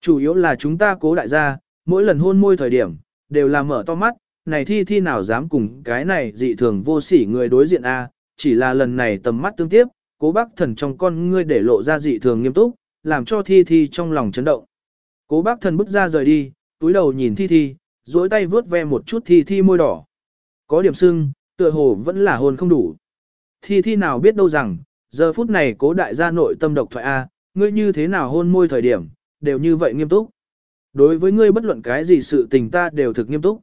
Chủ yếu là chúng ta cố đại gia, mỗi lần hôn môi thời điểm, đều là mở to mắt, này thi thi nào dám cùng cái này dị thường vô sỉ người đối diện a chỉ là lần này tầm mắt tương tiếp, cố bác thần trong con ngươi để lộ ra dị thường nghiêm túc, làm cho thi thi trong lòng chấn động. Cố bác thần bước ra rời đi, túi đầu nhìn thi thi, duỗi tay vướt ve một chút thi thi môi đỏ. Có điểm sưng, tựa hồ vẫn là hồn không đủ. Thi thi nào biết đâu rằng, giờ phút này cố đại gia nội tâm độc thoại A, ngươi như thế nào hôn môi thời điểm, đều như vậy nghiêm túc. Đối với ngươi bất luận cái gì sự tình ta đều thực nghiêm túc.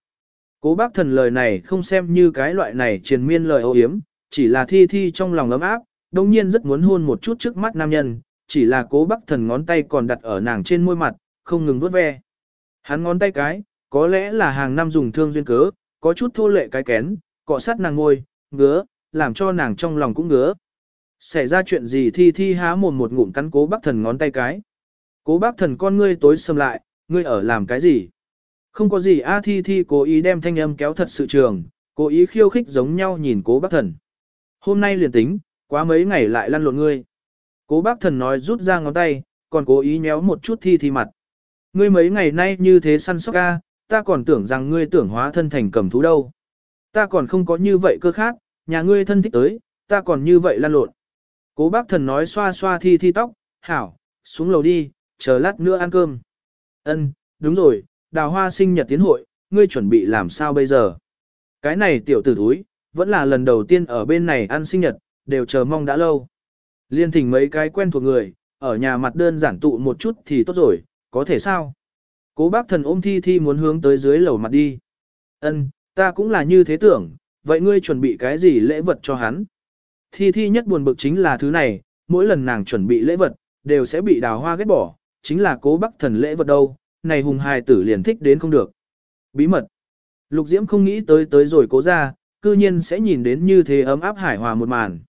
Cố bác thần lời này không xem như cái loại này triền miên lời ô hiếm, chỉ là thi thi trong lòng ấm áp, đồng nhiên rất muốn hôn một chút trước mắt nam nhân, chỉ là cố bác thần ngón tay còn đặt ở nàng trên môi mặt, không ngừng vuốt ve. Hắn ngón tay cái, có lẽ là hàng năm dùng thương duyên cớ, có chút thô lệ cái kén, cọ sát nàng ngôi, ngứa, làm cho nàng trong lòng cũng ngứa. Xảy ra chuyện gì thi thi há mồm một ngụm cắn cố bác thần ngón tay cái. Cố bác thần con ngươi tối sầm lại, ngươi ở làm cái gì? Không có gì A thi thi cố ý đem thanh âm kéo thật sự trường, cố ý khiêu khích giống nhau nhìn cố bác thần. Hôm nay liền tính, quá mấy ngày lại lăn lộn ngươi. Cố bác thần nói rút ra ngón tay, còn cố ý nhéo một chút thi thi mặt. Ngươi mấy ngày nay như thế săn sóc ca, ta còn tưởng rằng ngươi tưởng hóa thân thành cầm thú đâu. Ta còn không có như vậy cơ khác, nhà ngươi thân thích tới, ta còn như vậy lan lộn. Cố bác thần nói xoa xoa thi thi tóc, hảo, xuống lầu đi, chờ lát nữa ăn cơm. Ân, đúng rồi, đào hoa sinh nhật tiến hội, ngươi chuẩn bị làm sao bây giờ? Cái này tiểu tử thúi, vẫn là lần đầu tiên ở bên này ăn sinh nhật, đều chờ mong đã lâu. Liên thỉnh mấy cái quen thuộc người, ở nhà mặt đơn giản tụ một chút thì tốt rồi, có thể sao? Cố bác thần ôm thi thi muốn hướng tới dưới lầu mặt đi. Ân, ta cũng là như thế tưởng, vậy ngươi chuẩn bị cái gì lễ vật cho hắn? Thi thi nhất buồn bực chính là thứ này, mỗi lần nàng chuẩn bị lễ vật, đều sẽ bị đào hoa ghét bỏ, chính là cố Bắc thần lễ vật đâu, này hùng hài tử liền thích đến không được. Bí mật. Lục Diễm không nghĩ tới tới rồi cố ra, cư nhiên sẽ nhìn đến như thế ấm áp hải hòa một màn.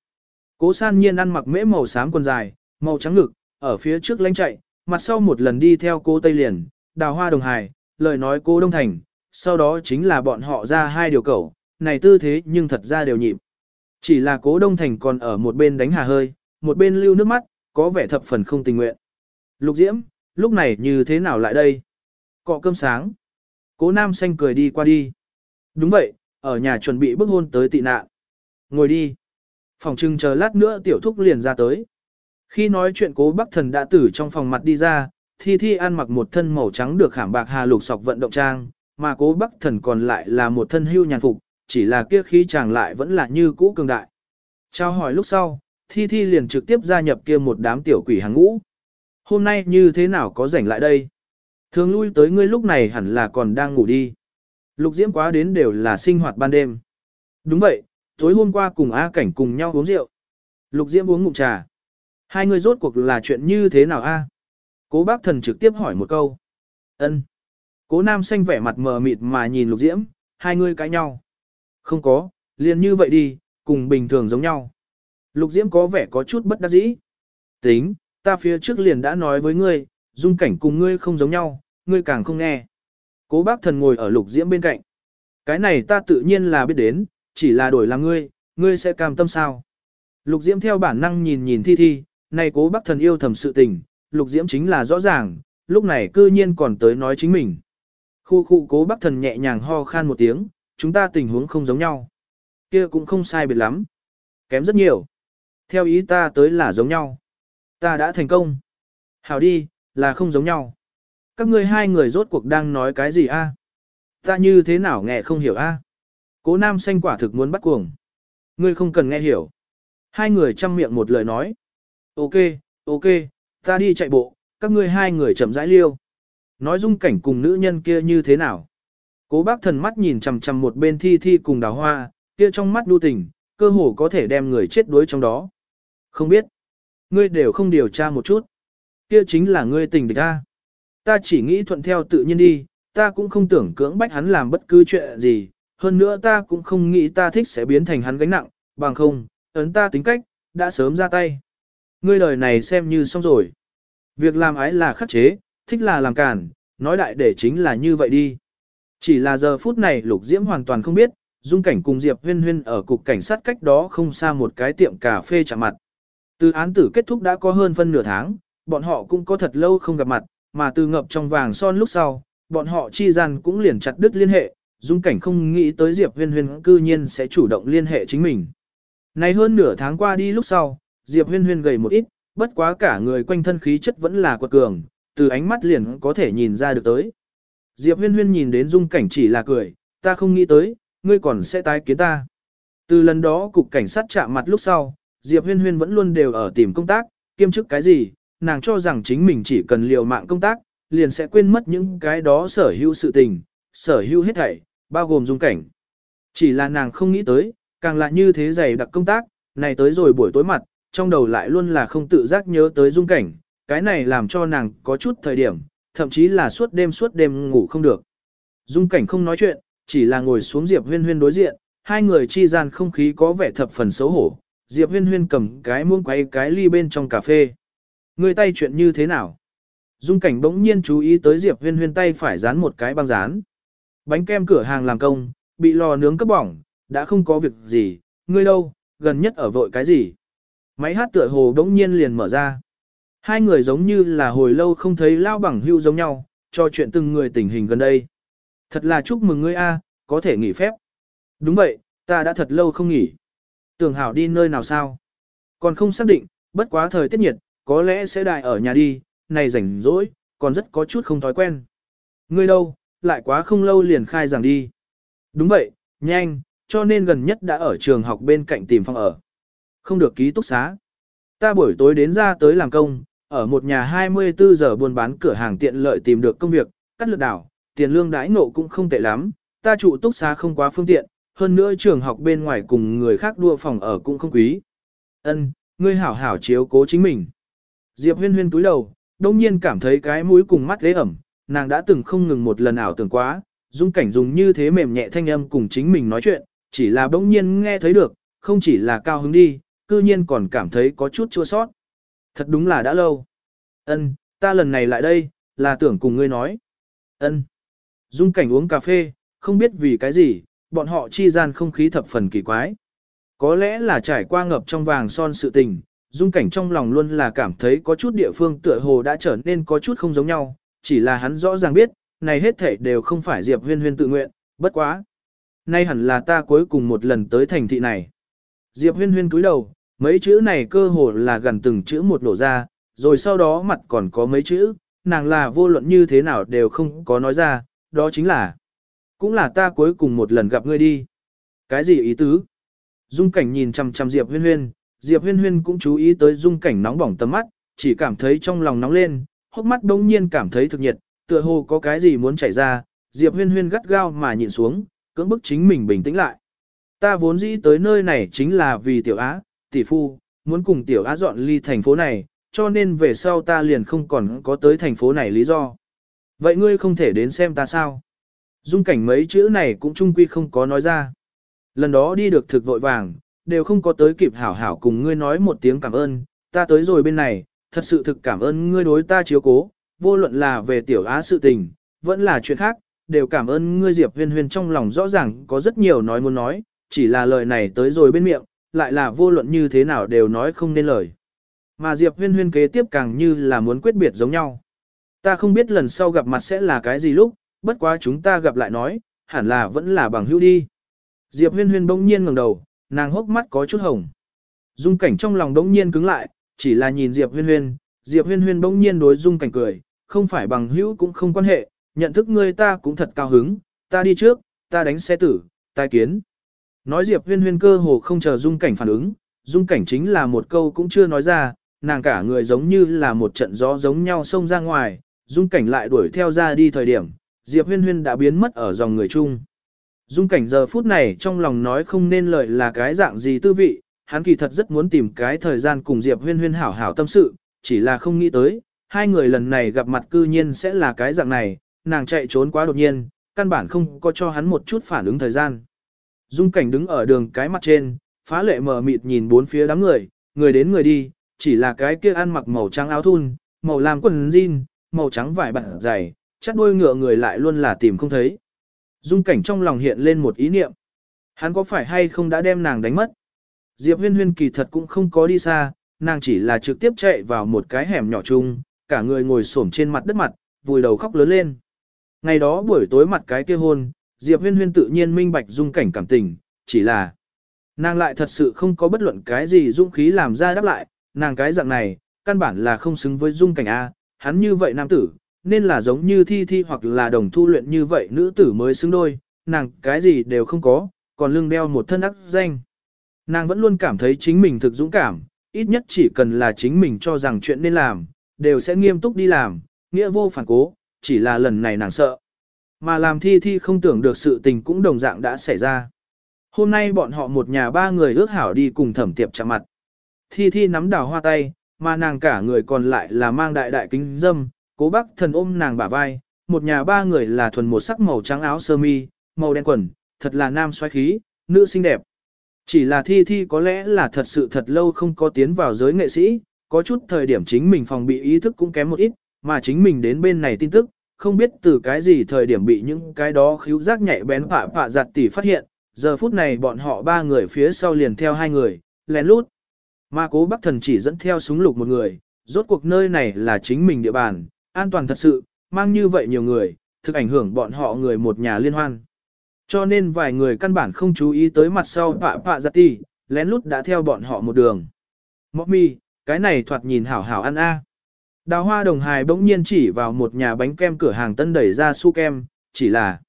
Cố san nhiên ăn mặc mễ màu xám quần dài, màu trắng ngực, ở phía trước lánh chạy, mặt sau một lần đi theo cô Tây Liền, đào hoa đồng hài, lời nói cô Đông Thành, sau đó chính là bọn họ ra hai điều cầu, này tư thế nhưng thật ra đều nhịp. Chỉ là cố Đông Thành còn ở một bên đánh hà hơi, một bên lưu nước mắt, có vẻ thập phần không tình nguyện. Lục Diễm, lúc này như thế nào lại đây? Cọ cơm sáng. Cố Nam Xanh cười đi qua đi. Đúng vậy, ở nhà chuẩn bị bức hôn tới tị nạn. Ngồi đi. Phòng trưng chờ lát nữa tiểu thúc liền ra tới. Khi nói chuyện cố Bắc thần đã tử trong phòng mặt đi ra, thi thi ăn mặc một thân màu trắng được khảm bạc hà lục sọc vận động trang, mà cố Bắc thần còn lại là một thân hưu nhàn phục, chỉ là kia khí chàng lại vẫn là như cũ cường đại. Trao hỏi lúc sau, thi thi liền trực tiếp gia nhập kia một đám tiểu quỷ hàng ngũ. Hôm nay như thế nào có rảnh lại đây? Thường lui tới ngươi lúc này hẳn là còn đang ngủ đi. Lục diễm quá đến đều là sinh hoạt ban đêm. Đúng vậy, tối hôm qua cùng A Cảnh cùng nhau uống rượu. Lục diễm uống ngụm trà. Hai người rốt cuộc là chuyện như thế nào a? Cố bác thần trực tiếp hỏi một câu. ân Cố nam xanh vẻ mặt mờ mịt mà nhìn lục diễm, hai người cãi nhau. Không có, liền như vậy đi, cùng bình thường giống nhau. Lục diễm có vẻ có chút bất đắc dĩ. Tính, ta phía trước liền đã nói với ngươi, dung cảnh cùng ngươi không giống nhau, ngươi càng không nghe. Cố bác thần ngồi ở lục diễm bên cạnh. Cái này ta tự nhiên là biết đến, chỉ là đổi là ngươi, ngươi sẽ cam tâm sao. Lục diễm theo bản năng nhìn nhìn thi thi, này cố bác thần yêu thầm sự tình, lục diễm chính là rõ ràng, lúc này cư nhiên còn tới nói chính mình. Khu khu cố bác thần nhẹ nhàng ho khan một tiếng, chúng ta tình huống không giống nhau. kia cũng không sai biệt lắm. Kém rất nhiều. Theo ý ta tới là giống nhau. Ta đã thành công. Hảo đi, là không giống nhau. Các ngươi hai người rốt cuộc đang nói cái gì a? Ta như thế nào nghe không hiểu a? Cố nam xanh quả thực muốn bắt cuồng. Ngươi không cần nghe hiểu. Hai người chăm miệng một lời nói. Ok, ok, ta đi chạy bộ, các ngươi hai người chậm rãi liêu. Nói dung cảnh cùng nữ nhân kia như thế nào. Cố bác thần mắt nhìn chằm chằm một bên thi thi cùng đào hoa, kia trong mắt đu tình, cơ hồ có thể đem người chết đuối trong đó. Không biết. Ngươi đều không điều tra một chút. Kia chính là ngươi tình địch ta. Ta chỉ nghĩ thuận theo tự nhiên đi, ta cũng không tưởng cưỡng bách hắn làm bất cứ chuyện gì, hơn nữa ta cũng không nghĩ ta thích sẽ biến thành hắn gánh nặng, bằng không, ấn ta tính cách, đã sớm ra tay. Ngươi đời này xem như xong rồi. Việc làm ái là khắc chế, thích là làm cản, nói đại để chính là như vậy đi. Chỉ là giờ phút này Lục Diễm hoàn toàn không biết, Dung Cảnh cùng Diệp Huyên Huyên ở cục cảnh sát cách đó không xa một cái tiệm cà phê chạm mặt. Từ án tử kết thúc đã có hơn phân nửa tháng, bọn họ cũng có thật lâu không gặp mặt, mà từ ngập trong vàng son lúc sau, bọn họ chi gian cũng liền chặt đứt liên hệ, Dung Cảnh không nghĩ tới Diệp Huyên Huyên cư nhiên sẽ chủ động liên hệ chính mình. Này hơn nửa tháng qua đi lúc sau, Diệp Huyên Huyên gầy một ít, bất quá cả người quanh thân khí chất vẫn là quật cường, từ ánh mắt liền có thể nhìn ra được tới. Diệp Huyên Huyên nhìn đến Dung Cảnh chỉ là cười, ta không nghĩ tới, ngươi còn sẽ tái kiến ta. Từ lần đó cục cảnh sát chạm mặt lúc sau, Diệp Huyên Huyên vẫn luôn đều ở tìm công tác, kiêm chức cái gì, nàng cho rằng chính mình chỉ cần liều mạng công tác, liền sẽ quên mất những cái đó sở hữu sự tình, sở hữu hết thảy, bao gồm dung cảnh. Chỉ là nàng không nghĩ tới, càng là như thế dày đặc công tác, này tới rồi buổi tối mặt, trong đầu lại luôn là không tự giác nhớ tới dung cảnh, cái này làm cho nàng có chút thời điểm, thậm chí là suốt đêm suốt đêm ngủ không được. Dung cảnh không nói chuyện, chỉ là ngồi xuống Diệp Huyên Huyên đối diện, hai người chi gian không khí có vẻ thập phần xấu hổ. Diệp Huyên Huyên cầm cái muỗng quay cái ly bên trong cà phê. Người tay chuyện như thế nào? Dung cảnh bỗng nhiên chú ý tới Diệp Huyên Huyên tay phải dán một cái băng dán. Bánh kem cửa hàng làm công, bị lò nướng cấp bỏng, đã không có việc gì, ngươi đâu, gần nhất ở vội cái gì? Máy hát tựa hồ bỗng nhiên liền mở ra. Hai người giống như là hồi lâu không thấy lao bằng hưu giống nhau, cho chuyện từng người tình hình gần đây. Thật là chúc mừng ngươi a, có thể nghỉ phép. Đúng vậy, ta đã thật lâu không nghỉ. Tưởng hảo đi nơi nào sao? Còn không xác định, bất quá thời tiết nhiệt, có lẽ sẽ đại ở nhà đi, này rảnh rỗi, còn rất có chút không thói quen. Ngươi đâu, lại quá không lâu liền khai giảng đi. Đúng vậy, nhanh, cho nên gần nhất đã ở trường học bên cạnh tìm phòng ở. Không được ký túc xá. Ta buổi tối đến ra tới làm công, ở một nhà 24 giờ buôn bán cửa hàng tiện lợi tìm được công việc, cắt lượt đảo, tiền lương đãi ngộ cũng không tệ lắm, ta trụ túc xá không quá phương tiện, hơn nữa trường học bên ngoài cùng người khác đua phòng ở cũng không quý. Ân, ngươi hảo hảo chiếu cố chính mình. Diệp huyên huyên túi đầu, đông nhiên cảm thấy cái mũi cùng mắt ghế ẩm, nàng đã từng không ngừng một lần ảo tưởng quá, dung cảnh dùng như thế mềm nhẹ thanh âm cùng chính mình nói chuyện, chỉ là đông nhiên nghe thấy được, không chỉ là cao hứng đi, cư nhiên còn cảm thấy có chút chua sót. Thật đúng là đã lâu. Ân, ta lần này lại đây, là tưởng cùng ngươi nói. Ân. Dung cảnh uống cà phê, không biết vì cái gì, bọn họ chi gian không khí thập phần kỳ quái. Có lẽ là trải qua ngập trong vàng son sự tình, dung cảnh trong lòng luôn là cảm thấy có chút địa phương tựa hồ đã trở nên có chút không giống nhau, chỉ là hắn rõ ràng biết, này hết thảy đều không phải Diệp huyên huyên tự nguyện, bất quá. Nay hẳn là ta cuối cùng một lần tới thành thị này. Diệp huyên huyên cúi đầu, mấy chữ này cơ hồ là gần từng chữ một nổ ra, rồi sau đó mặt còn có mấy chữ, nàng là vô luận như thế nào đều không có nói ra, đó chính là, cũng là ta cuối cùng một lần gặp ngươi đi. Cái gì ý tứ? Dung cảnh nhìn chằm chằm Diệp huyên huyên, Diệp huyên huyên cũng chú ý tới dung cảnh nóng bỏng tầm mắt, chỉ cảm thấy trong lòng nóng lên, hốc mắt đông nhiên cảm thấy thực nhiệt, tựa hồ có cái gì muốn chảy ra, Diệp huyên huyên gắt gao mà nhìn xuống, cưỡng bức chính mình bình tĩnh lại. Ta vốn dĩ tới nơi này chính là vì tiểu á, tỷ phu, muốn cùng tiểu á dọn ly thành phố này, cho nên về sau ta liền không còn có tới thành phố này lý do. Vậy ngươi không thể đến xem ta sao? Dung cảnh mấy chữ này cũng trung quy không có nói ra. Lần đó đi được thực vội vàng, đều không có tới kịp hảo hảo cùng ngươi nói một tiếng cảm ơn, ta tới rồi bên này, thật sự thực cảm ơn ngươi đối ta chiếu cố, vô luận là về tiểu á sự tình, vẫn là chuyện khác, đều cảm ơn ngươi Diệp huyên huyên trong lòng rõ ràng có rất nhiều nói muốn nói, chỉ là lời này tới rồi bên miệng, lại là vô luận như thế nào đều nói không nên lời. Mà Diệp huyên huyên kế tiếp càng như là muốn quyết biệt giống nhau. Ta không biết lần sau gặp mặt sẽ là cái gì lúc, bất quá chúng ta gặp lại nói, hẳn là vẫn là bằng hữu đi. Diệp huyên huyên bỗng nhiên ngẩng đầu, nàng hốc mắt có chút hồng. Dung cảnh trong lòng bỗng nhiên cứng lại, chỉ là nhìn Diệp huyên huyên, Diệp huyên huyên bỗng nhiên đối dung cảnh cười, không phải bằng hữu cũng không quan hệ, nhận thức ngươi ta cũng thật cao hứng, ta đi trước, ta đánh xe tử, tai kiến. Nói Diệp huyên huyên cơ hồ không chờ dung cảnh phản ứng, dung cảnh chính là một câu cũng chưa nói ra, nàng cả người giống như là một trận gió giống nhau xông ra ngoài, dung cảnh lại đuổi theo ra đi thời điểm, Diệp huyên huyên đã biến mất ở dòng người chung. Dung cảnh giờ phút này trong lòng nói không nên lời là cái dạng gì tư vị, hắn kỳ thật rất muốn tìm cái thời gian cùng Diệp huyên huyên hảo hảo tâm sự, chỉ là không nghĩ tới, hai người lần này gặp mặt cư nhiên sẽ là cái dạng này, nàng chạy trốn quá đột nhiên, căn bản không có cho hắn một chút phản ứng thời gian. Dung cảnh đứng ở đường cái mặt trên, phá lệ mờ mịt nhìn bốn phía đám người, người đến người đi, chỉ là cái kia ăn mặc màu trắng áo thun, màu làm quần jean, màu trắng vải bản dày, chắc đuôi ngựa người lại luôn là tìm không thấy. Dung cảnh trong lòng hiện lên một ý niệm. Hắn có phải hay không đã đem nàng đánh mất? Diệp huyên huyên kỳ thật cũng không có đi xa, nàng chỉ là trực tiếp chạy vào một cái hẻm nhỏ chung, cả người ngồi xổm trên mặt đất mặt, vùi đầu khóc lớn lên. Ngày đó buổi tối mặt cái kia hôn, Diệp huyên huyên tự nhiên minh bạch dung cảnh cảm tình, chỉ là nàng lại thật sự không có bất luận cái gì dũng khí làm ra đáp lại, nàng cái dạng này, căn bản là không xứng với dung cảnh A, hắn như vậy nam tử, nên là giống như thi thi hoặc là đồng thu luyện như vậy nữ tử mới xứng đôi, nàng cái gì đều không có, còn lưng đeo một thân ác danh. Nàng vẫn luôn cảm thấy chính mình thực dũng cảm, ít nhất chỉ cần là chính mình cho rằng chuyện nên làm, đều sẽ nghiêm túc đi làm, nghĩa vô phản cố, chỉ là lần này nàng sợ. Mà làm thi thi không tưởng được sự tình cũng đồng dạng đã xảy ra. Hôm nay bọn họ một nhà ba người ước hảo đi cùng thẩm tiệp chạm mặt. Thi thi nắm đào hoa tay, mà nàng cả người còn lại là mang đại đại kính dâm, cố bác thần ôm nàng bả vai, một nhà ba người là thuần một sắc màu trắng áo sơ mi, màu đen quần, thật là nam xoáy khí, nữ xinh đẹp. Chỉ là thi thi có lẽ là thật sự thật lâu không có tiến vào giới nghệ sĩ, có chút thời điểm chính mình phòng bị ý thức cũng kém một ít, mà chính mình đến bên này tin tức, không biết từ cái gì thời điểm bị những cái đó khíu giác nhạy bén phạ phạ giặt tỉ phát hiện, giờ phút này bọn họ ba người phía sau liền theo hai người, lén lút. Mà cố bác thần chỉ dẫn theo súng lục một người, rốt cuộc nơi này là chính mình địa bàn, an toàn thật sự, mang như vậy nhiều người, thực ảnh hưởng bọn họ người một nhà liên hoan. Cho nên vài người căn bản không chú ý tới mặt sau phạ phạ giặt tỉ, lén lút đã theo bọn họ một đường. Mọc mi, cái này thoạt nhìn hảo hảo ăn a. Đào hoa đồng hài bỗng nhiên chỉ vào một nhà bánh kem cửa hàng tân đẩy ra su kem, chỉ là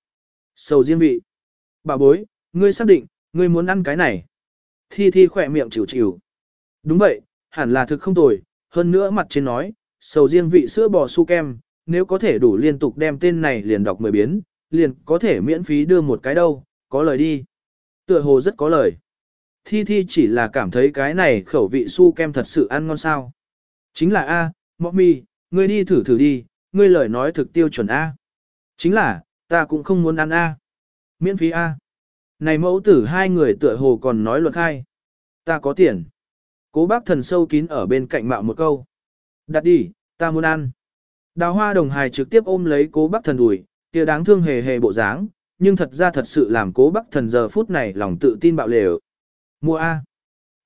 sầu riêng vị. Bà bối, ngươi xác định, ngươi muốn ăn cái này. Thi thi khỏe miệng chịu chịu. Đúng vậy, hẳn là thực không tồi, hơn nữa mặt trên nói, sầu riêng vị sữa bò su kem, nếu có thể đủ liên tục đem tên này liền đọc mười biến, liền có thể miễn phí đưa một cái đâu, có lời đi. Tựa hồ rất có lời. Thi Thi chỉ là cảm thấy cái này khẩu vị su kem thật sự ăn ngon sao. Chính là A, Mọc mi, ngươi đi thử thử đi, ngươi lời nói thực tiêu chuẩn A. Chính là, ta cũng không muốn ăn A. Miễn phí A. Này mẫu tử hai người tựa hồ còn nói luật khai. Ta có tiền. Cố bác thần sâu kín ở bên cạnh mạo một câu. Đặt đi, ta muốn ăn. Đào hoa đồng hài trực tiếp ôm lấy cố bác thần đùi, kia đáng thương hề hề bộ dáng, nhưng thật ra thật sự làm cố bác thần giờ phút này lòng tự tin bạo lều. Mua A.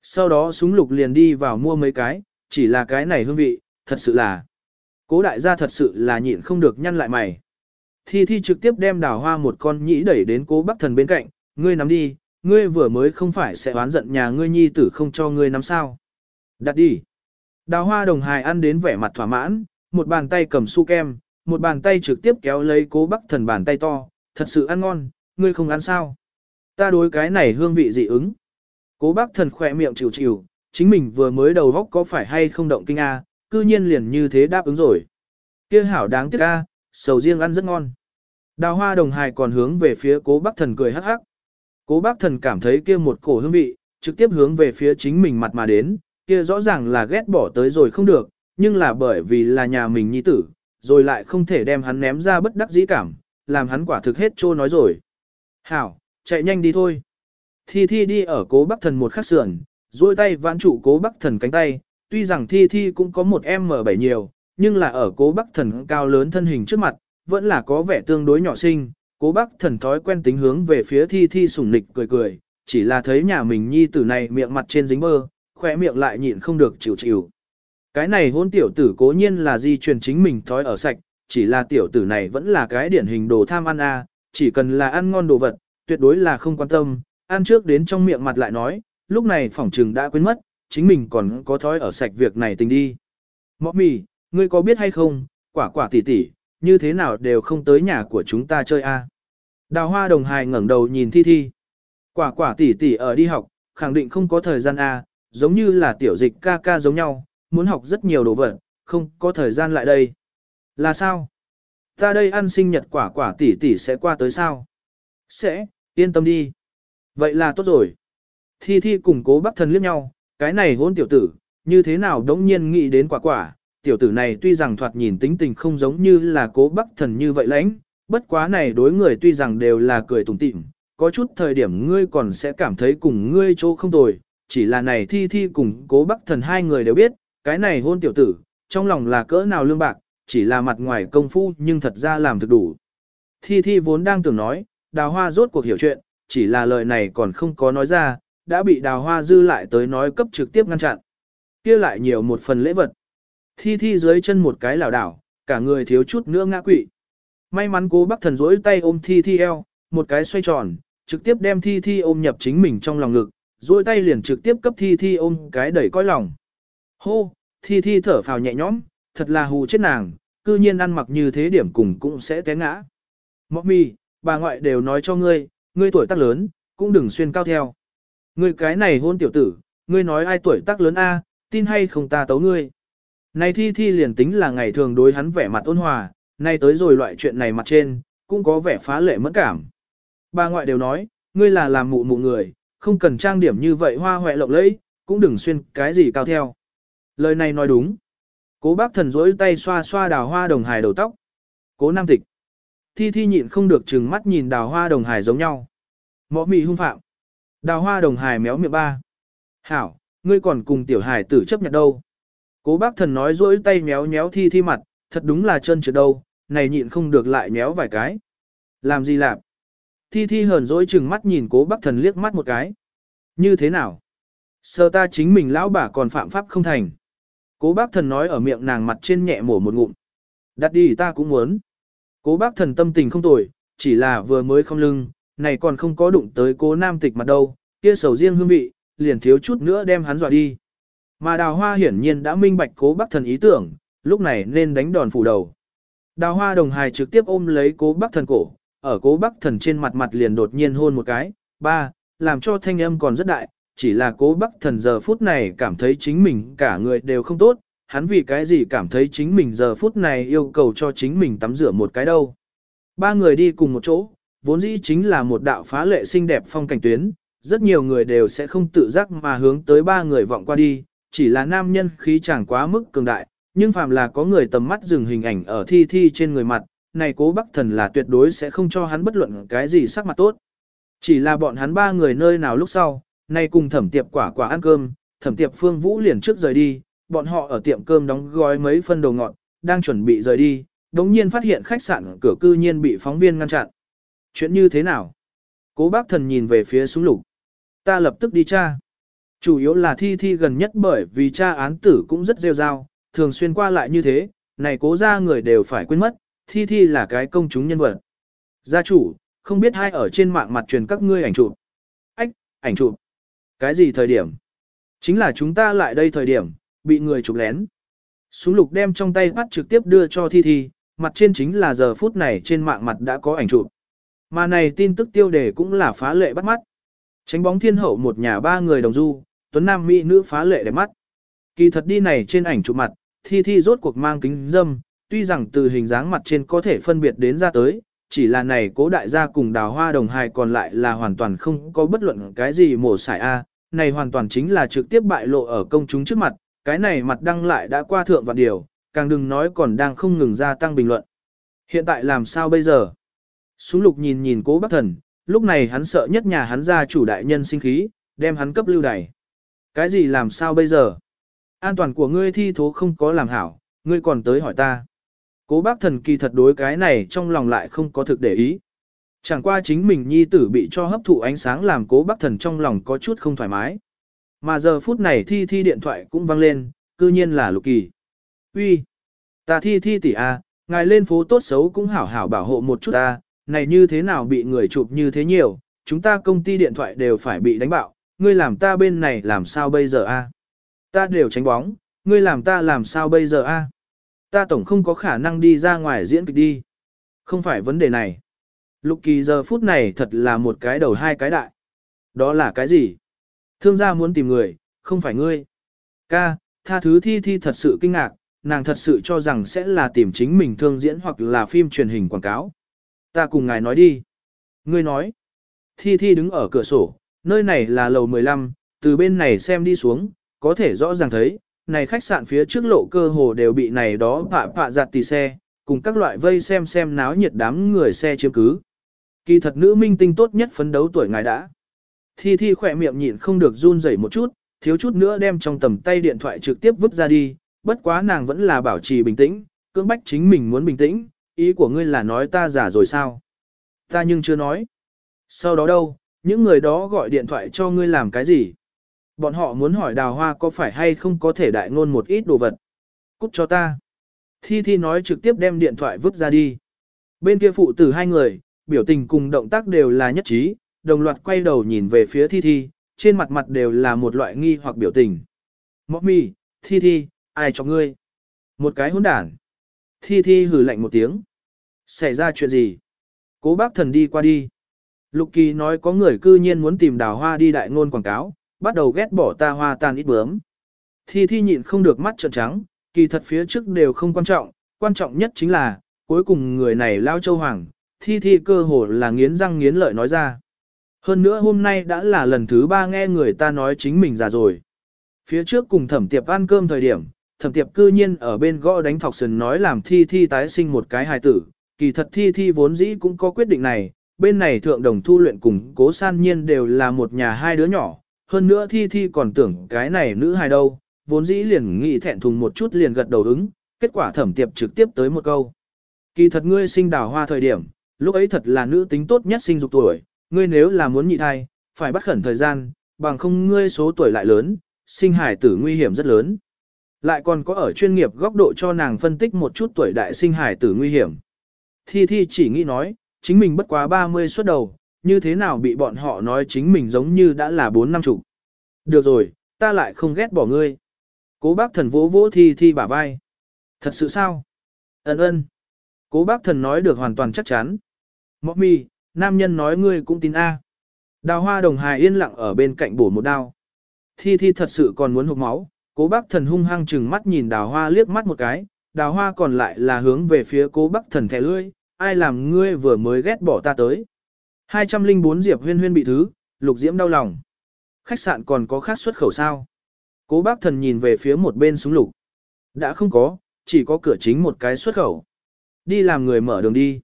Sau đó súng lục liền đi vào mua mấy cái, chỉ là cái này hương vị, thật sự là. Cố đại gia thật sự là nhịn không được nhăn lại mày. Thi Thi trực tiếp đem đào hoa một con nhĩ đẩy đến cố bác thần bên cạnh, ngươi nắm đi, ngươi vừa mới không phải sẽ oán giận nhà ngươi nhi tử không cho ngươi nắm sao. Đặt đi. Đào hoa đồng hài ăn đến vẻ mặt thỏa mãn, một bàn tay cầm su kem, một bàn tay trực tiếp kéo lấy cố bác thần bàn tay to, thật sự ăn ngon, ngươi không ăn sao. Ta đối cái này hương vị dị ứng. Cố bác thần khỏe miệng chịu chịu, chính mình vừa mới đầu góc có phải hay không động kinh a, cư nhiên liền như thế đáp ứng rồi. Kia hảo đáng tiếc a, sầu riêng ăn rất ngon. Đào hoa đồng hài còn hướng về phía cố bác thần cười hắc hắc. Cố bác thần cảm thấy kia một cổ hương vị, trực tiếp hướng về phía chính mình mặt mà đến, kia rõ ràng là ghét bỏ tới rồi không được, nhưng là bởi vì là nhà mình nhi tử, rồi lại không thể đem hắn ném ra bất đắc dĩ cảm, làm hắn quả thực hết trô nói rồi. Hảo, chạy nhanh đi thôi. Thi Thi đi ở cố bác thần một khắc sườn, duỗi tay vãn trụ cố bác thần cánh tay, tuy rằng Thi Thi cũng có một M7 nhiều, nhưng là ở cố bác thần cao lớn thân hình trước mặt, vẫn là có vẻ tương đối nhỏ sinh. Cố bác thần thói quen tính hướng về phía Thi Thi sủng nịch cười cười, chỉ là thấy nhà mình nhi tử này miệng mặt trên dính bơ, khỏe miệng lại nhịn không được chịu chịu. Cái này hôn tiểu tử cố nhiên là di truyền chính mình thói ở sạch, chỉ là tiểu tử này vẫn là cái điển hình đồ tham ăn a, chỉ cần là ăn ngon đồ vật, tuyệt đối là không quan tâm, ăn trước đến trong miệng mặt lại nói, lúc này phỏng trừng đã quên mất, chính mình còn có thói ở sạch việc này tình đi. Mọ mì, ngươi có biết hay không, quả quả tỷ tỷ, như thế nào đều không tới nhà của chúng ta chơi a. Đào hoa đồng hài ngẩng đầu nhìn thi thi. Quả quả tỷ tỷ ở đi học, khẳng định không có thời gian a, giống như là tiểu dịch ca ca giống nhau, muốn học rất nhiều đồ vật, không có thời gian lại đây. Là sao? Ta đây ăn sinh nhật quả quả tỷ tỷ sẽ qua tới sao? Sẽ, yên tâm đi. Vậy là tốt rồi. Thi Thi cùng cố bác thần liếc nhau, cái này hôn tiểu tử, như thế nào đống nhiên nghĩ đến quả quả. Tiểu tử này tuy rằng thoạt nhìn tính tình không giống như là cố bắc thần như vậy lãnh, bất quá này đối người tuy rằng đều là cười tủm tỉm, có chút thời điểm ngươi còn sẽ cảm thấy cùng ngươi chỗ không tồi, chỉ là này Thi Thi cùng cố bắc thần hai người đều biết, cái này hôn tiểu tử, trong lòng là cỡ nào lương bạc, chỉ là mặt ngoài công phu nhưng thật ra làm thực đủ. Thi Thi vốn đang tưởng nói, đào hoa rốt cuộc hiểu chuyện, chỉ là lời này còn không có nói ra, đã bị đào hoa dư lại tới nói cấp trực tiếp ngăn chặn. kia lại nhiều một phần lễ vật. Thi Thi dưới chân một cái lảo đảo, cả người thiếu chút nữa ngã quỵ. May mắn cố bác thần rỗi tay ôm Thi Thi eo, một cái xoay tròn, trực tiếp đem Thi Thi ôm nhập chính mình trong lòng ngực, rỗi tay liền trực tiếp cấp Thi Thi ôm cái đẩy coi lòng. Hô, Thi Thi thở phào nhẹ nhõm, thật là hù chết nàng, cư nhiên ăn mặc như thế điểm cùng cũng sẽ té ngã. Mọc mì, bà ngoại đều nói cho ngươi, ngươi tuổi tác lớn, cũng đừng xuyên cao theo. Ngươi cái này hôn tiểu tử, ngươi nói ai tuổi tác lớn a, tin hay không ta tấu ngươi. Này thi thi liền tính là ngày thường đối hắn vẻ mặt ôn hòa, nay tới rồi loại chuyện này mặt trên, cũng có vẻ phá lệ mẫn cảm. Bà ngoại đều nói, ngươi là làm mụ mụ người, không cần trang điểm như vậy hoa hoẹ lộng lẫy, cũng đừng xuyên cái gì cao theo. Lời này nói đúng. Cố bác thần rỗi tay xoa xoa đào hoa đồng hài đầu tóc. Cố nam tịch. Thi thi nhịn không được chừng mắt nhìn đào hoa đồng hài giống nhau. Mõ mị hung phạm. Đào hoa đồng hài méo miệng ba. Hảo, ngươi còn cùng tiểu hài tử chấp nhận đâu. Cố bác thần nói rỗi tay méo méo thi thi mặt, thật đúng là chân trượt đâu, này nhịn không được lại méo vài cái. Làm gì làm? Thi thi hờn dỗi chừng mắt nhìn cố bác thần liếc mắt một cái. Như thế nào? Sơ ta chính mình lão bà còn phạm pháp không thành. Cố bác thần nói ở miệng nàng mặt trên nhẹ mổ một ngụm. Đặt đi ta cũng muốn. Cố bác thần tâm tình không tồi, chỉ là vừa mới không lưng, này còn không có đụng tới cố nam tịch mặt đâu, kia sầu riêng hương vị, liền thiếu chút nữa đem hắn dọa đi. Mà đào hoa hiển nhiên đã minh bạch cố bác thần ý tưởng, lúc này nên đánh đòn phủ đầu. Đào hoa đồng hài trực tiếp ôm lấy cố bác thần cổ, ở cố bác thần trên mặt mặt liền đột nhiên hôn một cái, ba, làm cho thanh âm còn rất đại, chỉ là cố bác thần giờ phút này cảm thấy chính mình cả người đều không tốt, hắn vì cái gì cảm thấy chính mình giờ phút này yêu cầu cho chính mình tắm rửa một cái đâu. Ba người đi cùng một chỗ, vốn dĩ chính là một đạo phá lệ xinh đẹp phong cảnh tuyến, rất nhiều người đều sẽ không tự giác mà hướng tới ba người vọng qua đi, chỉ là nam nhân khí chẳng quá mức cường đại, nhưng phàm là có người tầm mắt dừng hình ảnh ở thi thi trên người mặt, này cố bắc thần là tuyệt đối sẽ không cho hắn bất luận cái gì sắc mặt tốt. Chỉ là bọn hắn ba người nơi nào lúc sau, nay cùng thẩm tiệp quả quả ăn cơm, thẩm tiệp phương vũ liền trước rời đi, bọn họ ở tiệm cơm đóng gói mấy phân đồ ngọt, đang chuẩn bị rời đi, đống nhiên phát hiện khách sạn cửa cư nhiên bị phóng viên ngăn chặn. Chuyện như thế nào? Cố bác thần nhìn về phía súng lục. Ta lập tức đi tra. Chủ yếu là thi thi gần nhất bởi vì cha án tử cũng rất rêu rao, thường xuyên qua lại như thế, này cố ra người đều phải quên mất, thi thi là cái công chúng nhân vật. Gia chủ, không biết hai ở trên mạng mặt truyền các ngươi ảnh chụp. Ách, ảnh chụp. Cái gì thời điểm? Chính là chúng ta lại đây thời điểm, bị người chụp lén. Súng lục đem trong tay bắt trực tiếp đưa cho Thi Thi, mặt trên chính là giờ phút này trên mạng mặt đã có ảnh chụp. Mà này tin tức tiêu đề cũng là phá lệ bắt mắt. Tránh bóng thiên hậu một nhà ba người đồng du, tuấn nam mỹ nữ phá lệ đẹp mắt. Kỳ thật đi này trên ảnh chụp mặt, Thi Thi rốt cuộc mang kính dâm, tuy rằng từ hình dáng mặt trên có thể phân biệt đến ra tới, chỉ là này cố đại gia cùng đào hoa đồng hài còn lại là hoàn toàn không có bất luận cái gì mổ xài A, này hoàn toàn chính là trực tiếp bại lộ ở công chúng trước mặt, cái này mặt đăng lại đã qua thượng vạn điều, càng đừng nói còn đang không ngừng gia tăng bình luận. Hiện tại làm sao bây giờ? Súng lục nhìn nhìn cố bác thần, lúc này hắn sợ nhất nhà hắn ra chủ đại nhân sinh khí, đem hắn cấp lưu đày. Cái gì làm sao bây giờ? An toàn của ngươi thi thố không có làm hảo, ngươi còn tới hỏi ta. Cố bác thần kỳ thật đối cái này trong lòng lại không có thực để ý. Chẳng qua chính mình nhi tử bị cho hấp thụ ánh sáng làm cố bác thần trong lòng có chút không thoải mái. Mà giờ phút này thi thi điện thoại cũng vang lên, cư nhiên là lục kỳ. uy ta thi thi tỷ a, ngài lên phố tốt xấu cũng hảo hảo bảo hộ một chút ta, này như thế nào bị người chụp như thế nhiều, chúng ta công ty điện thoại đều phải bị đánh bạo, ngươi làm ta bên này làm sao bây giờ a? Ta đều tránh bóng, ngươi làm ta làm sao bây giờ a? Ta tổng không có khả năng đi ra ngoài diễn kịch đi. Không phải vấn đề này. Lục kỳ giờ phút này thật là một cái đầu hai cái đại. Đó là cái gì? Thương gia muốn tìm người, không phải ngươi. Ca, tha thứ thi thi thật sự kinh ngạc, nàng thật sự cho rằng sẽ là tìm chính mình thương diễn hoặc là phim truyền hình quảng cáo. Ta cùng ngài nói đi. Ngươi nói. Thi thi đứng ở cửa sổ, nơi này là lầu 15, từ bên này xem đi xuống, có thể rõ ràng thấy, này khách sạn phía trước lộ cơ hồ đều bị này đó phạ phạ giặt tì xe, cùng các loại vây xem xem náo nhiệt đám người xe chiếm cứ. Kỳ thật nữ minh tinh tốt nhất phấn đấu tuổi ngài đã. Thi Thi khỏe miệng nhịn không được run rẩy một chút, thiếu chút nữa đem trong tầm tay điện thoại trực tiếp vứt ra đi, bất quá nàng vẫn là bảo trì bình tĩnh, cưỡng bách chính mình muốn bình tĩnh, ý của ngươi là nói ta giả rồi sao? Ta nhưng chưa nói. Sau đó đâu, những người đó gọi điện thoại cho ngươi làm cái gì? Bọn họ muốn hỏi đào hoa có phải hay không có thể đại ngôn một ít đồ vật. Cút cho ta. Thi Thi nói trực tiếp đem điện thoại vứt ra đi. Bên kia phụ tử hai người, biểu tình cùng động tác đều là nhất trí, đồng loạt quay đầu nhìn về phía Thi Thi, trên mặt mặt đều là một loại nghi hoặc biểu tình. Mọc mi, Thi Thi, ai cho ngươi? Một cái hỗn đản. Thi Thi hừ lạnh một tiếng. Xảy ra chuyện gì? Cố bác thần đi qua đi. Lục Kỳ nói có người cư nhiên muốn tìm đào hoa đi đại ngôn quảng cáo, bắt đầu ghét bỏ ta hoa tan ít bướm. Thi Thi nhịn không được mắt trợn trắng, kỳ thật phía trước đều không quan trọng, quan trọng nhất chính là, cuối cùng người này lao châu hoàng, Thi Thi cơ hồ là nghiến răng nghiến lợi nói ra. Hơn nữa hôm nay đã là lần thứ ba nghe người ta nói chính mình già rồi. Phía trước cùng thẩm tiệp ăn cơm thời điểm, thẩm tiệp cư nhiên ở bên gõ đánh thọc sần nói làm thi thi tái sinh một cái hài tử. Kỳ thật thi thi vốn dĩ cũng có quyết định này, bên này thượng đồng thu luyện cùng cố san nhiên đều là một nhà hai đứa nhỏ. Hơn nữa thi thi còn tưởng cái này nữ hài đâu, vốn dĩ liền nghĩ thẹn thùng một chút liền gật đầu ứng, kết quả thẩm tiệp trực tiếp tới một câu. Kỳ thật ngươi sinh đào hoa thời điểm, lúc ấy thật là nữ tính tốt nhất sinh dục tuổi, ngươi nếu là muốn nhị thai, phải bắt khẩn thời gian, bằng không ngươi số tuổi lại lớn, sinh hải tử nguy hiểm rất lớn. Lại còn có ở chuyên nghiệp góc độ cho nàng phân tích một chút tuổi đại sinh hải tử nguy hiểm. Thi Thi chỉ nghĩ nói, chính mình bất quá 30 xuất đầu, như thế nào bị bọn họ nói chính mình giống như đã là 4 năm chục. Được rồi, ta lại không ghét bỏ ngươi. Cố bác thần vỗ vỗ Thi Thi bả vai. Thật sự sao? Ấn ơn. Cố bác thần nói được hoàn toàn chắc chắn. Mọc mi, nam nhân nói ngươi cũng tin A. Đào hoa đồng hài yên lặng ở bên cạnh bổ một đao. Thi thi thật sự còn muốn hụt máu, cố bác thần hung hăng chừng mắt nhìn đào hoa liếc mắt một cái, đào hoa còn lại là hướng về phía cố bác thần thẻ lưỡi, ai làm ngươi vừa mới ghét bỏ ta tới. 204 diệp huyên huyên bị thứ, lục diễm đau lòng. Khách sạn còn có khác xuất khẩu sao. Cố bác thần nhìn về phía một bên súng lục. Đã không có, chỉ có cửa chính một cái xuất khẩu. Đi làm người mở đường đi.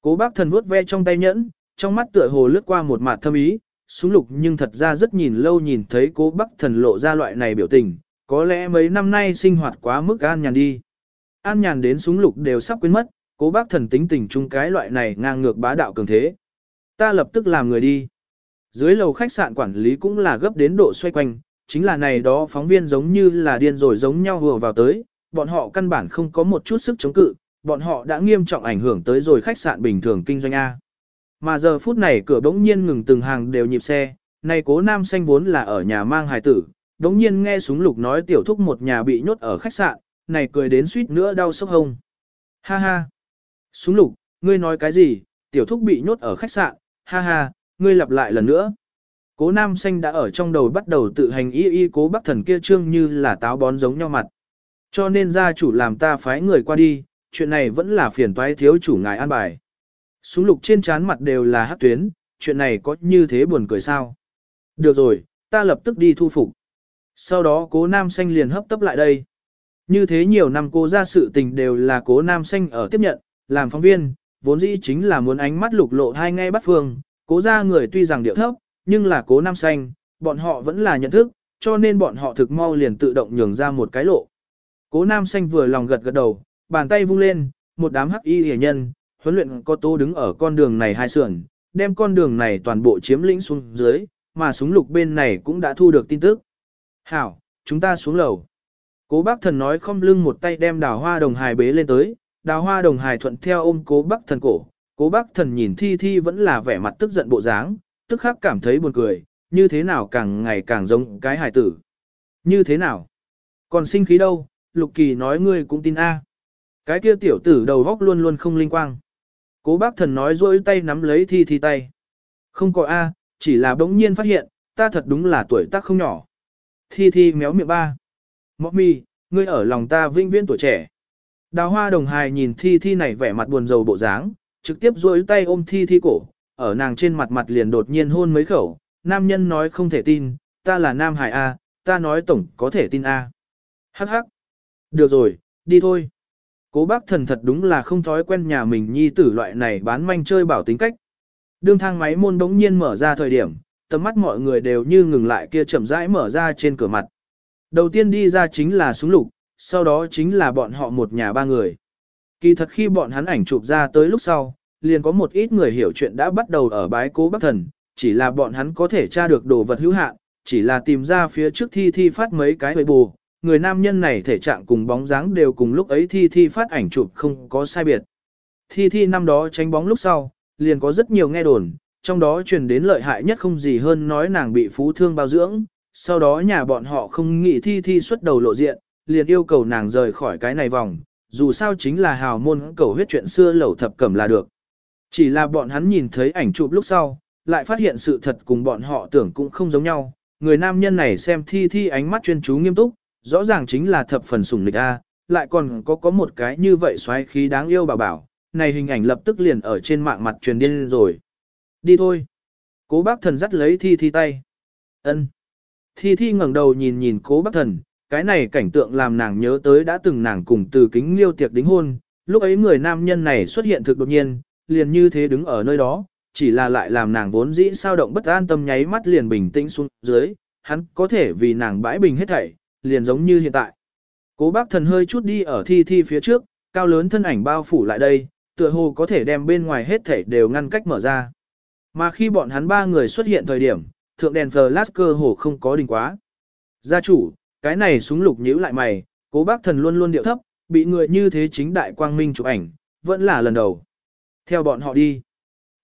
Cố bác thần vuốt ve trong tay nhẫn, trong mắt tựa hồ lướt qua một mặt thâm ý, súng lục nhưng thật ra rất nhìn lâu nhìn thấy cố bác thần lộ ra loại này biểu tình, có lẽ mấy năm nay sinh hoạt quá mức an nhàn đi. An nhàn đến súng lục đều sắp quên mất, cố bác thần tính tình chung cái loại này ngang ngược bá đạo cường thế. Ta lập tức làm người đi. Dưới lầu khách sạn quản lý cũng là gấp đến độ xoay quanh, chính là này đó phóng viên giống như là điên rồi giống nhau vừa vào tới, bọn họ căn bản không có một chút sức chống cự, bọn họ đã nghiêm trọng ảnh hưởng tới rồi khách sạn bình thường kinh doanh A. Mà giờ phút này cửa bỗng nhiên ngừng từng hàng đều nhịp xe, này cố nam xanh vốn là ở nhà mang hài tử, đống nhiên nghe súng lục nói tiểu thúc một nhà bị nhốt ở khách sạn, này cười đến suýt nữa đau sốc hông. Ha ha! Súng lục, ngươi nói cái gì, tiểu thúc bị nhốt ở khách sạn, ha ha, ngươi lặp lại lần nữa. Cố nam xanh đã ở trong đầu bắt đầu tự hành y y cố bác thần kia trương như là táo bón giống nhau mặt. Cho nên gia chủ làm ta phái người qua đi, chuyện này vẫn là phiền toái thiếu chủ ngài an bài. Súng lục trên trán mặt đều là hát tuyến, chuyện này có như thế buồn cười sao? Được rồi, ta lập tức đi thu phục. Sau đó cố nam xanh liền hấp tấp lại đây. Như thế nhiều năm cô ra sự tình đều là cố nam xanh ở tiếp nhận, làm phóng viên, vốn dĩ chính là muốn ánh mắt lục lộ hai ngay bắt phương, cố ra người tuy rằng điệu thấp, nhưng là cố nam xanh, bọn họ vẫn là nhận thức, cho nên bọn họ thực mau liền tự động nhường ra một cái lộ. Cố nam xanh vừa lòng gật gật đầu, bàn tay vung lên, một đám hắc y hề nhân, huấn luyện có tô đứng ở con đường này hai sườn, đem con đường này toàn bộ chiếm lĩnh xuống dưới, mà súng lục bên này cũng đã thu được tin tức. Hảo, chúng ta xuống lầu. Cố bác thần nói không lưng một tay đem đào hoa đồng hài bế lên tới, đào hoa đồng hài thuận theo ôm cố bác thần cổ. Cố bác thần nhìn thi thi vẫn là vẻ mặt tức giận bộ dáng, tức khắc cảm thấy buồn cười, như thế nào càng ngày càng giống cái hài tử. Như thế nào? Còn sinh khí đâu, Lục Kỳ nói ngươi cũng tin A. Cái kia tiểu tử đầu góc luôn luôn không linh quang. Cố bác thần nói rỗi tay nắm lấy thi thi tay. Không có A, chỉ là bỗng nhiên phát hiện, ta thật đúng là tuổi tác không nhỏ. Thi thi méo miệng ba. Mọc mi, ngươi ở lòng ta vinh viễn tuổi trẻ. Đào hoa đồng hài nhìn thi thi này vẻ mặt buồn rầu bộ dáng, trực tiếp duỗi tay ôm thi thi cổ, ở nàng trên mặt mặt liền đột nhiên hôn mấy khẩu. Nam nhân nói không thể tin, ta là nam hài A, ta nói tổng có thể tin A. Hắc hắc. Được rồi, đi thôi. Cố bác thần thật đúng là không thói quen nhà mình nhi tử loại này bán manh chơi bảo tính cách. Đương thang máy môn đống nhiên mở ra thời điểm, tầm mắt mọi người đều như ngừng lại kia chậm rãi mở ra trên cửa mặt. Đầu tiên đi ra chính là súng lục, sau đó chính là bọn họ một nhà ba người. Kỳ thật khi bọn hắn ảnh chụp ra tới lúc sau, liền có một ít người hiểu chuyện đã bắt đầu ở bái cố bác thần, chỉ là bọn hắn có thể tra được đồ vật hữu hạn, chỉ là tìm ra phía trước thi thi phát mấy cái hơi bù, người nam nhân này thể trạng cùng bóng dáng đều cùng lúc ấy thi thi phát ảnh chụp không có sai biệt. Thi thi năm đó tránh bóng lúc sau, liền có rất nhiều nghe đồn, trong đó truyền đến lợi hại nhất không gì hơn nói nàng bị phú thương bao dưỡng, sau đó nhà bọn họ không nghĩ thi thi xuất đầu lộ diện, liền yêu cầu nàng rời khỏi cái này vòng, dù sao chính là hào môn cầu huyết chuyện xưa lẩu thập cẩm là được. Chỉ là bọn hắn nhìn thấy ảnh chụp lúc sau, lại phát hiện sự thật cùng bọn họ tưởng cũng không giống nhau, người nam nhân này xem thi thi ánh mắt chuyên chú nghiêm túc, rõ ràng chính là thập phần sủng lịch A, lại còn có có một cái như vậy xoáy khí đáng yêu bảo bảo, này hình ảnh lập tức liền ở trên mạng mặt truyền điên rồi. Đi thôi. Cố bác thần dắt lấy thi thi tay. ân Thi thi ngẩng đầu nhìn nhìn cố bác thần, cái này cảnh tượng làm nàng nhớ tới đã từng nàng cùng từ kính liêu tiệc đính hôn, lúc ấy người nam nhân này xuất hiện thực đột nhiên, liền như thế đứng ở nơi đó, chỉ là lại làm nàng vốn dĩ sao động bất an tâm nháy mắt liền bình tĩnh xuống dưới, hắn có thể vì nàng bãi bình hết thảy, liền giống như hiện tại. Cố bác thần hơi chút đi ở thi thi phía trước, cao lớn thân ảnh bao phủ lại đây, tựa hồ có thể đem bên ngoài hết thảy đều ngăn cách mở ra. Mà khi bọn hắn ba người xuất hiện thời điểm, thượng đèn flash cơ hồ không có đình quá. Gia chủ, cái này súng lục nhíu lại mày, cố bác thần luôn luôn điệu thấp, bị người như thế chính đại quang minh chụp ảnh, vẫn là lần đầu. Theo bọn họ đi.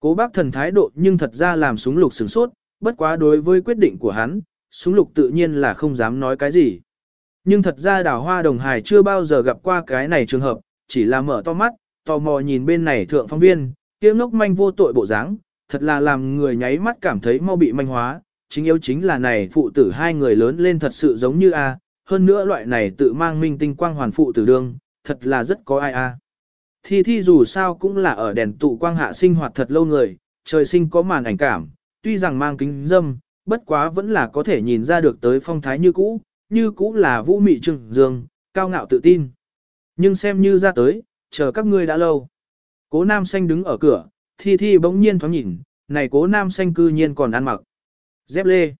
Cố bác thần thái độ nhưng thật ra làm súng lục sửng sốt, bất quá đối với quyết định của hắn, súng lục tự nhiên là không dám nói cái gì. Nhưng thật ra đào hoa đồng hài chưa bao giờ gặp qua cái này trường hợp, chỉ là mở to mắt, tò mò nhìn bên này thượng phóng viên, kia ngốc manh vô tội bộ dáng, thật là làm người nháy mắt cảm thấy mau bị manh hóa, chính yếu chính là này phụ tử hai người lớn lên thật sự giống như A, hơn nữa loại này tự mang minh tinh quang hoàn phụ tử đương, thật là rất có ai A. Thi thi dù sao cũng là ở đèn tụ quang hạ sinh hoạt thật lâu người, trời sinh có màn ảnh cảm, tuy rằng mang kính dâm, bất quá vẫn là có thể nhìn ra được tới phong thái như cũ, như cũ là vũ mị trừng dương, cao ngạo tự tin. Nhưng xem như ra tới, chờ các ngươi đã lâu. Cố nam xanh đứng ở cửa, thi thi bỗng nhiên thoáng nhìn, này cố nam xanh cư nhiên còn ăn mặc. Dép lê.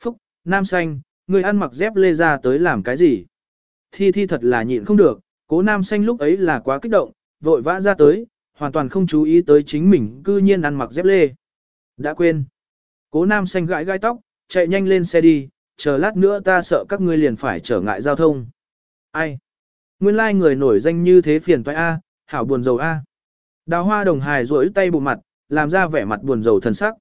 Phúc, nam xanh, người ăn mặc dép lê ra tới làm cái gì? Thi thi thật là nhịn không được, cố nam xanh lúc ấy là quá kích động, vội vã ra tới, hoàn toàn không chú ý tới chính mình cư nhiên ăn mặc dép lê. Đã quên. Cố nam xanh gãi gai tóc, chạy nhanh lên xe đi, chờ lát nữa ta sợ các ngươi liền phải trở ngại giao thông. Ai? Nguyên lai like người nổi danh như thế phiền toái A, hảo buồn rầu A. Đào hoa đồng hài rỗi tay bụng mặt, làm ra vẻ mặt buồn rầu thần sắc.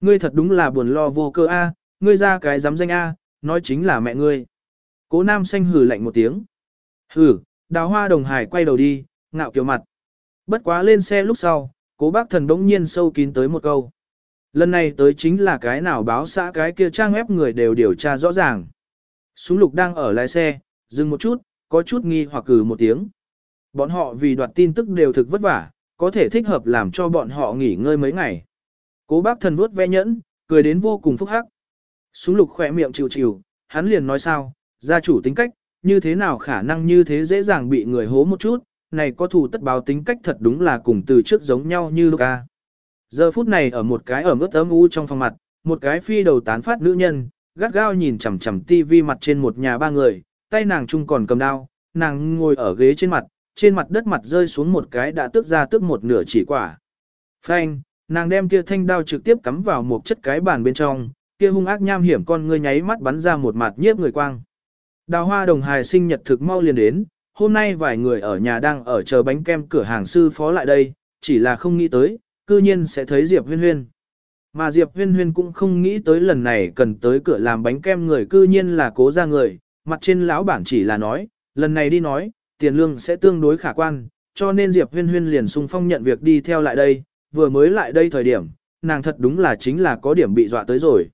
Ngươi thật đúng là buồn lo vô cơ A, ngươi ra cái dám danh A, nói chính là mẹ ngươi. Cố nam xanh hử lạnh một tiếng. Hử, đào hoa đồng hài quay đầu đi, ngạo kiểu mặt. Bất quá lên xe lúc sau, cố bác thần bỗng nhiên sâu kín tới một câu. Lần này tới chính là cái nào báo xã cái kia trang ép người đều điều tra rõ ràng. Súng lục đang ở lái xe, dừng một chút, có chút nghi hoặc cử một tiếng. Bọn họ vì đoạt tin tức đều thực vất vả, có thể thích hợp làm cho bọn họ nghỉ ngơi mấy ngày. Cố bác thần vuốt ve nhẫn, cười đến vô cùng phúc hắc. Súng lục khỏe miệng chịu chịu, hắn liền nói sao, gia chủ tính cách, như thế nào khả năng như thế dễ dàng bị người hố một chút, này có thù tất báo tính cách thật đúng là cùng từ trước giống nhau như Luca. Giờ phút này ở một cái ở mức ấm u trong phòng mặt, một cái phi đầu tán phát nữ nhân, gắt gao nhìn chằm chằm tivi mặt trên một nhà ba người, tay nàng chung còn cầm đao, nàng ngồi ở ghế trên mặt, trên mặt đất mặt rơi xuống một cái đã tước ra tước một nửa chỉ quả. Phanh, nàng đem kia thanh đao trực tiếp cắm vào một chất cái bàn bên trong, kia hung ác nham hiểm con ngươi nháy mắt bắn ra một mặt nhiếp người quang. Đào hoa đồng hài sinh nhật thực mau liền đến, hôm nay vài người ở nhà đang ở chờ bánh kem cửa hàng sư phó lại đây, chỉ là không nghĩ tới, cư nhiên sẽ thấy Diệp huyên huyên. Mà Diệp Huyên Huyên cũng không nghĩ tới lần này cần tới cửa làm bánh kem người cư nhiên là cố ra người, mặt trên lão bản chỉ là nói, lần này đi nói, tiền lương sẽ tương đối khả quan, cho nên Diệp Huyên Huyên liền sung phong nhận việc đi theo lại đây, vừa mới lại đây thời điểm, nàng thật đúng là chính là có điểm bị dọa tới rồi.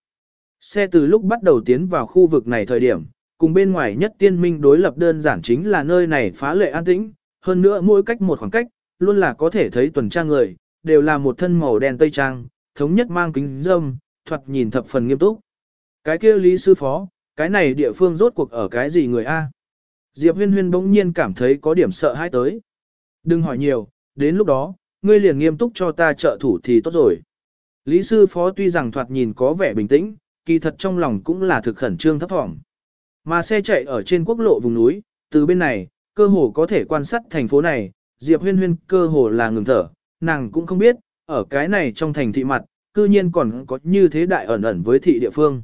Xe từ lúc bắt đầu tiến vào khu vực này thời điểm, cùng bên ngoài nhất tiên minh đối lập đơn giản chính là nơi này phá lệ an tĩnh, hơn nữa mỗi cách một khoảng cách, luôn là có thể thấy tuần tra người, đều là một thân màu đen tây trang, thống nhất mang kính dâm, thuật nhìn thập phần nghiêm túc. Cái kia lý sư phó, cái này địa phương rốt cuộc ở cái gì người A? Diệp huyên huyên bỗng nhiên cảm thấy có điểm sợ hãi tới. Đừng hỏi nhiều, đến lúc đó, ngươi liền nghiêm túc cho ta trợ thủ thì tốt rồi. Lý sư phó tuy rằng thoạt nhìn có vẻ bình tĩnh, kỳ thật trong lòng cũng là thực khẩn trương thấp thỏm. Mà xe chạy ở trên quốc lộ vùng núi, từ bên này, cơ hồ có thể quan sát thành phố này, Diệp huyên huyên cơ hồ là ngừng thở, nàng cũng không biết, ở cái này trong thành thị mặt, cư nhiên còn có như thế đại ẩn ẩn với thị địa phương.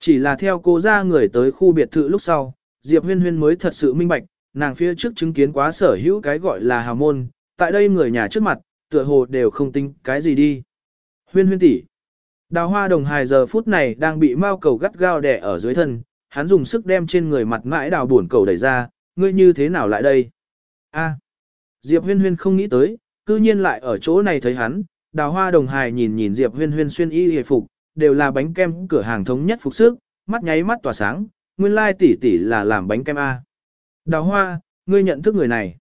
Chỉ là theo cô ra người tới khu biệt thự lúc sau, Diệp huyên huyên mới thật sự minh bạch, nàng phía trước chứng kiến quá sở hữu cái gọi là hào môn, tại đây người nhà trước mặt, tựa hồ đều không tính cái gì đi. Huyên huyên tỷ, Đào hoa đồng hài giờ phút này đang bị mao cầu gắt gao đè ở dưới thân, hắn dùng sức đem trên người mặt mãi đào buồn cầu đẩy ra, ngươi như thế nào lại đây? A. Diệp huyên huyên không nghĩ tới, cư nhiên lại ở chỗ này thấy hắn, đào hoa đồng hài nhìn nhìn Diệp huyên huyên xuyên y hề phục, đều là bánh kem cửa hàng thống nhất phục sức, mắt nháy mắt tỏa sáng, nguyên lai tỷ tỷ là làm bánh kem A. Đào hoa, ngươi nhận thức người này.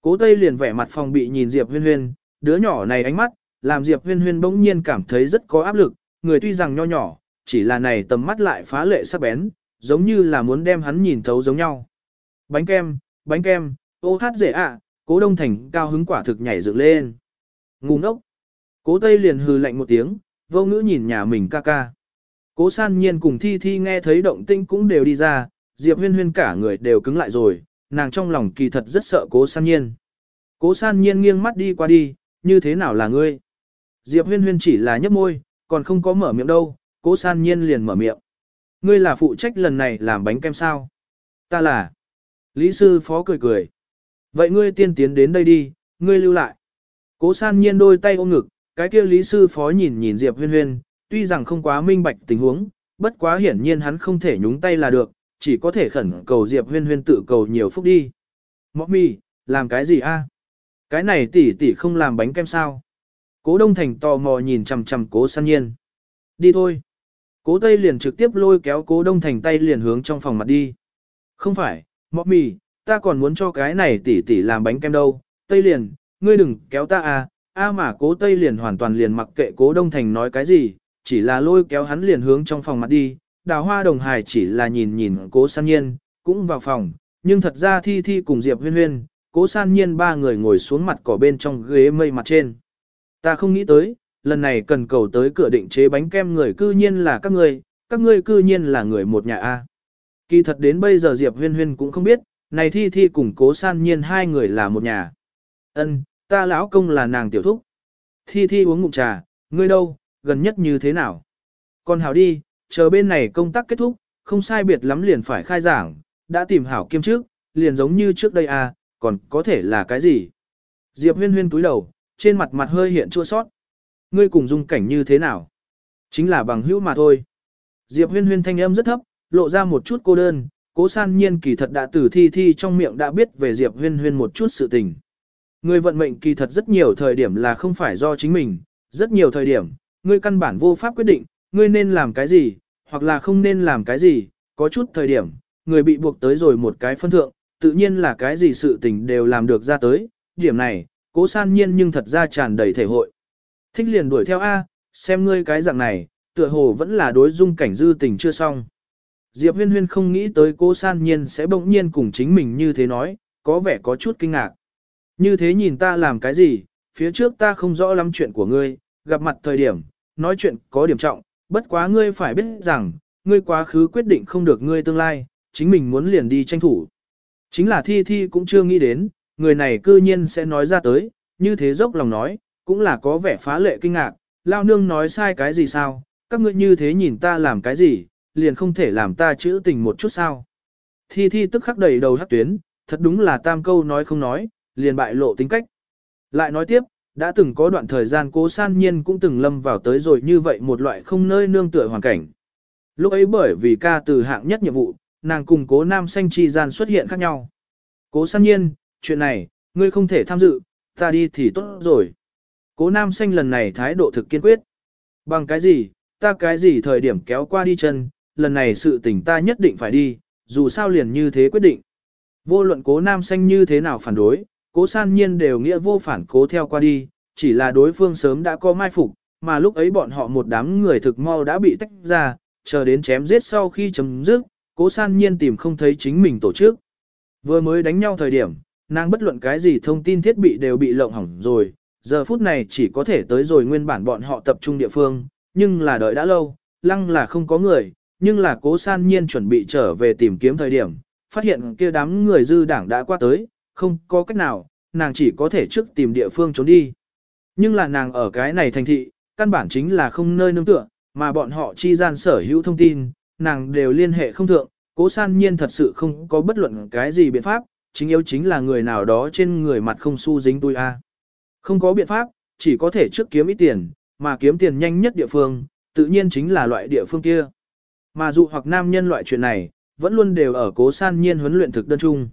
Cố Tây liền vẻ mặt phòng bị nhìn Diệp huyên huyên, đứa nhỏ này ánh mắt, làm Diệp huyên huyên bỗng nhiên cảm thấy rất có áp lực, người tuy rằng nho nhỏ, chỉ là này tầm mắt lại phá lệ sắc bén, giống như là muốn đem hắn nhìn thấu giống nhau. Bánh kem, bánh kem, ô hát dễ ạ, cố đông thành cao hứng quả thực nhảy dựng lên. Ngu ngốc. Cố Tây liền hừ lạnh một tiếng, vô ngữ nhìn nhà mình ca ca. Cố san nhiên cùng thi thi nghe thấy động tinh cũng đều đi ra, Diệp huyên huyên cả người đều cứng lại rồi, nàng trong lòng kỳ thật rất sợ cố san nhiên. Cố san nhiên nghiêng mắt đi qua đi, như thế nào là ngươi? Diệp huyên huyên chỉ là nhấp môi, còn không có mở miệng đâu, cố san nhiên liền mở miệng. Ngươi là phụ trách lần này làm bánh kem sao? Ta là. Lý sư phó cười cười. Vậy ngươi tiên tiến đến đây đi, ngươi lưu lại. Cố san nhiên đôi tay ôm ngực, cái kia lý sư phó nhìn nhìn Diệp huyên huyên, tuy rằng không quá minh bạch tình huống, bất quá hiển nhiên hắn không thể nhúng tay là được, chỉ có thể khẩn cầu Diệp huyên huyên tự cầu nhiều phúc đi. Mọc mì, làm cái gì a? Cái này tỷ tỷ không làm bánh kem sao? Cố Đông Thành tò mò nhìn chằm chằm Cố San Nhiên. Đi thôi. Cố Tây liền trực tiếp lôi kéo Cố Đông Thành tay liền hướng trong phòng mặt đi. Không phải, mọc mì, ta còn muốn cho cái này tỷ tỷ làm bánh kem đâu. Tây liền, ngươi đừng kéo ta à. A mà Cố Tây liền hoàn toàn liền mặc kệ Cố Đông Thành nói cái gì, chỉ là lôi kéo hắn liền hướng trong phòng mặt đi. Đào hoa đồng hài chỉ là nhìn nhìn Cố San Nhiên, cũng vào phòng, nhưng thật ra Thi Thi cùng Diệp Huyên Huyên, Cố San Nhiên ba người ngồi xuống mặt cỏ bên trong ghế mây mặt trên. Ta không nghĩ tới, lần này cần cầu tới cửa định chế bánh kem người cư nhiên là các ngươi, các ngươi cư nhiên là người một nhà A. Kỳ thật đến bây giờ Diệp Huyên Huyên cũng không biết, này thi thi cùng cố san nhiên hai người là một nhà. Ân, ta lão công là nàng tiểu thúc. Thi thi uống ngụm trà, ngươi đâu, gần nhất như thế nào? Còn hảo đi, chờ bên này công tác kết thúc, không sai biệt lắm liền phải khai giảng, đã tìm hảo kiêm trước, liền giống như trước đây à, còn có thể là cái gì? Diệp huyên huyên túi đầu, trên mặt mặt hơi hiện chua sót. Ngươi cùng dung cảnh như thế nào? Chính là bằng hữu mà thôi. Diệp huyên huyên thanh âm rất thấp, lộ ra một chút cô đơn, cố san nhiên kỳ thật đã từ thi thi trong miệng đã biết về Diệp huyên huyên một chút sự tình. người vận mệnh kỳ thật rất nhiều thời điểm là không phải do chính mình, rất nhiều thời điểm, ngươi căn bản vô pháp quyết định, ngươi nên làm cái gì, hoặc là không nên làm cái gì, có chút thời điểm, người bị buộc tới rồi một cái phân thượng, tự nhiên là cái gì sự tình đều làm được ra tới, điểm này, cố san nhiên nhưng thật ra tràn đầy thể hội. Thích liền đuổi theo A, xem ngươi cái dạng này, tựa hồ vẫn là đối dung cảnh dư tình chưa xong. Diệp huyên huyên không nghĩ tới cố san nhiên sẽ bỗng nhiên cùng chính mình như thế nói, có vẻ có chút kinh ngạc. Như thế nhìn ta làm cái gì, phía trước ta không rõ lắm chuyện của ngươi, gặp mặt thời điểm, nói chuyện có điểm trọng, bất quá ngươi phải biết rằng, ngươi quá khứ quyết định không được ngươi tương lai, chính mình muốn liền đi tranh thủ. Chính là thi thi cũng chưa nghĩ đến, người này cư nhiên sẽ nói ra tới, như thế dốc lòng nói, cũng là có vẻ phá lệ kinh ngạc, lao nương nói sai cái gì sao, các ngươi như thế nhìn ta làm cái gì, liền không thể làm ta chữ tình một chút sao. Thi thi tức khắc đầy đầu hắc tuyến, thật đúng là tam câu nói không nói, liền bại lộ tính cách. Lại nói tiếp, đã từng có đoạn thời gian cố san nhiên cũng từng lâm vào tới rồi như vậy một loại không nơi nương tựa hoàn cảnh. Lúc ấy bởi vì ca từ hạng nhất nhiệm vụ, nàng cùng cố nam xanh chi gian xuất hiện khác nhau. Cố san nhiên, chuyện này, ngươi không thể tham dự, ta đi thì tốt rồi. Cố nam xanh lần này thái độ thực kiên quyết. Bằng cái gì, ta cái gì thời điểm kéo qua đi chân, lần này sự tình ta nhất định phải đi, dù sao liền như thế quyết định. Vô luận cố nam xanh như thế nào phản đối, cố san nhiên đều nghĩa vô phản cố theo qua đi, chỉ là đối phương sớm đã có mai phục, mà lúc ấy bọn họ một đám người thực mau đã bị tách ra, chờ đến chém giết sau khi chấm dứt, cố san nhiên tìm không thấy chính mình tổ chức. Vừa mới đánh nhau thời điểm, nàng bất luận cái gì thông tin thiết bị đều bị lộng hỏng rồi, giờ phút này chỉ có thể tới rồi nguyên bản bọn họ tập trung địa phương, nhưng là đợi đã lâu, lăng là không có người, nhưng là cố san nhiên chuẩn bị trở về tìm kiếm thời điểm, phát hiện kia đám người dư đảng đã qua tới, không có cách nào, nàng chỉ có thể trước tìm địa phương trốn đi. Nhưng là nàng ở cái này thành thị, căn bản chính là không nơi nương tựa, mà bọn họ chi gian sở hữu thông tin, nàng đều liên hệ không thượng, cố san nhiên thật sự không có bất luận cái gì biện pháp, chính yếu chính là người nào đó trên người mặt không su dính tôi a. Không có biện pháp, chỉ có thể trước kiếm ít tiền, mà kiếm tiền nhanh nhất địa phương, tự nhiên chính là loại địa phương kia. Mà dụ hoặc nam nhân loại chuyện này, vẫn luôn đều ở cố san nhiên huấn luyện thực đơn chung.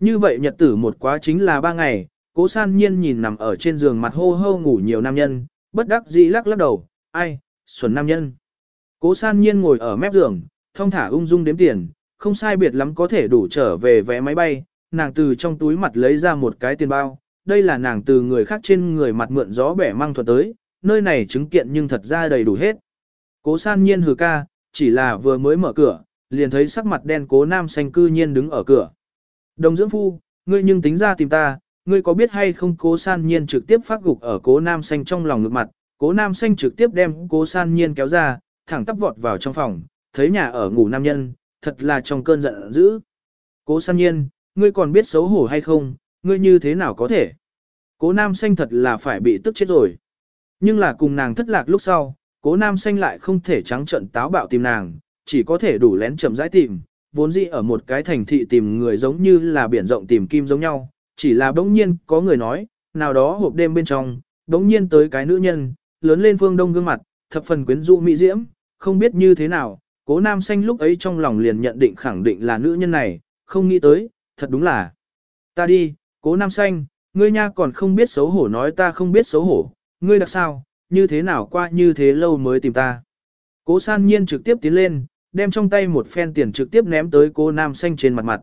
Như vậy nhật tử một quá chính là ba ngày, cố san nhiên nhìn nằm ở trên giường mặt hô hô ngủ nhiều nam nhân, bất đắc dĩ lắc lắc đầu, ai, xuẩn nam nhân. Cố san nhiên ngồi ở mép giường, thông thả ung dung đếm tiền, không sai biệt lắm có thể đủ trở về vé máy bay, nàng từ trong túi mặt lấy ra một cái tiền bao, đây là nàng từ người khác trên người mặt mượn gió bẻ mang thuật tới, nơi này chứng kiện nhưng thật ra đầy đủ hết. Cố san nhiên hừ ca, chỉ là vừa mới mở cửa, liền thấy sắc mặt đen cố nam xanh cư nhiên đứng ở cửa. Đồng dưỡng phu, ngươi nhưng tính ra tìm ta, ngươi có biết hay không cố san nhiên trực tiếp phát gục ở cố nam xanh trong lòng ngực mặt, cố nam xanh trực tiếp đem cố san nhiên kéo ra, thẳng tắp vọt vào trong phòng, thấy nhà ở ngủ nam nhân, thật là trong cơn giận dữ. Cố san nhiên, ngươi còn biết xấu hổ hay không, ngươi như thế nào có thể? Cố nam xanh thật là phải bị tức chết rồi. Nhưng là cùng nàng thất lạc lúc sau, cố nam xanh lại không thể trắng trận táo bạo tìm nàng, chỉ có thể đủ lén chậm rãi tìm, vốn dĩ ở một cái thành thị tìm người giống như là biển rộng tìm kim giống nhau, chỉ là bỗng nhiên có người nói, nào đó hộp đêm bên trong, bỗng nhiên tới cái nữ nhân, lớn lên phương đông gương mặt, thập phần quyến rũ mỹ diễm, không biết như thế nào, cố nam xanh lúc ấy trong lòng liền nhận định khẳng định là nữ nhân này, không nghĩ tới, thật đúng là. Ta đi, cố nam xanh, ngươi nha còn không biết xấu hổ nói ta không biết xấu hổ, ngươi đặc sao, như thế nào qua như thế lâu mới tìm ta. Cố san nhiên trực tiếp tiến lên, đem trong tay một phen tiền trực tiếp ném tới cô nam xanh trên mặt mặt.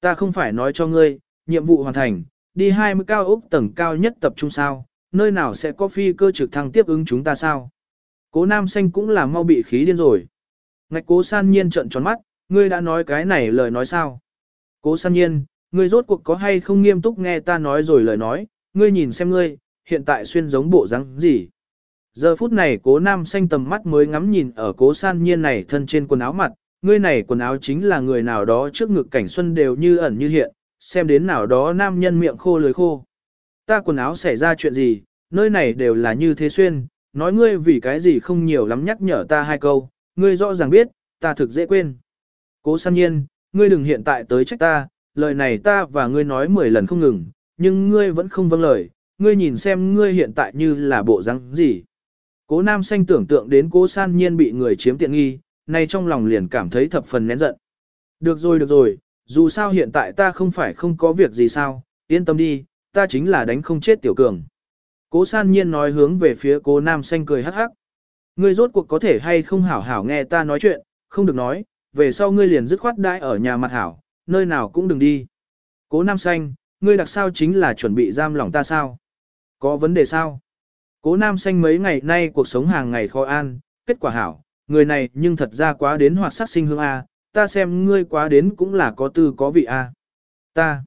Ta không phải nói cho ngươi, nhiệm vụ hoàn thành, đi 20 cao ốc tầng cao nhất tập trung sao, nơi nào sẽ có phi cơ trực thăng tiếp ứng chúng ta sao. Cố nam xanh cũng là mau bị khí điên rồi. Ngạch cố san nhiên trợn tròn mắt, ngươi đã nói cái này lời nói sao. Cố san nhiên, ngươi rốt cuộc có hay không nghiêm túc nghe ta nói rồi lời nói, ngươi nhìn xem ngươi, hiện tại xuyên giống bộ dáng gì. Giờ phút này cố nam xanh tầm mắt mới ngắm nhìn ở cố san nhiên này thân trên quần áo mặt, ngươi này quần áo chính là người nào đó trước ngực cảnh xuân đều như ẩn như hiện, xem đến nào đó nam nhân miệng khô lưới khô. Ta quần áo xảy ra chuyện gì, nơi này đều là như thế xuyên, nói ngươi vì cái gì không nhiều lắm nhắc nhở ta hai câu, ngươi rõ ràng biết, ta thực dễ quên. Cố san nhiên, ngươi đừng hiện tại tới trách ta, lời này ta và ngươi nói 10 lần không ngừng, nhưng ngươi vẫn không vâng lời, ngươi nhìn xem ngươi hiện tại như là bộ răng gì. Cố nam xanh tưởng tượng đến cố san nhiên bị người chiếm tiện nghi, nay trong lòng liền cảm thấy thập phần nén giận. Được rồi được rồi, dù sao hiện tại ta không phải không có việc gì sao, yên tâm đi, ta chính là đánh không chết tiểu cường. Cố san nhiên nói hướng về phía cố nam xanh cười hắc hắc. Ngươi rốt cuộc có thể hay không hảo hảo nghe ta nói chuyện, không được nói, về sau ngươi liền dứt khoát đãi ở nhà mặt hảo, nơi nào cũng đừng đi. Cố nam xanh, ngươi đặc sao chính là chuẩn bị giam lòng ta sao? Có vấn đề sao? Cố nam xanh mấy ngày nay cuộc sống hàng ngày khó an, kết quả hảo, người này nhưng thật ra quá đến hoạt sát sinh hương A, ta xem ngươi quá đến cũng là có tư có vị A. Ta,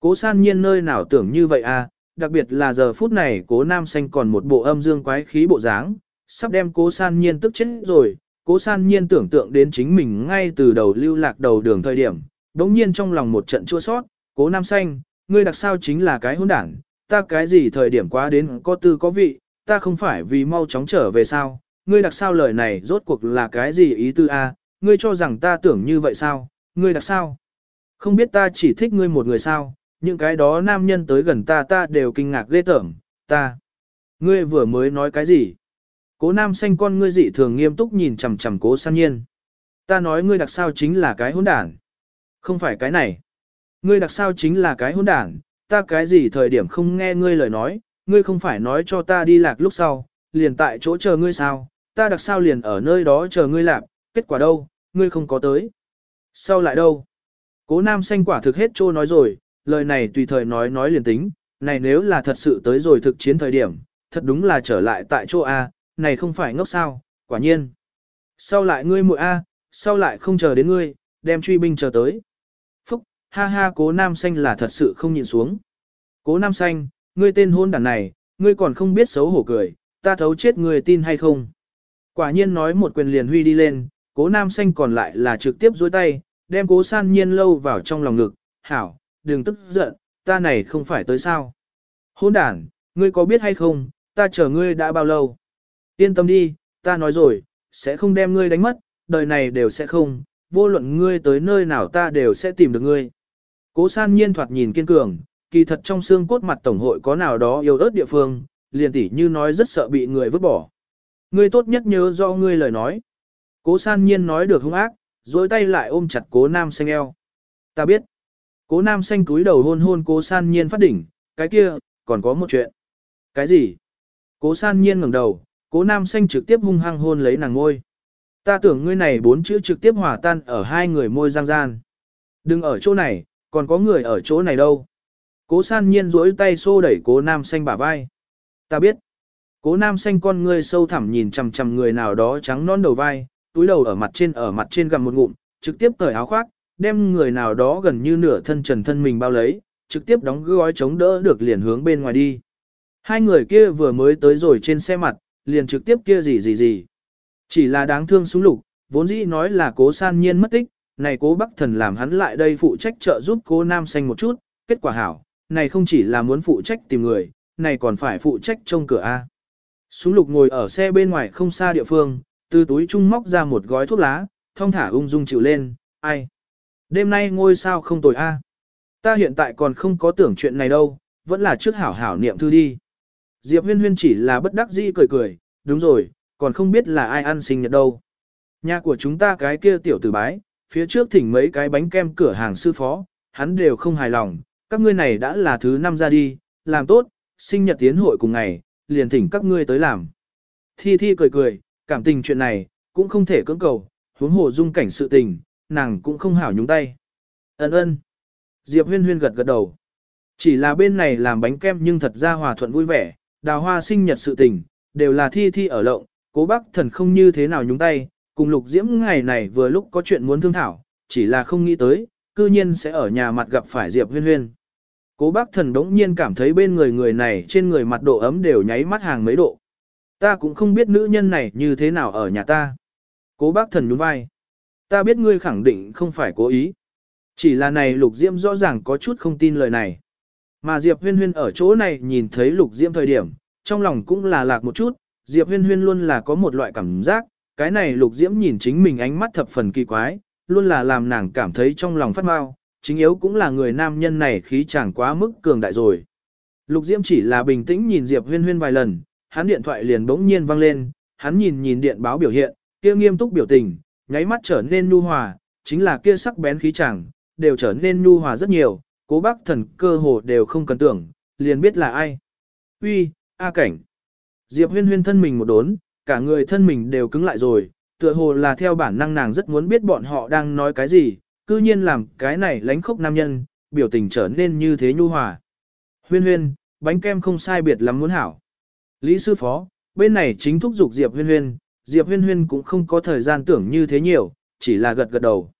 cố san nhiên nơi nào tưởng như vậy A, đặc biệt là giờ phút này cố nam xanh còn một bộ âm dương quái khí bộ dáng, sắp đem cố san nhiên tức chết rồi, cố san nhiên tưởng tượng đến chính mình ngay từ đầu lưu lạc đầu đường thời điểm, đống nhiên trong lòng một trận chua sót, cố nam xanh, ngươi đặc sao chính là cái hỗn đảng, ta cái gì thời điểm quá đến có tư có vị, ta không phải vì mau chóng trở về sao, ngươi đặc sao lời này rốt cuộc là cái gì ý tư a? ngươi cho rằng ta tưởng như vậy sao, ngươi đặc sao? Không biết ta chỉ thích ngươi một người sao, những cái đó nam nhân tới gần ta ta đều kinh ngạc ghê tởm, ta. Ngươi vừa mới nói cái gì? Cố nam xanh con ngươi dị thường nghiêm túc nhìn chằm chằm cố san nhiên. Ta nói ngươi đặc sao chính là cái hỗn đản. Không phải cái này. Ngươi đặc sao chính là cái hỗn đản, ta cái gì thời điểm không nghe ngươi lời nói, ngươi không phải nói cho ta đi lạc lúc sau, liền tại chỗ chờ ngươi sao, ta đặc sao liền ở nơi đó chờ ngươi lạc, kết quả đâu, ngươi không có tới. Sau lại đâu? Cố nam xanh quả thực hết trô nói rồi, lời này tùy thời nói nói liền tính, này nếu là thật sự tới rồi thực chiến thời điểm, thật đúng là trở lại tại chỗ A, này không phải ngốc sao, quả nhiên. Sau lại ngươi muội A, sau lại không chờ đến ngươi, đem truy binh chờ tới. Phúc, ha ha cố nam xanh là thật sự không nhìn xuống. Cố nam xanh, ngươi tên hôn đàn này, ngươi còn không biết xấu hổ cười, ta thấu chết ngươi tin hay không. Quả nhiên nói một quyền liền huy đi lên, cố nam xanh còn lại là trực tiếp dối tay, đem cố san nhiên lâu vào trong lòng ngực, hảo, đừng tức giận, ta này không phải tới sao. Hôn đàn, ngươi có biết hay không, ta chờ ngươi đã bao lâu. Yên tâm đi, ta nói rồi, sẽ không đem ngươi đánh mất, đời này đều sẽ không, vô luận ngươi tới nơi nào ta đều sẽ tìm được ngươi. Cố san nhiên thoạt nhìn kiên cường, kỳ thật trong xương cốt mặt tổng hội có nào đó yêu ớt địa phương, liền tỉ như nói rất sợ bị người vứt bỏ. Ngươi tốt nhất nhớ do ngươi lời nói. Cố san nhiên nói được hung ác, dối tay lại ôm chặt cố nam xanh eo. Ta biết. Cố nam xanh cúi đầu hôn hôn cố san nhiên phát đỉnh, cái kia, còn có một chuyện. Cái gì? Cố san nhiên ngẩng đầu, cố nam xanh trực tiếp hung hăng hôn lấy nàng ngôi. Ta tưởng ngươi này bốn chữ trực tiếp hòa tan ở hai người môi giang gian. Đừng ở chỗ này, còn có người ở chỗ này đâu. Cố san nhiên duỗi tay xô đẩy cố nam xanh bả vai. Ta biết. Cố nam xanh con ngươi sâu thẳm nhìn chằm chằm người nào đó trắng non đầu vai, túi đầu ở mặt trên ở mặt trên gặm một ngụm, trực tiếp cởi áo khoác, đem người nào đó gần như nửa thân trần thân mình bao lấy, trực tiếp đóng gói chống đỡ được liền hướng bên ngoài đi. Hai người kia vừa mới tới rồi trên xe mặt, liền trực tiếp kia gì gì gì. Chỉ là đáng thương súng lục, vốn dĩ nói là cố san nhiên mất tích, này cố bắc thần làm hắn lại đây phụ trách trợ giúp cố nam xanh một chút, kết quả hảo, này không chỉ là muốn phụ trách tìm người, này còn phải phụ trách trông cửa A. Súng lục ngồi ở xe bên ngoài không xa địa phương, từ túi trung móc ra một gói thuốc lá, thong thả ung dung chịu lên, ai. Đêm nay ngôi sao không tồi A. Ta hiện tại còn không có tưởng chuyện này đâu, vẫn là trước hảo hảo niệm thư đi. Diệp huyên huyên chỉ là bất đắc dĩ cười cười, đúng rồi, còn không biết là ai ăn sinh nhật đâu. Nhà của chúng ta cái kia tiểu tử bái, phía trước thỉnh mấy cái bánh kem cửa hàng sư phó, hắn đều không hài lòng, các ngươi này đã là thứ năm ra đi, làm tốt, sinh nhật tiến hội cùng ngày, liền thỉnh các ngươi tới làm. Thi Thi cười cười, cảm tình chuyện này, cũng không thể cưỡng cầu, huống hồ dung cảnh sự tình, nàng cũng không hảo nhúng tay. Ấn ơn. Diệp huyên huyên gật gật đầu. Chỉ là bên này làm bánh kem nhưng thật ra hòa thuận vui vẻ, đào hoa sinh nhật sự tình, đều là Thi Thi ở lộng, cố bác thần không như thế nào nhúng tay, cùng lục diễm ngày này vừa lúc có chuyện muốn thương thảo, chỉ là không nghĩ tới, cư nhiên sẽ ở nhà mặt gặp phải Diệp huyên huyên. Cố bác thần đống nhiên cảm thấy bên người người này trên người mặt độ ấm đều nháy mắt hàng mấy độ. Ta cũng không biết nữ nhân này như thế nào ở nhà ta. Cố bác thần nhún vai. Ta biết ngươi khẳng định không phải cố ý. Chỉ là này lục diễm rõ ràng có chút không tin lời này. Mà Diệp huyên huyên ở chỗ này nhìn thấy lục diễm thời điểm, trong lòng cũng là lạc một chút, Diệp huyên huyên luôn là có một loại cảm giác, cái này lục diễm nhìn chính mình ánh mắt thập phần kỳ quái, luôn là làm nàng cảm thấy trong lòng phát mau, chính yếu cũng là người nam nhân này khí chẳng quá mức cường đại rồi. Lục diễm chỉ là bình tĩnh nhìn Diệp huyên huyên vài lần, hắn điện thoại liền bỗng nhiên vang lên, hắn nhìn nhìn điện báo biểu hiện, kia nghiêm túc biểu tình, nháy mắt trở nên nhu hòa, chính là kia sắc bén khí chẳng, đều trở nên nhu hòa rất nhiều, cố bác thần cơ hồ đều không cần tưởng, liền biết là ai. Uy, A cảnh. Diệp huyên huyên thân mình một đốn, cả người thân mình đều cứng lại rồi, tựa hồ là theo bản năng nàng rất muốn biết bọn họ đang nói cái gì, cư nhiên làm cái này lánh khốc nam nhân, biểu tình trở nên như thế nhu hòa. Huyên huyên, bánh kem không sai biệt lắm muốn hảo. Lý sư phó, bên này chính thúc giục Diệp huyên huyên, Diệp huyên huyên cũng không có thời gian tưởng như thế nhiều, chỉ là gật gật đầu.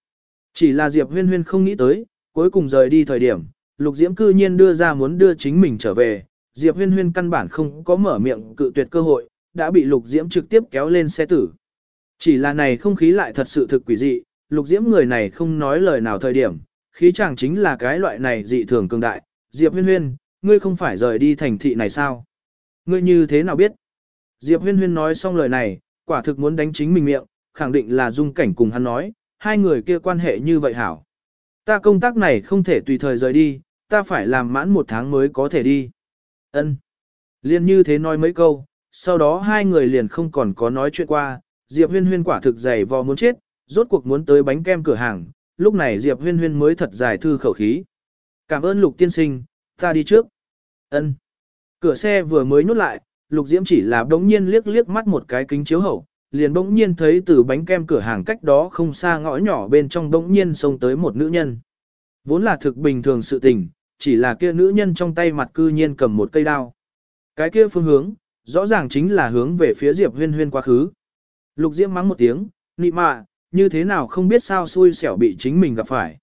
Chỉ là Diệp huyên huyên không nghĩ tới, cuối cùng rời đi thời điểm, lục diễm cư nhiên đưa ra muốn đưa chính mình trở về, Diệp huyên huyên căn bản không có mở miệng cự tuyệt cơ hội, đã bị lục diễm trực tiếp kéo lên xe tử. Chỉ là này không khí lại thật sự thực quỷ dị, lục diễm người này không nói lời nào thời điểm, khí chàng chính là cái loại này dị thường cường đại. Diệp huyên huyên, ngươi không phải rời đi thành thị này sao? Ngươi như thế nào biết? Diệp huyên huyên nói xong lời này, quả thực muốn đánh chính mình miệng, khẳng định là dung cảnh cùng hắn nói, hai người kia quan hệ như vậy hảo. Ta công tác này không thể tùy thời rời đi, ta phải làm mãn một tháng mới có thể đi. Ân. Liên như thế nói mấy câu, sau đó hai người liền không còn có nói chuyện qua, Diệp Huyên Huyên quả thực dày vò muốn chết, rốt cuộc muốn tới bánh kem cửa hàng, lúc này Diệp Huyên Huyên mới thật dài thư khẩu khí. Cảm ơn Lục tiên sinh, ta đi trước. Ân. Cửa xe vừa mới nhốt lại, Lục Diễm chỉ là đống nhiên liếc liếc mắt một cái kính chiếu hậu, liền bỗng nhiên thấy từ bánh kem cửa hàng cách đó không xa ngõ nhỏ bên trong bỗng nhiên xông tới một nữ nhân. Vốn là thực bình thường sự tình, chỉ là kia nữ nhân trong tay mặt cư nhiên cầm một cây đao. Cái kia phương hướng, rõ ràng chính là hướng về phía Diệp Huyên Huyên quá khứ. Lục Diễm mắng một tiếng, nị mạ, như thế nào không biết sao xui xẻo bị chính mình gặp phải.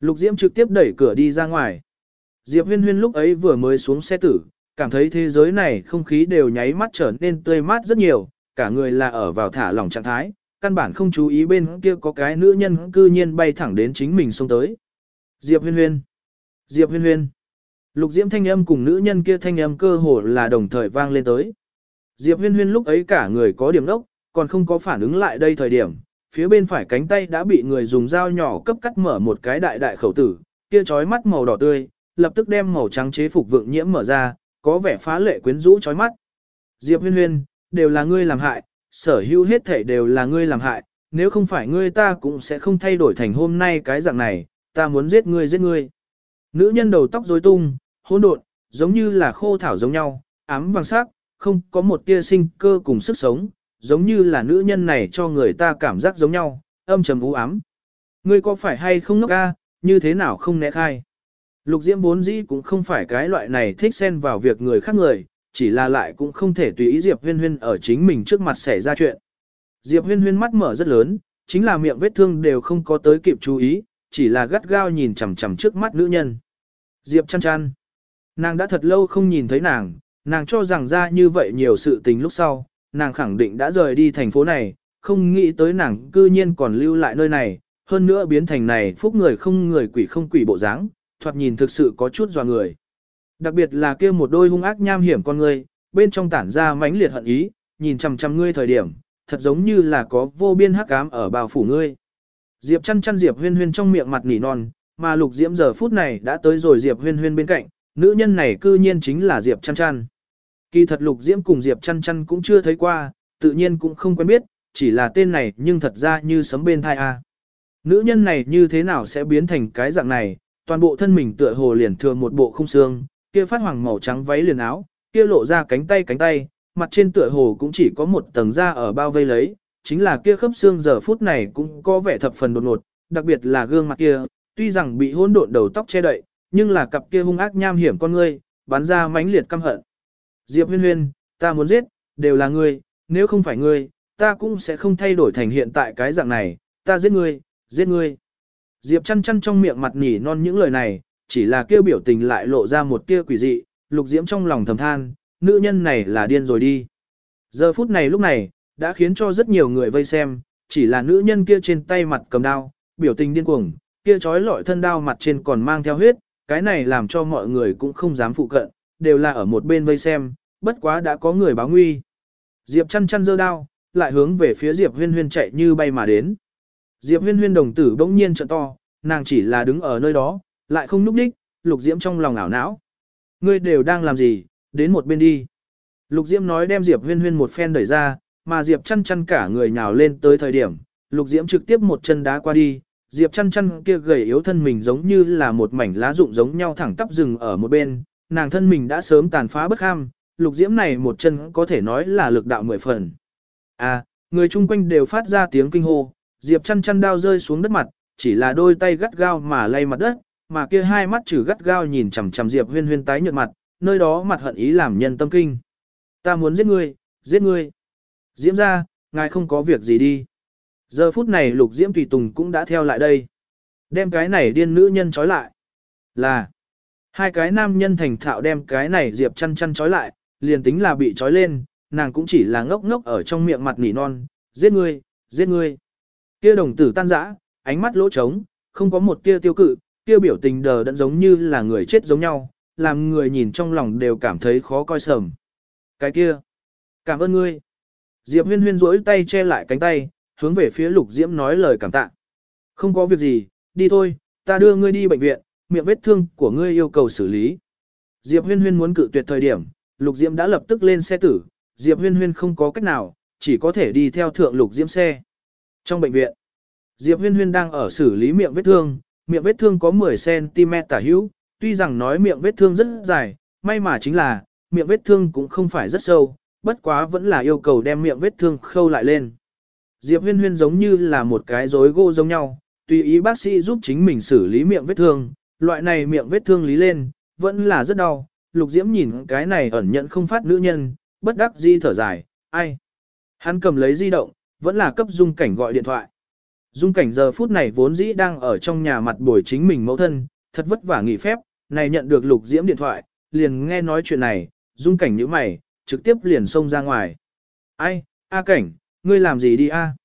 Lục Diễm trực tiếp đẩy cửa đi ra ngoài. Diệp Huyên Huyên lúc ấy vừa mới xuống xe tử, cảm thấy thế giới này không khí đều nháy mắt trở nên tươi mát rất nhiều, cả người là ở vào thả lỏng trạng thái, căn bản không chú ý bên kia có cái nữ nhân cư nhiên bay thẳng đến chính mình xông tới. Diệp Huyên Huyên. Diệp Huyên Huyên. Lục Diễm thanh âm cùng nữ nhân kia thanh âm cơ hồ là đồng thời vang lên tới. Diệp Huyên Huyên lúc ấy cả người có điểm đốc, còn không có phản ứng lại đây thời điểm, phía bên phải cánh tay đã bị người dùng dao nhỏ cấp cắt mở một cái đại đại khẩu tử, kia chói mắt màu đỏ tươi, lập tức đem màu trắng chế phục vượng nhiễm mở ra, có vẻ phá lệ quyến rũ chói mắt. Diệp Huyên Huyên, đều là ngươi làm hại, sở hữu hết thể đều là ngươi làm hại, nếu không phải ngươi ta cũng sẽ không thay đổi thành hôm nay cái dạng này, ta muốn giết ngươi giết ngươi. Nữ nhân đầu tóc rối tung, hỗn độn, giống như là khô thảo giống nhau, ám vàng sắc, không có một tia sinh cơ cùng sức sống, giống như là nữ nhân này cho người ta cảm giác giống nhau, âm trầm u ám. Ngươi có phải hay không ngốc ca, như thế nào không né khai? Lục Diễm vốn dĩ cũng không phải cái loại này thích xen vào việc người khác người, chỉ là lại cũng không thể tùy ý Diệp Huyên Huyên ở chính mình trước mặt xảy ra chuyện. Diệp Huyên Huyên mắt mở rất lớn, chính là miệng vết thương đều không có tới kịp chú ý, chỉ là gắt gao nhìn chằm chằm trước mắt nữ nhân. Diệp chăn chăn. Nàng đã thật lâu không nhìn thấy nàng, nàng cho rằng ra như vậy nhiều sự tình lúc sau, nàng khẳng định đã rời đi thành phố này, không nghĩ tới nàng cư nhiên còn lưu lại nơi này, hơn nữa biến thành này phúc người không người quỷ không quỷ bộ dáng, thoạt nhìn thực sự có chút dò người. Đặc biệt là kia một đôi hung ác nham hiểm con ngươi, bên trong tản ra mãnh liệt hận ý, nhìn chằm chằm ngươi thời điểm, thật giống như là có vô biên hắc ám ở bao phủ ngươi. Diệp chăn chăn Diệp huyên huyên trong miệng mặt nỉ non, mà lục diễm giờ phút này đã tới rồi Diệp huyên huyên bên cạnh, nữ nhân này cư nhiên chính là Diệp chăn chăn. Kỳ thật lục diễm cùng Diệp chăn chăn cũng chưa thấy qua, tự nhiên cũng không quen biết, chỉ là tên này nhưng thật ra như sấm bên thai a. Nữ nhân này như thế nào sẽ biến thành cái dạng này, toàn bộ thân mình tựa hồ liền thừa một bộ không xương, kia phát hoàng màu trắng váy liền áo, kia lộ ra cánh tay cánh tay, mặt trên tựa hồ cũng chỉ có một tầng da ở bao vây lấy, chính là kia khớp xương giờ phút này cũng có vẻ thập phần đột ngột, đặc biệt là gương mặt kia, tuy rằng bị hỗn độn đầu tóc che đậy, nhưng là cặp kia hung ác nham hiểm con ngươi, bắn ra mãnh liệt căm hận. Diệp Huyên Huyên, ta muốn giết, đều là ngươi, nếu không phải ngươi, ta cũng sẽ không thay đổi thành hiện tại cái dạng này, ta giết ngươi, giết ngươi. Diệp chăn chăn trong miệng mặt nhỉ non những lời này, chỉ là kêu biểu tình lại lộ ra một tia quỷ dị, lục diễm trong lòng thầm than, nữ nhân này là điên rồi đi. Giờ phút này lúc này, đã khiến cho rất nhiều người vây xem, chỉ là nữ nhân kia trên tay mặt cầm đao, biểu tình điên cuồng, kia trói lọi thân đao mặt trên còn mang theo huyết, cái này làm cho mọi người cũng không dám phụ cận, đều là ở một bên vây xem, bất quá đã có người báo nguy. Diệp chăn chăn giơ đao, lại hướng về phía Diệp huyên huyên chạy như bay mà đến. Diệp huyên huyên đồng tử bỗng nhiên trợn to, nàng chỉ là đứng ở nơi đó, lại không núp đích, lục diễm trong lòng ảo não. Ngươi đều đang làm gì, đến một bên đi. Lục diễm nói đem Diệp huyên huyên một phen đẩy ra, mà Diệp chăn chăn cả người nhào lên tới thời điểm, lục diễm trực tiếp một chân đá qua đi. Diệp chăn chăn kia gầy yếu thân mình giống như là một mảnh lá rụng giống nhau thẳng tắp rừng ở một bên, nàng thân mình đã sớm tàn phá bất ham, lục diễm này một chân có thể nói là lực đạo mười phần. À, người chung quanh đều phát ra tiếng kinh hô, Diệp chăn chăn đao rơi xuống đất mặt, chỉ là đôi tay gắt gao mà lay mặt đất, mà kia hai mắt trừ gắt gao nhìn chằm chằm Diệp Huyên Huyên tái nhợt mặt, nơi đó mặt hận ý làm nhân tâm kinh. Ta muốn giết ngươi, giết ngươi. Diễm ra, ngài không có việc gì đi. Giờ phút này Lục Diễm Tùy Tùng cũng đã theo lại đây. Đem cái này điên nữ nhân trói lại. Là, hai cái nam nhân thành thạo đem cái này Diệp chăn chăn trói lại, liền tính là bị trói lên, nàng cũng chỉ là ngốc ngốc ở trong miệng mặt nỉ non, giết ngươi, giết ngươi. Kia đồng tử tan rã, ánh mắt lỗ trống, không có một tia tiêu cự, kia biểu tình đờ đẫn giống như là người chết giống nhau, làm người nhìn trong lòng đều cảm thấy khó coi sầm. Cái kia, cảm ơn ngươi. Diệp huyên huyên rỗi tay che lại cánh tay, hướng về phía lục diễm nói lời cảm tạ. Không có việc gì, đi thôi, ta đưa ngươi đi bệnh viện, miệng vết thương của ngươi yêu cầu xử lý. Diệp huyên huyên muốn cự tuyệt thời điểm, Lục Diễm đã lập tức lên xe tử, Diệp Huyên Huyên không có cách nào, chỉ có thể đi theo thượng Lục Diễm xe. Trong bệnh viện, Diệp Huyên Huyên đang ở xử lý miệng vết thương, miệng vết thương có 10cm tả hữu, tuy rằng nói miệng vết thương rất dài, may mà chính là, miệng vết thương cũng không phải rất sâu, bất quá vẫn là yêu cầu đem miệng vết thương khâu lại lên. Diệp Huyên Huyên giống như là một cái rối gỗ giống nhau, tùy ý bác sĩ giúp chính mình xử lý miệng vết thương, loại này miệng vết thương lý lên, vẫn là rất đau. Lục Diễm nhìn cái này ẩn nhận không phát nữ nhân, bất đắc di thở dài, ai. Hắn cầm lấy di động, vẫn là cấp dung cảnh gọi điện thoại. Dung cảnh giờ phút này vốn dĩ đang ở trong nhà mặt buổi chính mình mẫu thân, thật vất vả nghỉ phép, này nhận được lục diễm điện thoại, liền nghe nói chuyện này, dung cảnh như mày, trực tiếp liền xông ra ngoài. Ai, A cảnh, ngươi làm gì đi a?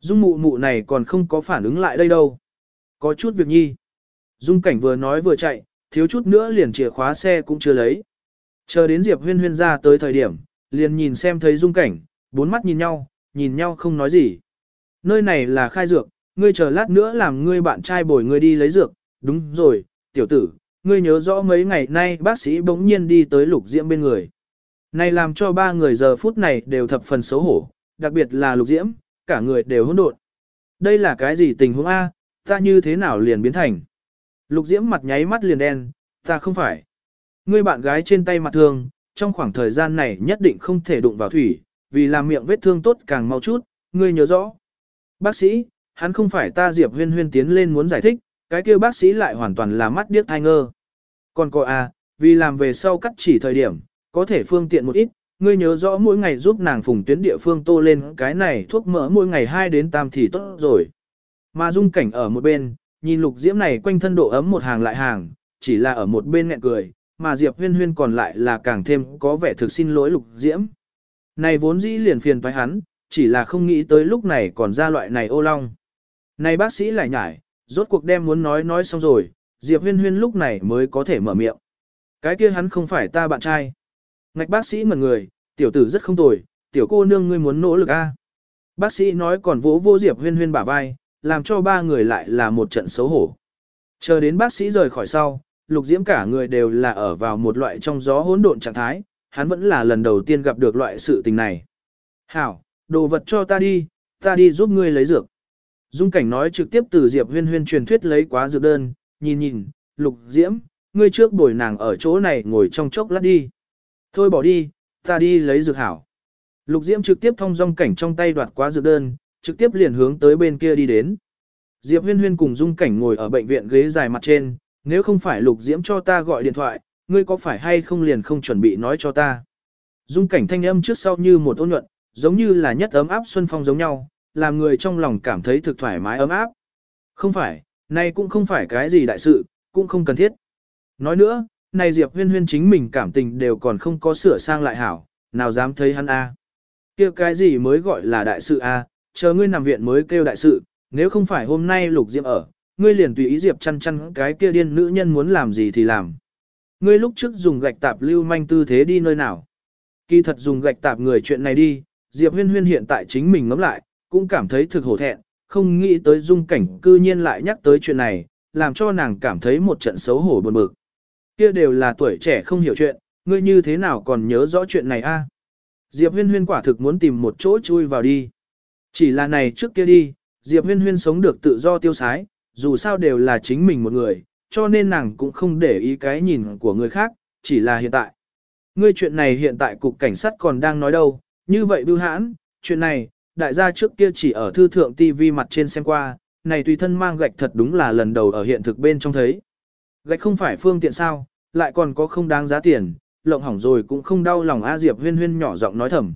Dung mụ mụ này còn không có phản ứng lại đây đâu. Có chút việc nhi. Dung cảnh vừa nói vừa chạy, thiếu chút nữa liền chìa khóa xe cũng chưa lấy. Chờ đến Diệp huyên huyên ra tới thời điểm, liền nhìn xem thấy dung cảnh, bốn mắt nhìn nhau, nhìn nhau không nói gì. Nơi này là khai dược, ngươi chờ lát nữa làm ngươi bạn trai bồi ngươi đi lấy dược, đúng rồi, tiểu tử, ngươi nhớ rõ mấy ngày nay bác sĩ bỗng nhiên đi tới lục diễm bên người. Này làm cho ba người giờ phút này đều thập phần xấu hổ, đặc biệt là lục diễm, cả người đều hỗn độn. Đây là cái gì tình huống A, ta như thế nào liền biến thành. Lục diễm mặt nháy mắt liền đen, ta không phải. Ngươi bạn gái trên tay mặt thương, trong khoảng thời gian này nhất định không thể đụng vào thủy, vì làm miệng vết thương tốt càng mau chút, ngươi nhớ rõ. Bác sĩ, hắn không phải ta Diệp huyên huyên tiến lên muốn giải thích, cái kia bác sĩ lại hoàn toàn là mắt điếc thai ngơ. Còn cô à, vì làm về sau cắt chỉ thời điểm, có thể phương tiện một ít, ngươi nhớ rõ mỗi ngày giúp nàng phùng tuyến địa phương tô lên cái này thuốc mỡ mỗi ngày 2 đến tam thì tốt rồi. Mà dung cảnh ở một bên, nhìn lục diễm này quanh thân độ ấm một hàng lại hàng, chỉ là ở một bên nghẹn cười, mà Diệp huyên huyên còn lại là càng thêm có vẻ thực xin lỗi lục diễm. Này vốn dĩ liền phiền phải hắn, chỉ là không nghĩ tới lúc này còn ra loại này ô long. Này bác sĩ lại nhải, rốt cuộc đem muốn nói nói xong rồi, Diệp huyên huyên lúc này mới có thể mở miệng. Cái kia hắn không phải ta bạn trai. Ngạch bác sĩ ngẩn người, tiểu tử rất không tồi, tiểu cô nương ngươi muốn nỗ lực a. Bác sĩ nói còn vỗ vô Diệp huyên huyên bả vai, làm cho ba người lại là một trận xấu hổ. Chờ đến bác sĩ rời khỏi sau, lục diễm cả người đều là ở vào một loại trong gió hỗn độn trạng thái, hắn vẫn là lần đầu tiên gặp được loại sự tình này. Hảo, đồ vật cho ta đi, ta đi giúp ngươi lấy dược. Dung cảnh nói trực tiếp từ Diệp huyên huyên truyền thuyết lấy quá dược đơn, nhìn nhìn, lục diễm, ngươi trước bồi nàng ở chỗ này ngồi trong chốc lát đi. Thôi bỏ đi, ta đi lấy dược hảo. Lục diễm trực tiếp thông dong cảnh trong tay đoạt quá dược đơn, trực tiếp liền hướng tới bên kia đi đến. Diệp huyên huyên cùng dung cảnh ngồi ở bệnh viện ghế dài mặt trên, nếu không phải lục diễm cho ta gọi điện thoại, ngươi có phải hay không liền không chuẩn bị nói cho ta. Dung cảnh thanh âm trước sau như một ôn nhuận, giống như là nhất ấm áp xuân phong giống nhau, làm người trong lòng cảm thấy thực thoải mái ấm áp. Không phải, này cũng không phải cái gì đại sự, cũng không cần thiết. Nói nữa, này Diệp huyên huyên chính mình cảm tình đều còn không có sửa sang lại hảo, nào dám thấy hắn a? Kia cái gì mới gọi là đại sự a? Chờ ngươi nằm viện mới kêu đại sự, nếu không phải hôm nay lục diệp ở, ngươi liền tùy ý Diệp chăn chăn cái kia điên nữ nhân muốn làm gì thì làm. Ngươi lúc trước dùng gạch tạp lưu manh tư thế đi nơi nào? Kỳ thật dùng gạch tạp người chuyện này đi, Diệp huyên huyên hiện tại chính mình ngẫm lại, cũng cảm thấy thực hổ thẹn, không nghĩ tới dung cảnh cư nhiên lại nhắc tới chuyện này, làm cho nàng cảm thấy một trận xấu hổ buồn bực. Kia đều là tuổi trẻ không hiểu chuyện, ngươi như thế nào còn nhớ rõ chuyện này a? Diệp huyên huyên quả thực muốn tìm một chỗ chui vào đi. Chỉ là này trước kia đi, Diệp huyên huyên sống được tự do tiêu sái, dù sao đều là chính mình một người, cho nên nàng cũng không để ý cái nhìn của người khác, chỉ là hiện tại. Ngươi chuyện này hiện tại cục cảnh sát còn đang nói đâu, như vậy bưu hãn, chuyện này, đại gia trước kia chỉ ở thư thượng TV mặt trên xem qua, này tùy thân mang gạch thật đúng là lần đầu ở hiện thực bên trong thấy. Gạch không phải phương tiện sao, lại còn có không đáng giá tiền, lộng hỏng rồi cũng không đau lòng A Diệp huyên huyên nhỏ giọng nói thầm.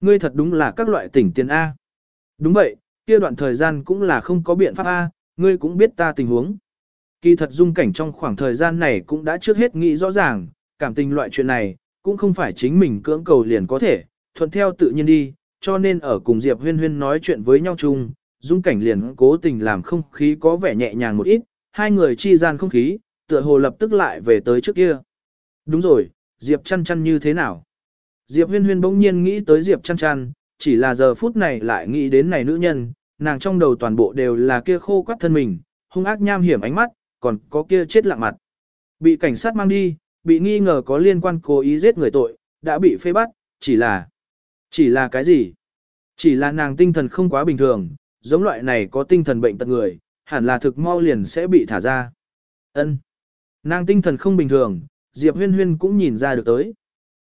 Ngươi thật đúng là các loại tỉnh tiền A. Đúng vậy, kia đoạn thời gian cũng là không có biện pháp A, ngươi cũng biết ta tình huống. Kỳ thật dung cảnh trong khoảng thời gian này cũng đã trước hết nghĩ rõ ràng, cảm tình loại chuyện này, cũng không phải chính mình cưỡng cầu liền có thể, thuận theo tự nhiên đi, cho nên ở cùng Diệp Huyên Huyên nói chuyện với nhau chung, dung cảnh liền cố tình làm không khí có vẻ nhẹ nhàng một ít, hai người chi gian không khí, tựa hồ lập tức lại về tới trước kia. Đúng rồi, Diệp chăn chăn như thế nào? Diệp Huyên Huyên bỗng nhiên nghĩ tới Diệp chăn chăn, chỉ là giờ phút này lại nghĩ đến này nữ nhân, nàng trong đầu toàn bộ đều là kia khô quắt thân mình, hung ác nham hiểm ánh mắt, còn có kia chết lặng mặt. Bị cảnh sát mang đi, bị nghi ngờ có liên quan cố ý giết người tội, đã bị phê bắt, chỉ là... Chỉ là cái gì? Chỉ là nàng tinh thần không quá bình thường, giống loại này có tinh thần bệnh tật người, hẳn là thực mau liền sẽ bị thả ra. Ân, Nàng tinh thần không bình thường, Diệp Huyên Huyên cũng nhìn ra được tới.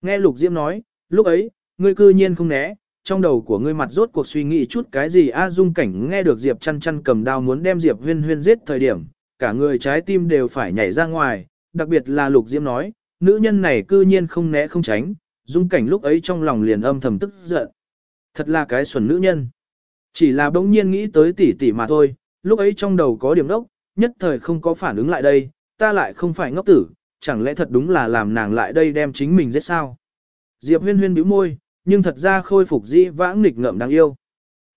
Nghe Lục Diễm nói, lúc ấy, ngươi cư nhiên không né, trong đầu của ngươi mặt rốt cuộc suy nghĩ chút cái gì A Dung cảnh nghe được Diệp chăn chăn cầm đao muốn đem Diệp Huyên Huyên giết thời điểm, cả người trái tim đều phải nhảy ra ngoài, đặc biệt là Lục Diễm nói, nữ nhân này cư nhiên không né không tránh, Dung cảnh lúc ấy trong lòng liền âm thầm tức giận. Thật là cái xuẩn nữ nhân. Chỉ là bỗng nhiên nghĩ tới tỷ tỷ mà thôi, lúc ấy trong đầu có điểm đốc, nhất thời không có phản ứng lại đây, ta lại không phải ngốc tử, chẳng lẽ thật đúng là làm nàng lại đây đem chính mình giết sao? Diệp huyên huyên bĩu môi, nhưng thật ra khôi phục dĩ vãng nghịch ngợm đáng yêu.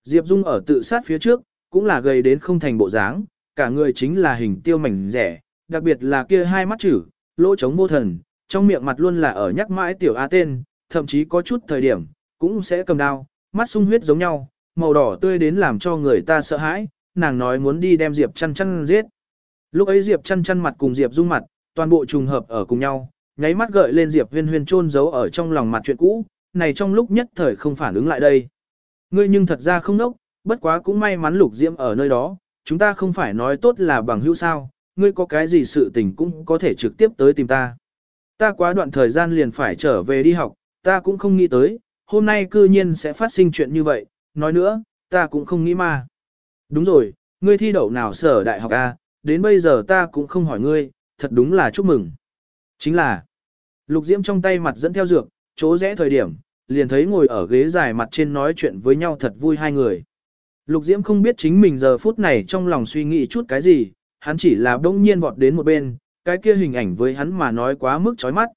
Diệp Dung ở tự sát phía trước, cũng là gầy đến không thành bộ dáng, cả người chính là hình tiêu mảnh rẻ, đặc biệt là kia hai mắt chữ, lỗ trống vô thần, trong miệng mặt luôn là ở nhắc mãi tiểu A tên, thậm chí có chút thời điểm, cũng sẽ cầm đao, mắt sung huyết giống nhau, màu đỏ tươi đến làm cho người ta sợ hãi, nàng nói muốn đi đem Diệp chăn chăn giết. Lúc ấy Diệp chăn chăn mặt cùng Diệp Dung mặt, toàn bộ trùng hợp ở cùng nhau, nháy mắt gợi lên Diệp huyên huyên chôn giấu ở trong lòng mặt chuyện cũ, này trong lúc nhất thời không phản ứng lại đây. Ngươi nhưng thật ra không nốc, bất quá cũng may mắn lục diễm ở nơi đó, chúng ta không phải nói tốt là bằng hữu sao, ngươi có cái gì sự tình cũng có thể trực tiếp tới tìm ta. Ta quá đoạn thời gian liền phải trở về đi học, ta cũng không nghĩ tới, hôm nay cư nhiên sẽ phát sinh chuyện như vậy, nói nữa, ta cũng không nghĩ mà. Đúng rồi, ngươi thi đậu nào sở đại học A, đến bây giờ ta cũng không hỏi ngươi, thật đúng là chúc mừng. Chính là, lục diễm trong tay mặt dẫn theo dược, chỗ rẽ thời điểm, liền thấy ngồi ở ghế dài mặt trên nói chuyện với nhau thật vui hai người. Lục diễm không biết chính mình giờ phút này trong lòng suy nghĩ chút cái gì, hắn chỉ là đông nhiên vọt đến một bên, cái kia hình ảnh với hắn mà nói quá mức chói mắt.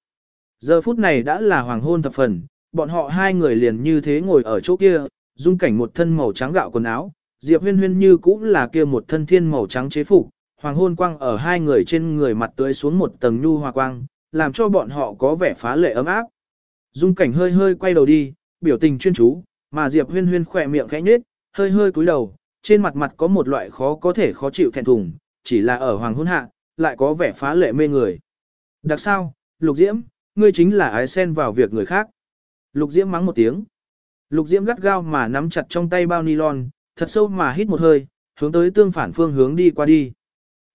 Giờ phút này đã là hoàng hôn thập phần, bọn họ hai người liền như thế ngồi ở chỗ kia, dung cảnh một thân màu trắng gạo quần áo, Diệp huyên huyên như cũng là kia một thân thiên màu trắng chế phục, hoàng hôn quang ở hai người trên người mặt tưới xuống một tầng nhu hòa quang, làm cho bọn họ có vẻ phá lệ ấm áp. Dung cảnh hơi hơi quay đầu đi, biểu tình chuyên chú, mà Diệp huyên huyên khỏe miệng khẽ nhếch, hơi hơi cúi đầu, trên mặt mặt có một loại khó có thể khó chịu thẹn thùng, chỉ là ở hoàng hôn hạ, lại có vẻ phá lệ mê người. Đặc sao, Lục Diễm, ngươi chính là ái xen vào việc người khác. Lục Diễm mắng một tiếng. Lục Diễm gắt gao mà nắm chặt trong tay bao nylon, thật sâu mà hít một hơi, hướng tới tương phản phương hướng đi qua đi.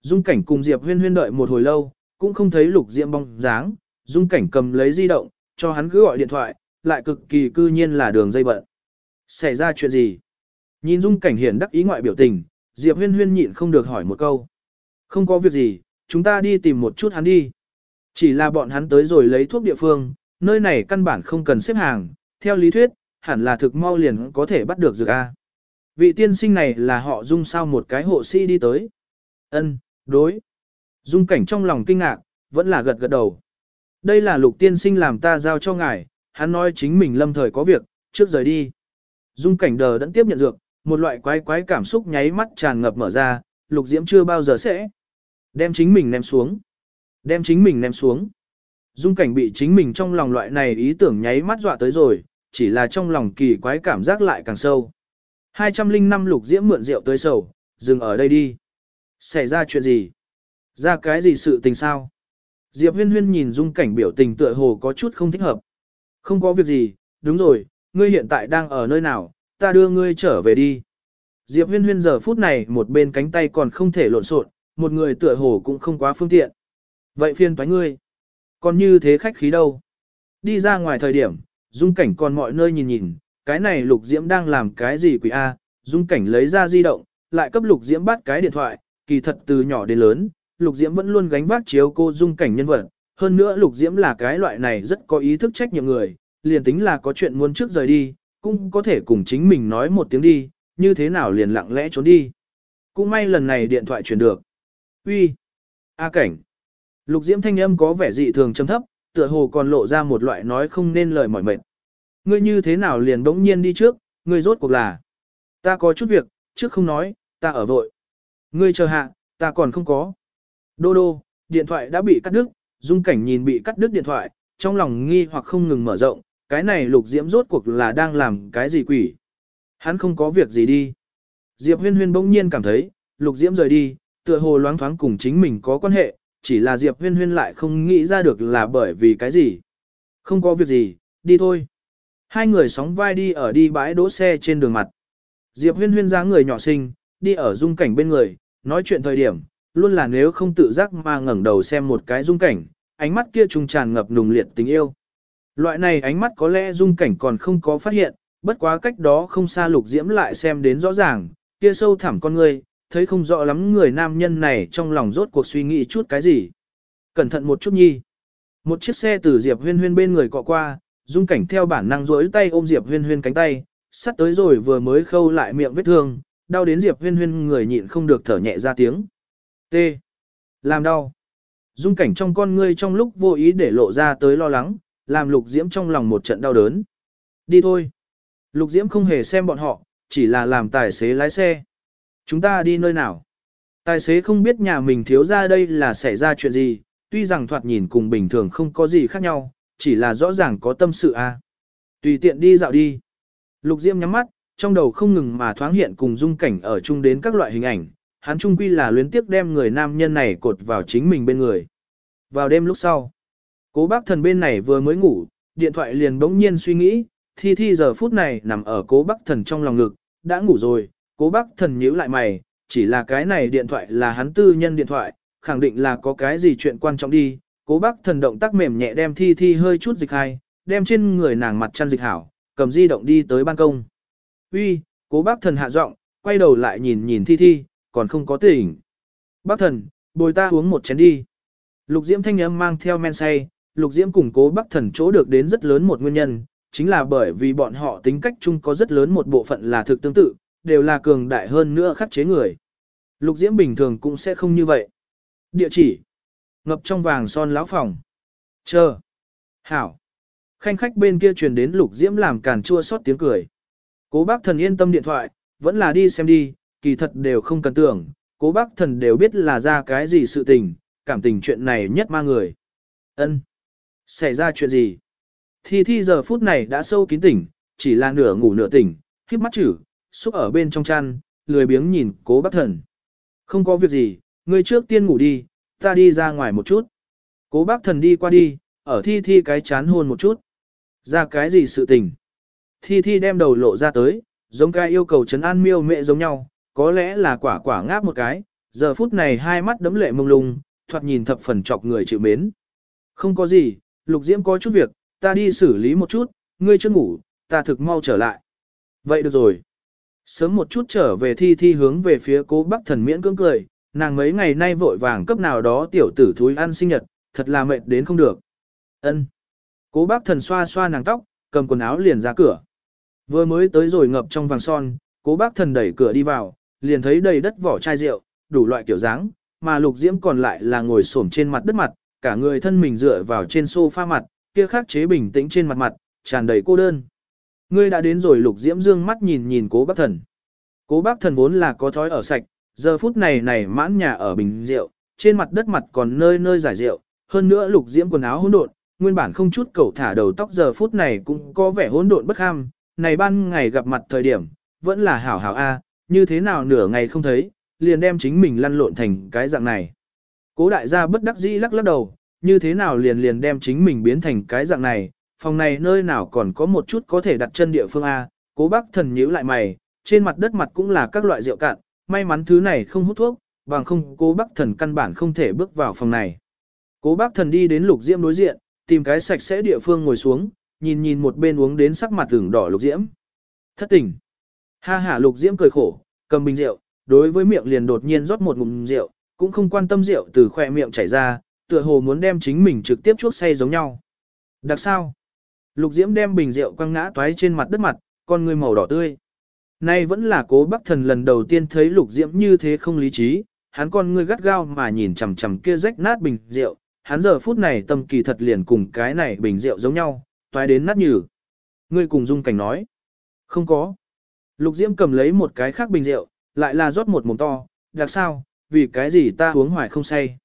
Dung cảnh cùng Diệp huyên huyên đợi một hồi lâu, cũng không thấy Lục Diễm bóng dáng, Dung cảnh cầm lấy di động, cho hắn cứ gọi điện thoại, lại cực kỳ cư nhiên là đường dây bận. Xảy ra chuyện gì? Nhìn Dung cảnh hiển đắc ý ngoại biểu tình, Diệp huyên huyên nhịn không được hỏi một câu. Không có việc gì, chúng ta đi tìm một chút hắn đi. Chỉ là bọn hắn tới rồi lấy thuốc địa phương, nơi này căn bản không cần xếp hàng, theo lý thuyết, hẳn là thực mau liền có thể bắt được dược A. Vị tiên sinh này là họ dung sao một cái hộ sĩ đi tới. Ân, đối. Dung cảnh trong lòng kinh ngạc, vẫn là gật gật đầu. Đây là lục tiên sinh làm ta giao cho ngài, hắn nói chính mình lâm thời có việc, trước rời đi. Dung cảnh đờ đẫn tiếp nhận dược, một loại quái quái cảm xúc nháy mắt tràn ngập mở ra, lục diễm chưa bao giờ sẽ đem chính mình ném xuống. Đem chính mình ném xuống. Dung cảnh bị chính mình trong lòng loại này ý tưởng nháy mắt dọa tới rồi, chỉ là trong lòng kỳ quái cảm giác lại càng sâu. 205 lục diễm mượn rượu tới sầu, dừng ở đây đi. Xảy ra chuyện gì? Ra cái gì sự tình sao? Diệp huyên huyên nhìn dung cảnh biểu tình tựa hồ có chút không thích hợp. Không có việc gì, đúng rồi, ngươi hiện tại đang ở nơi nào, ta đưa ngươi trở về đi. Diệp huyên huyên giờ phút này một bên cánh tay còn không thể lộn xộn, một người tựa hồ cũng không quá phương tiện. Vậy phiên toái ngươi. Còn như thế khách khí đâu? Đi ra ngoài thời điểm, dung cảnh còn mọi nơi nhìn nhìn, cái này lục diễm đang làm cái gì quỷ A, dung cảnh lấy ra di động, lại cấp lục diễm bắt cái điện thoại, kỳ thật từ nhỏ đến lớn, lục diễm vẫn luôn gánh vác chiếu cô dung cảnh nhân vật. Hơn nữa lục diễm là cái loại này rất có ý thức trách nhiệm người, liền tính là có chuyện muốn trước rời đi, cũng có thể cùng chính mình nói một tiếng đi, như thế nào liền lặng lẽ trốn đi. Cũng may lần này điện thoại truyền được. Uy, A cảnh. Lục diễm thanh âm có vẻ dị thường trầm thấp, tựa hồ còn lộ ra một loại nói không nên lời mỏi mệt. Ngươi như thế nào liền bỗng nhiên đi trước, ngươi rốt cuộc là. Ta có chút việc, trước không nói, ta ở vội. Ngươi chờ hạ, ta còn không có. Đô đô, điện thoại đã bị cắt đứt, dung cảnh nhìn bị cắt đứt điện thoại, trong lòng nghi hoặc không ngừng mở rộng, cái này lục diễm rốt cuộc là đang làm cái gì quỷ. Hắn không có việc gì đi. Diệp huyên huyên bỗng nhiên cảm thấy, lục diễm rời đi, tựa hồ loáng thoáng cùng chính mình có quan hệ, chỉ là Diệp huyên huyên lại không nghĩ ra được là bởi vì cái gì. Không có việc gì, đi thôi. Hai người sóng vai đi ở đi bãi đỗ xe trên đường mặt. Diệp huyên huyên dáng người nhỏ xinh, đi ở dung cảnh bên người, nói chuyện thời điểm, luôn là nếu không tự giác mà ngẩng đầu xem một cái dung cảnh, ánh mắt kia trung tràn ngập nùng liệt tình yêu. Loại này ánh mắt có lẽ dung cảnh còn không có phát hiện, bất quá cách đó không xa lục diễm lại xem đến rõ ràng, kia sâu thẳm con người, thấy không rõ lắm người nam nhân này trong lòng rốt cuộc suy nghĩ chút cái gì. Cẩn thận một chút nhi. Một chiếc xe từ Diệp Huyên Huyên bên người cọ qua, dung cảnh theo bản năng duỗi tay ôm Diệp Huyên Huyên cánh tay, sắt tới rồi vừa mới khâu lại miệng vết thương, đau đến Diệp Huyên Huyên người nhịn không được thở nhẹ ra tiếng. T. Làm đau. Dung cảnh trong con ngươi trong lúc vô ý để lộ ra tới lo lắng, làm lục diễm trong lòng một trận đau đớn. Đi thôi. Lục diễm không hề xem bọn họ, chỉ là làm tài xế lái xe. Chúng ta đi nơi nào? Tài xế không biết nhà mình thiếu ra đây là xảy ra chuyện gì, tuy rằng thoạt nhìn cùng bình thường không có gì khác nhau, chỉ là rõ ràng có tâm sự. À. Tùy tiện đi dạo đi. Lục Diễm nhắm mắt, trong đầu không ngừng mà thoáng hiện cùng dung cảnh ở chung đến các loại hình ảnh, hắn trung quy là luyến tiếc đem người nam nhân này cột vào chính mình bên người. Vào đêm lúc sau, cố bác thần bên này vừa mới ngủ, điện thoại liền bỗng nhiên suy nghĩ, thi thi giờ phút này nằm ở cố bác thần trong lòng ngực, đã ngủ rồi, cố bác thần nhíu lại mày, chỉ là cái này điện thoại là hắn tư nhân điện thoại, khẳng định là có cái gì chuyện quan trọng đi, cố bác thần động tác mềm nhẹ đem thi thi hơi chút dịch hai, đem trên người nàng mặt chăn dịch hảo, cầm di động đi tới ban công. Uy, cố bác thần hạ giọng, quay đầu lại nhìn nhìn thi thi, còn không có tỉnh. Bác thần, bồi ta uống một chén đi. Lục Diễm thanh âm mang theo men say, Lục Diễm cùng cố bác thần chỗ được đến rất lớn một nguyên nhân, chính là bởi vì bọn họ tính cách chung có rất lớn một bộ phận là thực tương tự, đều là cường đại hơn nữa khắc chế người. Lục Diễm bình thường cũng sẽ không như vậy. Địa chỉ. Ngập trong vàng son lão phòng. Chờ. Hảo. Khanh khách bên kia truyền đến Lục Diễm làm càn chua xót tiếng cười. Cố bác thần yên tâm điện thoại, vẫn là đi xem đi, kỳ thật đều không cần tưởng, cố bác thần đều biết là ra cái gì sự tình, cảm tình chuyện này nhất ma người. ân Xảy ra chuyện gì? Thi thi giờ phút này đã sâu kín tỉnh, chỉ là nửa ngủ nửa tỉnh, khiếp mắt chữ, xúc ở bên trong chăn, lười biếng nhìn cố bác thần. Không có việc gì, ngươi trước tiên ngủ đi, ta đi ra ngoài một chút. Cố bác thần đi qua đi, ở thi thi cái chán hôn một chút. Ra cái gì sự tình? Thi thi đem đầu lộ ra tới, giống cái yêu cầu trấn an miêu mẹ giống nhau, có lẽ là quả quả ngáp một cái, giờ phút này hai mắt đấm lệ mông lung, thoạt nhìn thập phần chọc người chịu mến. Không có gì, lục diễm có chút việc, ta đi xử lý một chút, ngươi chưa ngủ, ta thực mau trở lại. Vậy được rồi. Sớm một chút trở về thi thi hướng về phía cố bắc thần miễn cưỡng cười, nàng mấy ngày nay vội vàng cấp nào đó tiểu tử thúi ăn sinh nhật, thật là mệt đến không được. ân Cố bác thần xoa xoa nàng tóc, cầm quần áo liền ra cửa. Vừa mới tới rồi ngập trong vàng son, cố bác thần đẩy cửa đi vào, liền thấy đầy đất vỏ chai rượu, đủ loại kiểu dáng, mà lục diễm còn lại là ngồi xổm trên mặt đất mặt, cả người thân mình dựa vào trên sofa mặt, kia khắc chế bình tĩnh trên mặt mặt, tràn đầy cô đơn. Ngươi đã đến rồi lục diễm dương mắt nhìn nhìn cố bác thần. Cố bác thần vốn là có thói ở sạch, giờ phút này này mãn nhà ở bình rượu, trên mặt đất mặt còn nơi nơi giải rượu, hơn nữa lục diễm quần áo hỗn độn, nguyên bản không chút cầu thả đầu tóc giờ phút này cũng có vẻ hỗn độn bất ham, này ban ngày gặp mặt thời điểm, vẫn là hảo hảo a, như thế nào nửa ngày không thấy, liền đem chính mình lăn lộn thành cái dạng này. Cố đại gia bất đắc dĩ lắc lắc đầu, như thế nào liền liền đem chính mình biến thành cái dạng này, phòng này nơi nào còn có một chút có thể đặt chân địa phương A, cố bác thần nhíu lại mày, trên mặt đất mặt cũng là các loại rượu cạn, may mắn thứ này không hút thuốc, bằng không cố bác thần căn bản không thể bước vào phòng này. Cố bác thần đi đến lục diễm đối diện, tìm cái sạch sẽ địa phương ngồi xuống, nhìn nhìn một bên uống đến sắc mặt tưởng đỏ lục diễm. Thất tình. Ha hả lục diễm cười khổ, cầm bình rượu, đối với miệng liền đột nhiên rót một ngụm rượu, cũng không quan tâm rượu từ khỏe miệng chảy ra, tựa hồ muốn đem chính mình trực tiếp chuốc say giống nhau. Đặc sao? Lục diễm đem bình rượu quăng ngã toái trên mặt đất mặt, con người màu đỏ tươi. Nay vẫn là cố bắc thần lần đầu tiên thấy lục diễm như thế không lý trí, hắn con người gắt gao mà nhìn chằm chằm kia rách nát bình rượu, hắn giờ phút này tâm kỳ thật liền cùng cái này bình rượu giống nhau, toái đến nát nhừ. Ngươi cùng dung cảnh nói. Không có. Lục Diễm cầm lấy một cái khác bình rượu, lại là rót một mồm to, đặc sao, vì cái gì ta uống hoài không say.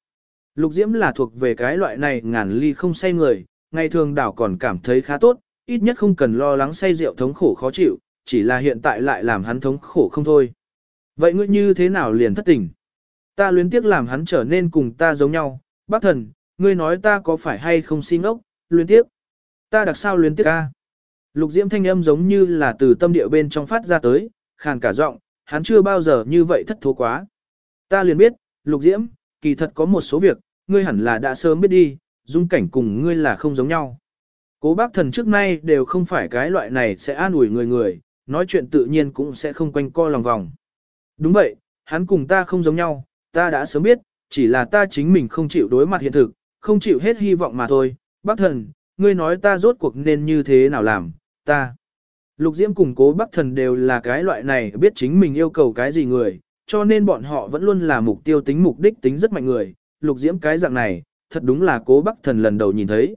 Lục Diễm là thuộc về cái loại này ngàn ly không say người, ngày thường đảo còn cảm thấy khá tốt, ít nhất không cần lo lắng say rượu thống khổ khó chịu, chỉ là hiện tại lại làm hắn thống khổ không thôi. Vậy ngươi như thế nào liền thất tình? Ta luyến tiếc làm hắn trở nên cùng ta giống nhau, bác thần, ngươi nói ta có phải hay không xin ốc, luyến tiếc. Ta đặc sao luyến tiếc ca. Lục diễm thanh âm giống như là từ tâm địa bên trong phát ra tới, khàn cả giọng, hắn chưa bao giờ như vậy thất thố quá. Ta liền biết, lục diễm, kỳ thật có một số việc, ngươi hẳn là đã sớm biết đi, dung cảnh cùng ngươi là không giống nhau. Cố bác thần trước nay đều không phải cái loại này sẽ an ủi người người, nói chuyện tự nhiên cũng sẽ không quanh co lòng vòng. Đúng vậy, hắn cùng ta không giống nhau, ta đã sớm biết, chỉ là ta chính mình không chịu đối mặt hiện thực, không chịu hết hy vọng mà thôi. Bác thần, ngươi nói ta rốt cuộc nên như thế nào làm, ta. Lục Diễm cùng cố bác thần đều là cái loại này biết chính mình yêu cầu cái gì người, cho nên bọn họ vẫn luôn là mục tiêu tính mục đích tính rất mạnh người. Lục Diễm cái dạng này, thật đúng là cố bác thần lần đầu nhìn thấy.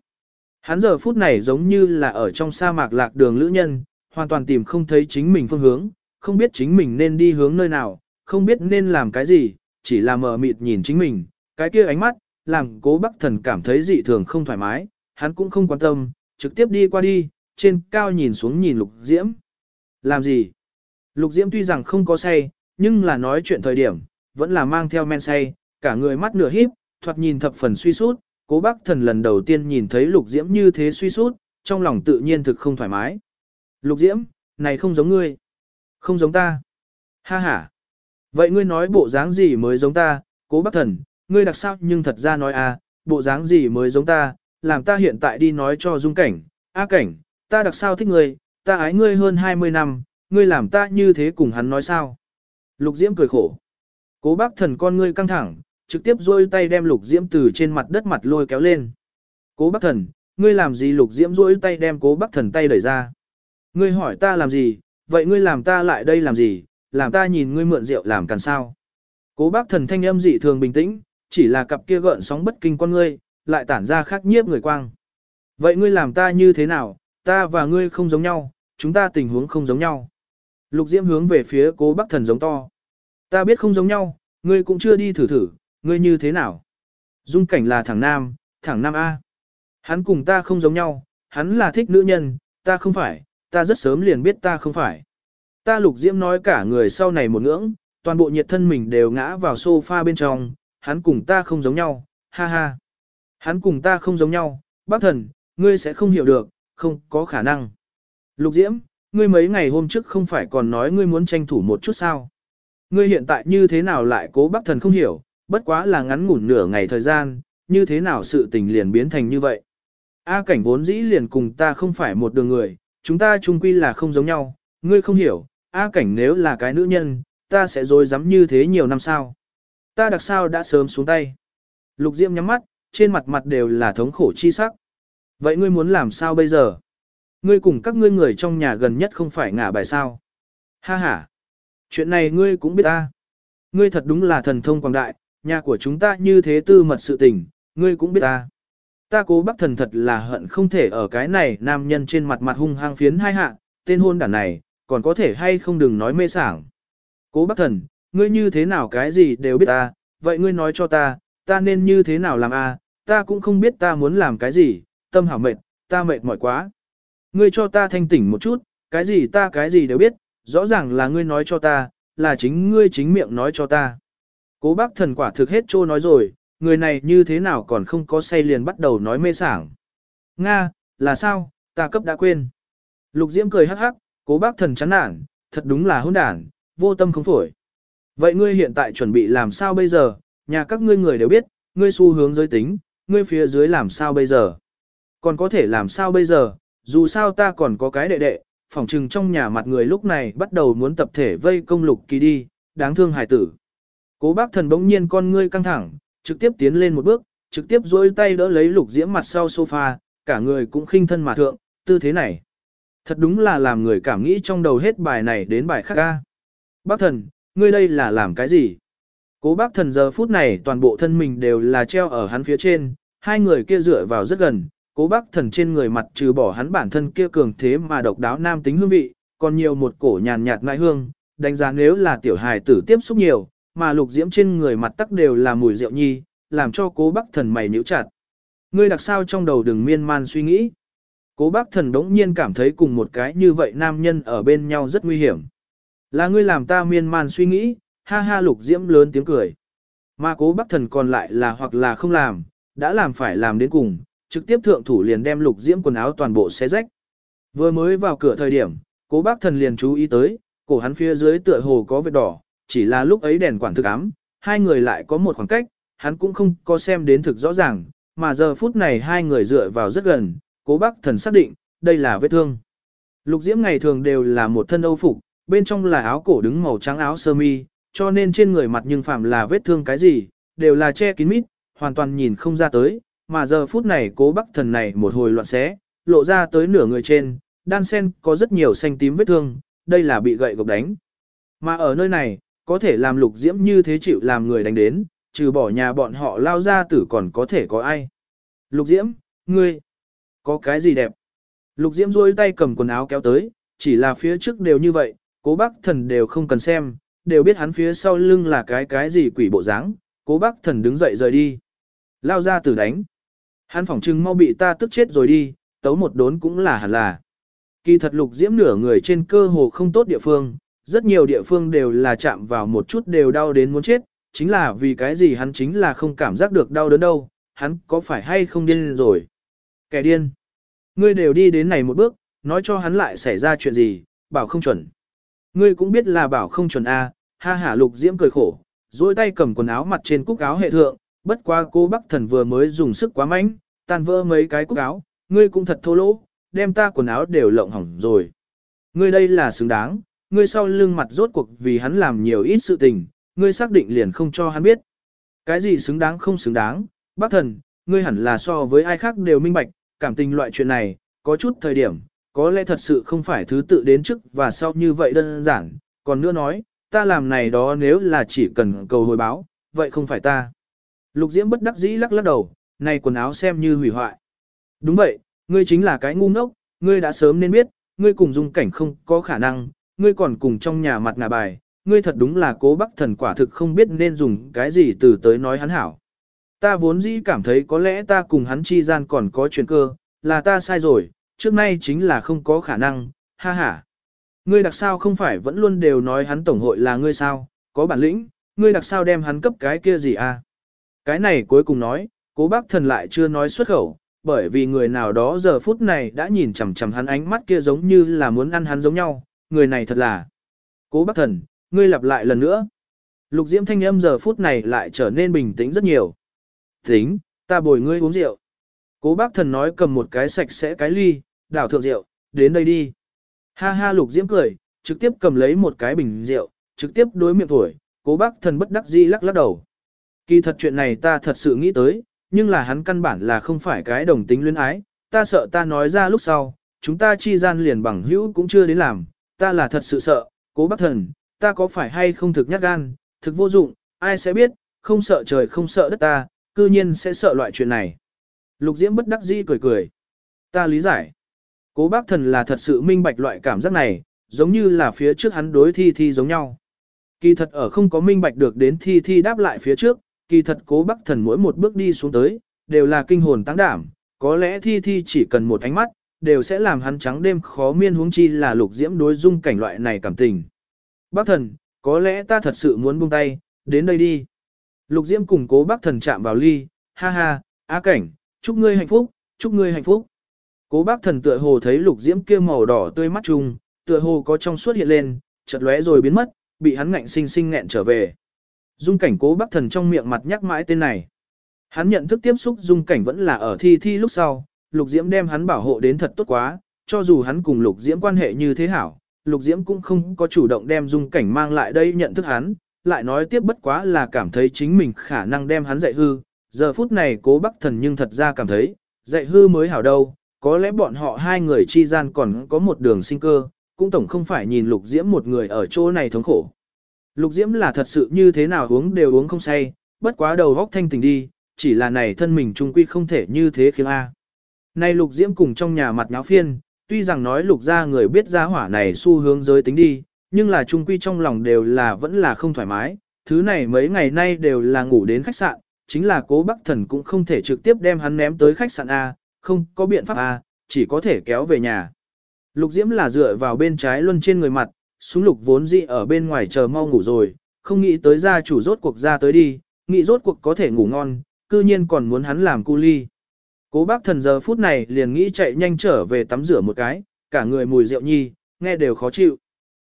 Hắn giờ phút này giống như là ở trong sa mạc lạc đường lữ nhân, hoàn toàn tìm không thấy chính mình phương hướng, không biết chính mình nên đi hướng nơi nào, không biết nên làm cái gì, chỉ là mờ mịt nhìn chính mình, cái kia ánh mắt, làm cố bác thần cảm thấy dị thường không thoải mái, hắn cũng không quan tâm, trực tiếp đi qua đi, trên cao nhìn xuống nhìn lục diễm. Làm gì? Lục diễm tuy rằng không có say, nhưng là nói chuyện thời điểm, vẫn là mang theo men say, cả người mắt nửa híp, thoạt nhìn thập phần suy sút. Cố bác thần lần đầu tiên nhìn thấy lục diễm như thế suy sút, trong lòng tự nhiên thực không thoải mái. Lục diễm, này không giống ngươi. Không giống ta. Ha ha. Vậy ngươi nói bộ dáng gì mới giống ta, cố bác thần, ngươi đặc sao nhưng thật ra nói à, bộ dáng gì mới giống ta, làm ta hiện tại đi nói cho dung cảnh, a cảnh, ta đặc sao thích ngươi, ta ái ngươi hơn 20 năm, ngươi làm ta như thế cùng hắn nói sao. Lục Diễm cười khổ. Cố bác thần con ngươi căng thẳng, trực tiếp rôi tay đem Lục Diễm từ trên mặt đất mặt lôi kéo lên. Cố bác thần, ngươi làm gì Lục Diễm rôi tay đem cố bác thần tay đẩy ra. Ngươi hỏi ta làm gì, vậy ngươi làm ta lại đây làm gì, làm ta nhìn ngươi mượn rượu làm càn sao. Cố bác thần thanh âm dị thường bình tĩnh, chỉ là cặp kia gợn sóng bất kinh con ngươi, lại tản ra khắc nhiếp người quang. Vậy ngươi làm ta như thế nào, ta và ngươi không giống nhau, chúng ta tình huống không giống nhau. Lục Diễm hướng về phía cố bác thần giống to. Ta biết không giống nhau, ngươi cũng chưa đi thử thử, ngươi như thế nào. Dung cảnh là thằng nam, thằng nam A. Hắn cùng ta không giống nhau, hắn là thích nữ nhân, ta không phải, ta rất sớm liền biết ta không phải. Ta lục diễm nói cả người sau này một ngưỡng, toàn bộ nhiệt thân mình đều ngã vào sofa bên trong, hắn cùng ta không giống nhau, ha ha. Hắn cùng ta không giống nhau, bác thần, ngươi sẽ không hiểu được, không có khả năng. Lục diễm, ngươi mấy ngày hôm trước không phải còn nói ngươi muốn tranh thủ một chút sao. Ngươi hiện tại như thế nào lại cố bác thần không hiểu, bất quá là ngắn ngủn nửa ngày thời gian, như thế nào sự tình liền biến thành như vậy. A cảnh vốn dĩ liền cùng ta không phải một đường người, chúng ta chung quy là không giống nhau, ngươi không hiểu, A cảnh nếu là cái nữ nhân, ta sẽ dối dám như thế nhiều năm sao. Ta đặc sao đã sớm xuống tay. Lục Diễm nhắm mắt, trên mặt mặt đều là thống khổ chi sắc. Vậy ngươi muốn làm sao bây giờ? Ngươi cùng các ngươi người trong nhà gần nhất không phải ngả bài sao? Ha ha! Chuyện này ngươi cũng biết ta. Ngươi thật đúng là thần thông quảng đại, nhà của chúng ta như thế tư mật sự tình, ngươi cũng biết ta. Ta cố bác thần thật là hận không thể ở cái này nam nhân trên mặt mặt hung hăng phiến hai hạ, tên hôn đản này, còn có thể hay không đừng nói mê sảng. Cố bác thần, ngươi như thế nào cái gì đều biết ta, vậy ngươi nói cho ta, ta nên như thế nào làm a? ta cũng không biết ta muốn làm cái gì, tâm hảo mệt, ta mệt mỏi quá. Ngươi cho ta thanh tỉnh một chút, cái gì ta cái gì đều biết, rõ ràng là ngươi nói cho ta, là chính ngươi chính miệng nói cho ta. Cố bác thần quả thực hết trô nói rồi, người này như thế nào còn không có say liền bắt đầu nói mê sảng. Nga, là sao, ta cấp đã quên. Lục Diễm cười hắc hắc, cố bác thần chán nản, thật đúng là hỗn đản, vô tâm không phổi. Vậy ngươi hiện tại chuẩn bị làm sao bây giờ, nhà các ngươi người đều biết, ngươi xu hướng giới tính, ngươi phía dưới làm sao bây giờ. Còn có thể làm sao bây giờ, dù sao ta còn có cái đệ đệ, phỏng trừng trong nhà mặt người lúc này bắt đầu muốn tập thể vây công lục kỳ đi, đáng thương hài tử. Cố bác thần bỗng nhiên con ngươi căng thẳng, trực tiếp tiến lên một bước, trực tiếp dối tay đỡ lấy lục diễm mặt sau sofa, cả người cũng khinh thân mà thượng, tư thế này. Thật đúng là làm người cảm nghĩ trong đầu hết bài này đến bài khác ca. Bác thần, ngươi đây là làm cái gì? Cố bác thần giờ phút này toàn bộ thân mình đều là treo ở hắn phía trên, hai người kia dựa vào rất gần, cố bác thần trên người mặt trừ bỏ hắn bản thân kia cường thế mà độc đáo nam tính hương vị, còn nhiều một cổ nhàn nhạt ngai hương, đánh giá nếu là tiểu hài tử tiếp xúc nhiều, mà lục diễm trên người mặt tắc đều là mùi rượu nhi, làm cho cố bác thần mày nhíu chặt. Ngươi đặc sao trong đầu đừng miên man suy nghĩ. Cố bác thần đống nhiên cảm thấy cùng một cái như vậy nam nhân ở bên nhau rất nguy hiểm. Là ngươi làm ta miên man suy nghĩ, ha ha lục diễm lớn tiếng cười. Mà cố bác thần còn lại là hoặc là không làm, đã làm phải làm đến cùng, trực tiếp thượng thủ liền đem lục diễm quần áo toàn bộ xé rách. Vừa mới vào cửa thời điểm, cố bác thần liền chú ý tới, cổ hắn phía dưới tựa hồ có vết đỏ, chỉ là lúc ấy đèn quản thực ám, hai người lại có một khoảng cách, hắn cũng không có xem đến thực rõ ràng, mà giờ phút này hai người dựa vào rất gần, cố bác thần xác định, đây là vết thương. Lục diễm ngày thường đều là một thân âu phục, bên trong là áo cổ đứng màu trắng áo sơ mi, cho nên trên người mặt nhưng phạm là vết thương cái gì, đều là che kín mít, hoàn toàn nhìn không ra tới, mà giờ phút này cố bắc thần này một hồi loạn xé, lộ ra tới nửa người trên, đan sen có rất nhiều xanh tím vết thương, đây là bị gậy gộc đánh. Mà ở nơi này, có thể làm lục diễm như thế chịu làm người đánh đến, trừ bỏ nhà bọn họ lao ra tử còn có thể có ai. Lục diễm, ngươi, có cái gì đẹp? Lục diễm duỗi tay cầm quần áo kéo tới, chỉ là phía trước đều như vậy, cố bác thần đều không cần xem, đều biết hắn phía sau lưng là cái cái gì quỷ bộ dáng. cố bác thần đứng dậy rời đi. Lao ra tử đánh. Hắn phỏng chừng mau bị ta tức chết rồi đi, tấu một đốn cũng là hẳn là. Kỳ thật lục diễm nửa người trên cơ hồ không tốt địa phương, rất nhiều địa phương đều là chạm vào một chút đều đau đến muốn chết, chính là vì cái gì hắn chính là không cảm giác được đau đớn đâu, hắn có phải hay không điên rồi. Kẻ điên. Ngươi đều đi đến này một bước, nói cho hắn lại xảy ra chuyện gì, bảo không chuẩn. Ngươi cũng biết là bảo không chuẩn A, ha hả lục diễm cười khổ, duỗi tay cầm quần áo mặt trên cúc áo hệ thượng, bất qua cô Bắc Thần vừa mới dùng sức quá mạnh, tan vỡ mấy cái cúc áo, ngươi cũng thật thô lỗ, đem ta quần áo đều lộng hỏng rồi. Ngươi đây là xứng đáng, ngươi sau lưng mặt rốt cuộc vì hắn làm nhiều ít sự tình, ngươi xác định liền không cho hắn biết. Cái gì xứng đáng không xứng đáng, bác thần, ngươi hẳn là so với ai khác đều minh bạch, cảm tình loại chuyện này, có chút thời điểm, có lẽ thật sự không phải thứ tự đến trước và sau như vậy đơn giản, còn nữa nói, ta làm này đó nếu là chỉ cần cầu hồi báo, vậy không phải ta. Lục Diễm bất đắc dĩ lắc lắc đầu, này quần áo xem như hủy hoại. Đúng vậy, ngươi chính là cái ngu ngốc, ngươi đã sớm nên biết, ngươi cùng dung cảnh không có khả năng, ngươi còn cùng trong nhà mặt ngà bài, ngươi thật đúng là cố bắc thần quả thực không biết nên dùng cái gì từ tới nói hắn hảo. Ta vốn dĩ cảm thấy có lẽ ta cùng hắn chi gian còn có chuyện cơ, là ta sai rồi, trước nay chính là không có khả năng, ha ha. Ngươi đặc sao không phải vẫn luôn đều nói hắn tổng hội là ngươi sao, có bản lĩnh, ngươi đặc sao đem hắn cấp cái kia gì à. Cái này cuối cùng nói, cố bác thần lại chưa nói xuất khẩu, bởi vì người nào đó giờ phút này đã nhìn chằm chằm hắn ánh mắt kia giống như là muốn ăn hắn giống nhau, người này thật là. Cố bác thần, ngươi lặp lại lần nữa. Lục diễm thanh âm giờ phút này lại trở nên bình tĩnh rất nhiều. Tính, ta bồi ngươi uống rượu. Cố bác thần nói cầm một cái sạch sẽ cái ly, đảo thượng rượu, đến đây đi. Ha ha lục diễm cười, trực tiếp cầm lấy một cái bình rượu, trực tiếp đối miệng thổi, cố bác thần bất đắc dĩ lắc lắc đầu. Kỳ thật chuyện này ta thật sự nghĩ tới, nhưng là hắn căn bản là không phải cái đồng tính luyến ái, ta sợ ta nói ra lúc sau, chúng ta chi gian liền bằng hữu cũng chưa đến làm, ta là thật sự sợ, cố bác thần, ta có phải hay không thực nhát gan, thực vô dụng, ai sẽ biết, không sợ trời không sợ đất ta, cư nhiên sẽ sợ loại chuyện này. Lục Diễm bất đắc dĩ cười cười. Ta lý giải. Cố bác thần là thật sự minh bạch loại cảm giác này, giống như là phía trước hắn đối thi thi giống nhau. Kỳ thật ở không có minh bạch được đến thi thi đáp lại phía trước, kỳ thật cố bắc thần mỗi một bước đi xuống tới, đều là kinh hồn tăng đảm, có lẽ thi thi chỉ cần một ánh mắt, đều sẽ làm hắn trắng đêm khó miên huống chi là lục diễm đối dung cảnh loại này cảm tình. Bác thần, có lẽ ta thật sự muốn buông tay, đến đây đi. Lục diễm cùng cố bác thần chạm vào ly, ha ha, á cảnh, chúc ngươi hạnh phúc, chúc ngươi hạnh phúc. Cố bác thần tựa hồ thấy lục diễm kia màu đỏ tươi mắt trùng, tựa hồ có trong suốt hiện lên, chợt lóe rồi biến mất, bị hắn ngạnh sinh sinh nghẹn trở về. Dung cảnh cố bác thần trong miệng mặt nhắc mãi tên này. Hắn nhận thức tiếp xúc dung cảnh vẫn là ở thi thi lúc sau, lục diễm đem hắn bảo hộ đến thật tốt quá, cho dù hắn cùng lục diễm quan hệ như thế hảo, lục diễm cũng không có chủ động đem dung cảnh mang lại đây nhận thức hắn, lại nói tiếp bất quá là cảm thấy chính mình khả năng đem hắn dạy hư, giờ phút này cố bác thần nhưng thật ra cảm thấy, dạy hư mới hảo đâu, có lẽ bọn họ hai người chi gian còn có một đường sinh cơ, cũng tổng không phải nhìn lục diễm một người ở chỗ này thống khổ. Lục diễm là thật sự như thế nào uống đều uống không say, bất quá đầu góc thanh tỉnh đi, chỉ là này thân mình trung quy không thể như thế khiến A. Này lục diễm cùng trong nhà mặt nháo phiên, tuy rằng nói lục ra người biết ra hỏa này xu hướng giới tính đi, nhưng là trung quy trong lòng đều là vẫn là không thoải mái, thứ này mấy ngày nay đều là ngủ đến khách sạn, chính là cố bắc thần cũng không thể trực tiếp đem hắn ném tới khách sạn A, không có biện pháp A, chỉ có thể kéo về nhà. Lục diễm là dựa vào bên trái luân trên người mặt, súng lục vốn dị ở bên ngoài chờ mau ngủ rồi, không nghĩ tới gia chủ rốt cuộc ra tới đi, nghĩ rốt cuộc có thể ngủ ngon, cư nhiên còn muốn hắn làm cu ly. Cố bác thần giờ phút này liền nghĩ chạy nhanh trở về tắm rửa một cái, cả người mùi rượu nhi, nghe đều khó chịu.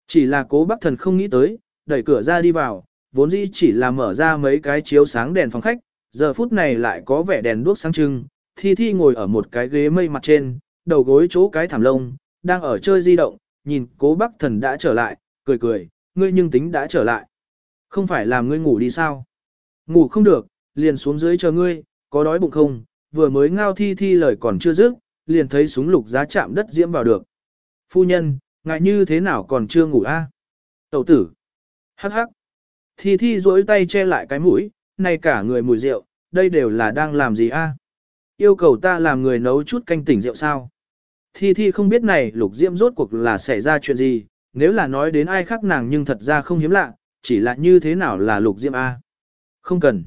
Chỉ là cố bác thần không nghĩ tới, đẩy cửa ra đi vào, vốn dĩ chỉ là mở ra mấy cái chiếu sáng đèn phòng khách, giờ phút này lại có vẻ đèn đuốc sáng trưng, thi thi ngồi ở một cái ghế mây mặt trên, đầu gối chỗ cái thảm lông, đang ở chơi di động, nhìn cố bác thần đã trở lại, cười cười, ngươi nhưng tính đã trở lại. Không phải làm ngươi ngủ đi sao? Ngủ không được, liền xuống dưới chờ ngươi, có đói bụng không? Vừa mới ngao thi thi lời còn chưa dứt, liền thấy súng lục giá chạm đất diễm vào được. Phu nhân, ngại như thế nào còn chưa ngủ a? À? Tẩu tử. Hắc hắc. Thi thi duỗi tay che lại cái mũi, này cả người mùi rượu, đây đều là đang làm gì a? Yêu cầu ta làm người nấu chút canh tỉnh rượu sao? Thi thi không biết này lục diễm rốt cuộc là xảy ra chuyện gì, nếu là nói đến ai khác nàng nhưng thật ra không hiếm lạ, chỉ là như thế nào là lục diễm A. Không cần.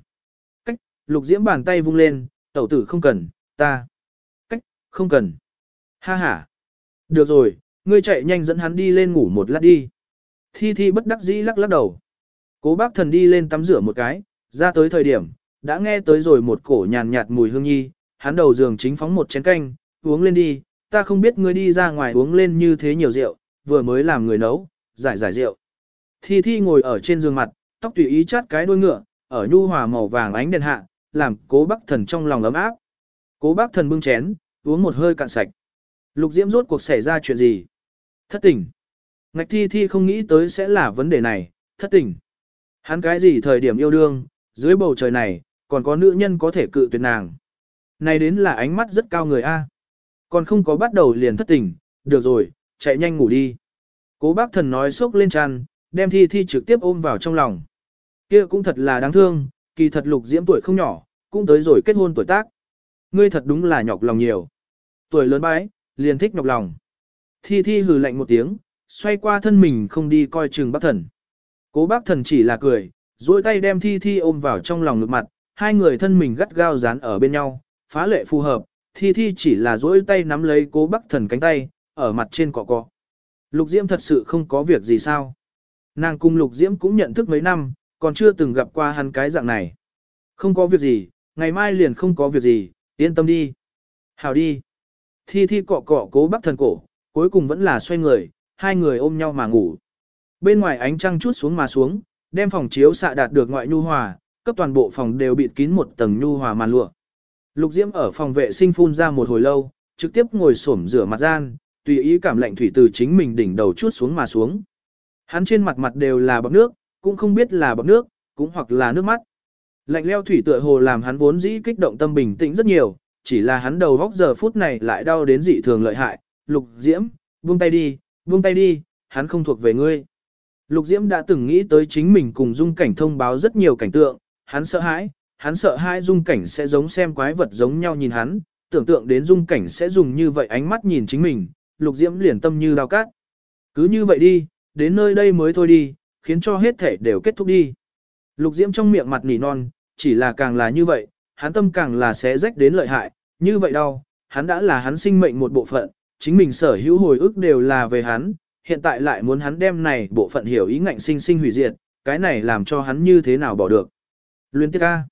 Cách, lục diễm bàn tay vung lên, tẩu tử không cần, ta. Cách, không cần. Ha ha. Được rồi, ngươi chạy nhanh dẫn hắn đi lên ngủ một lát đi. Thi thi bất đắc dĩ lắc lắc đầu. Cố bác thần đi lên tắm rửa một cái, ra tới thời điểm, đã nghe tới rồi một cổ nhàn nhạt mùi hương nhi, hắn đầu giường chính phóng một chén canh, uống lên đi, ta không biết ngươi đi ra ngoài uống lên như thế nhiều rượu, vừa mới làm người nấu, giải giải rượu. Thi Thi ngồi ở trên giường mặt, tóc tùy ý chát cái đuôi ngựa, ở nhu hòa màu vàng ánh đèn hạ, làm cố bác thần trong lòng ấm áp. Cố bác thần bưng chén, uống một hơi cạn sạch. Lục Diễm rốt cuộc xảy ra chuyện gì? Thất tình. Ngạch Thi Thi không nghĩ tới sẽ là vấn đề này, thất tình. Hắn cái gì thời điểm yêu đương, dưới bầu trời này, còn có nữ nhân có thể cự tuyệt nàng. Này đến là ánh mắt rất cao người A. Còn không có bắt đầu liền thất tình, được rồi, chạy nhanh ngủ đi. Cố bác thần nói sốc lên chăn, đem thi thi trực tiếp ôm vào trong lòng. kia cũng thật là đáng thương, kỳ thật lục diễm tuổi không nhỏ, cũng tới rồi kết hôn tuổi tác. Ngươi thật đúng là nhọc lòng nhiều. Tuổi lớn bái, liền thích nhọc lòng. Thi thi hừ lạnh một tiếng, xoay qua thân mình không đi coi chừng bác thần. Cố bác thần chỉ là cười, duỗi tay đem thi thi ôm vào trong lòng ngực mặt, hai người thân mình gắt gao dán ở bên nhau, phá lệ phù hợp, thi thi chỉ là duỗi tay nắm lấy cố bắc thần cánh tay, ở mặt trên cọ cọ. Lục Diễm thật sự không có việc gì sao. Nàng cùng Lục Diễm cũng nhận thức mấy năm, còn chưa từng gặp qua hắn cái dạng này. Không có việc gì, ngày mai liền không có việc gì, yên tâm đi. Hào đi. Thi thi cọ cọ cố bắc thần cổ, cuối cùng vẫn là xoay người, hai người ôm nhau mà ngủ. Bên ngoài ánh trăng chút xuống mà xuống, đem phòng chiếu xạ đạt được ngoại nhu hòa, cấp toàn bộ phòng đều bịt kín một tầng nhu hòa màn lụa. Lục Diễm ở phòng vệ sinh phun ra một hồi lâu, trực tiếp ngồi xổm rửa mặt gian, tùy ý cảm lạnh thủy từ chính mình đỉnh đầu chút xuống mà xuống. Hắn trên mặt mặt đều là bọt nước, cũng không biết là bọt nước, cũng hoặc là nước mắt. Lạnh leo thủy tựa hồ làm hắn vốn dĩ kích động tâm bình tĩnh rất nhiều, chỉ là hắn đầu vóc giờ phút này lại đau đến dị thường lợi hại. Lục Diễm, buông tay đi, buông tay đi, hắn không thuộc về ngươi. Lục Diễm đã từng nghĩ tới chính mình cùng dung cảnh thông báo rất nhiều cảnh tượng, hắn sợ hãi, hắn sợ hai dung cảnh sẽ giống xem quái vật giống nhau nhìn hắn, tưởng tượng đến dung cảnh sẽ dùng như vậy ánh mắt nhìn chính mình, lục diễm liền tâm như đao cát. Cứ như vậy đi, đến nơi đây mới thôi đi, khiến cho hết thể đều kết thúc đi. Lục diễm trong miệng mặt nỉ non, chỉ là càng là như vậy, hắn tâm càng là sẽ rách đến lợi hại, như vậy đâu, hắn đã là hắn sinh mệnh một bộ phận, chính mình sở hữu hồi ức đều là về hắn, hiện tại lại muốn hắn đem này bộ phận hiểu ý ngạnh sinh sinh hủy diệt, cái này làm cho hắn như thế nào bỏ được. Luyến tiết ca.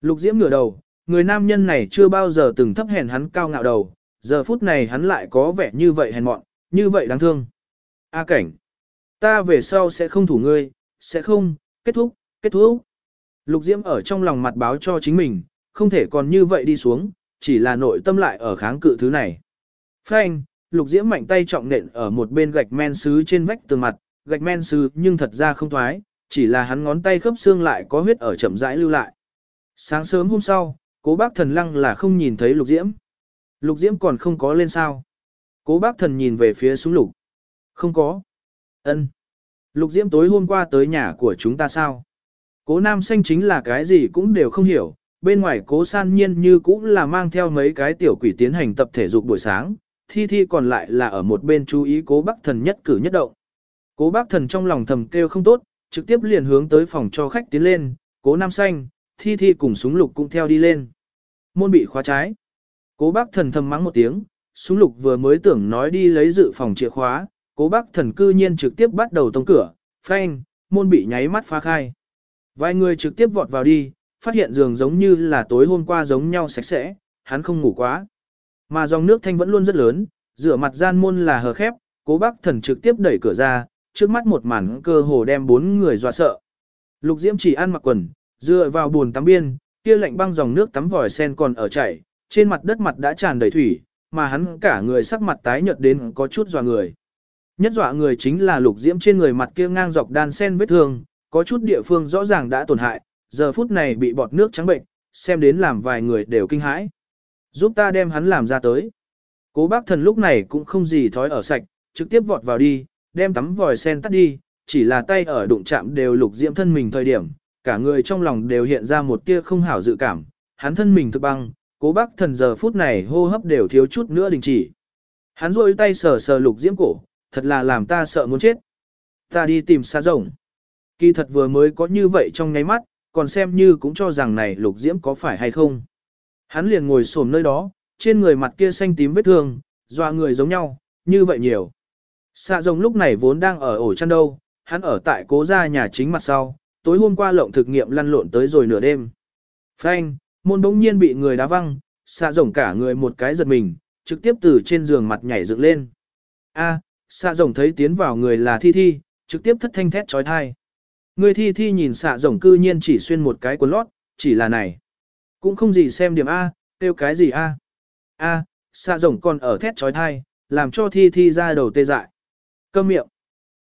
Lục diễm ngửa đầu, người nam nhân này chưa bao giờ từng thấp hèn hắn cao ngạo đầu, giờ phút này hắn lại có vẻ như vậy hèn mọn, như vậy đáng thương. A cảnh, ta về sau sẽ không thủ ngươi, sẽ không, kết thúc, kết thúc. Lục Diễm ở trong lòng mặt báo cho chính mình, không thể còn như vậy đi xuống, chỉ là nội tâm lại ở kháng cự thứ này. Phanh, Lục Diễm mạnh tay trọng nện ở một bên gạch men sứ trên vách tường mặt, gạch men sứ nhưng thật ra không thoái, chỉ là hắn ngón tay khớp xương lại có huyết ở chậm rãi lưu lại. Sáng sớm hôm sau, cố bác thần lăng là không nhìn thấy Lục Diễm. Lục Diễm còn không có lên sao. Cố bác thần nhìn về phía súng lục. Không có. ân Lục Diễm tối hôm qua tới nhà của chúng ta sao? Cố nam xanh chính là cái gì cũng đều không hiểu. Bên ngoài cố san nhiên như cũng là mang theo mấy cái tiểu quỷ tiến hành tập thể dục buổi sáng. Thi thi còn lại là ở một bên chú ý cố bác thần nhất cử nhất động. Cố bác thần trong lòng thầm kêu không tốt, trực tiếp liền hướng tới phòng cho khách tiến lên. Cố nam xanh, thi thi cùng súng lục cũng theo đi lên. Môn bị khóa trái. Cố bác thần thầm mắng một tiếng, súng lục vừa mới tưởng nói đi lấy dự phòng chìa khóa, cố bác thần cư nhiên trực tiếp bắt đầu tông cửa, phanh, môn bị nháy mắt phá khai. Vài người trực tiếp vọt vào đi, phát hiện giường giống như là tối hôm qua giống nhau sạch sẽ, hắn không ngủ quá. Mà dòng nước thanh vẫn luôn rất lớn, rửa mặt gian môn là hờ khép, cố bác thần trực tiếp đẩy cửa ra, trước mắt một màn cơ hồ đem bốn người dọa sợ. Lục Diễm chỉ ăn mặc quần, dựa vào buồn tắm biên, kia lạnh băng dòng nước tắm vòi sen còn ở chảy, trên mặt đất mặt đã tràn đầy thủy, mà hắn cả người sắc mặt tái nhợt đến có chút dọa người. Nhất dọa người chính là Lục Diễm trên người mặt kia ngang dọc đan sen vết thương, có chút địa phương rõ ràng đã tổn hại, giờ phút này bị bọt nước trắng bệnh, xem đến làm vài người đều kinh hãi. Giúp ta đem hắn làm ra tới. Cố bác thần lúc này cũng không gì thói ở sạch, trực tiếp vọt vào đi, đem tắm vòi sen tắt đi, chỉ là tay ở đụng chạm đều lục diễm thân mình thời điểm, cả người trong lòng đều hiện ra một tia không hảo dự cảm, hắn thân mình thực băng, cố bác thần giờ phút này hô hấp đều thiếu chút nữa đình chỉ. Hắn rôi tay sờ sờ lục diễm cổ, thật là làm ta sợ muốn chết. Ta đi tìm xa rồng. Kỳ thật vừa mới có như vậy trong ngáy mắt, còn xem như cũng cho rằng này lục diễm có phải hay không. Hắn liền ngồi xổm nơi đó, trên người mặt kia xanh tím vết thương, doa người giống nhau, như vậy nhiều. Xạ rồng lúc này vốn đang ở ổ chăn đâu, hắn ở tại cố gia nhà chính mặt sau, tối hôm qua lộng thực nghiệm lăn lộn tới rồi nửa đêm. Phanh, môn bỗng nhiên bị người đá văng, xạ rồng cả người một cái giật mình, trực tiếp từ trên giường mặt nhảy dựng lên. A, xạ rồng thấy tiến vào người là thi thi, trực tiếp thất thanh thét trói thai. Người thi thi nhìn xạ rồng cư nhiên chỉ xuyên một cái quần lót, chỉ là này. Cũng không gì xem điểm A, tiêu cái gì A. A, xạ rồng còn ở thét trói thai, làm cho thi thi ra đầu tê dại. Câm miệng.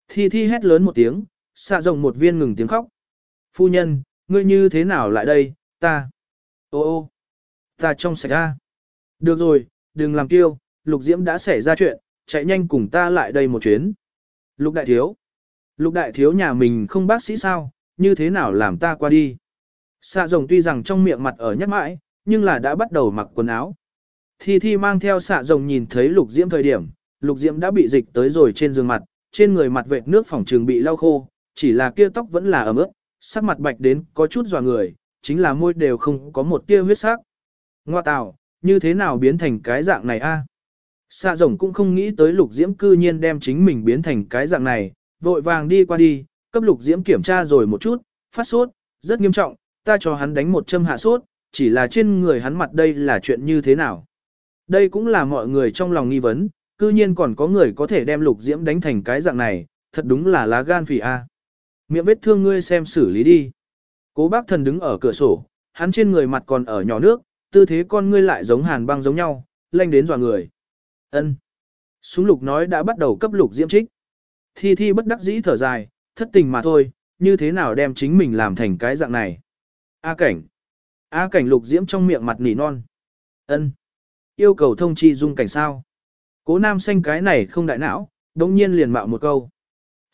Thi thi hét lớn một tiếng, xạ rồng một viên ngừng tiếng khóc. Phu nhân, ngươi như thế nào lại đây, ta. Ô ô, ta trong sạch A. Được rồi, đừng làm kiêu, lục diễm đã xảy ra chuyện, chạy nhanh cùng ta lại đây một chuyến. Lục đại thiếu. Lục đại thiếu nhà mình không bác sĩ sao, như thế nào làm ta qua đi. Xạ rồng tuy rằng trong miệng mặt ở nhắc mãi, nhưng là đã bắt đầu mặc quần áo. Thi Thi mang theo xạ rồng nhìn thấy lục diễm thời điểm, lục diễm đã bị dịch tới rồi trên giường mặt, trên người mặt vệt nước phòng trường bị lau khô, chỉ là kia tóc vẫn là ẩm ướt, sắc mặt bạch đến có chút dò người, chính là môi đều không có một tia huyết sắc. Ngoa tào, như thế nào biến thành cái dạng này a? Xạ rồng cũng không nghĩ tới lục diễm cư nhiên đem chính mình biến thành cái dạng này, vội vàng đi qua đi, cấp lục diễm kiểm tra rồi một chút, phát sốt, rất nghiêm trọng, ta cho hắn đánh một châm hạ sốt, chỉ là trên người hắn mặt đây là chuyện như thế nào. Đây cũng là mọi người trong lòng nghi vấn, cư nhiên còn có người có thể đem lục diễm đánh thành cái dạng này, thật đúng là lá gan phỉ a. Miệng vết thương ngươi xem xử lý đi. Cố bác thần đứng ở cửa sổ, hắn trên người mặt còn ở nhỏ nước, tư thế con ngươi lại giống hàn băng giống nhau, lanh đến dò người. ân Súng lục nói đã bắt đầu cấp lục diễm trích. Thi thi bất đắc dĩ thở dài, thất tình mà thôi, như thế nào đem chính mình làm thành cái dạng này. A cảnh. A cảnh lục diễm trong miệng mặt nỉ non. ân Yêu cầu thông chi dung cảnh sao. Cố nam xanh cái này không đại não, đống nhiên liền mạo một câu.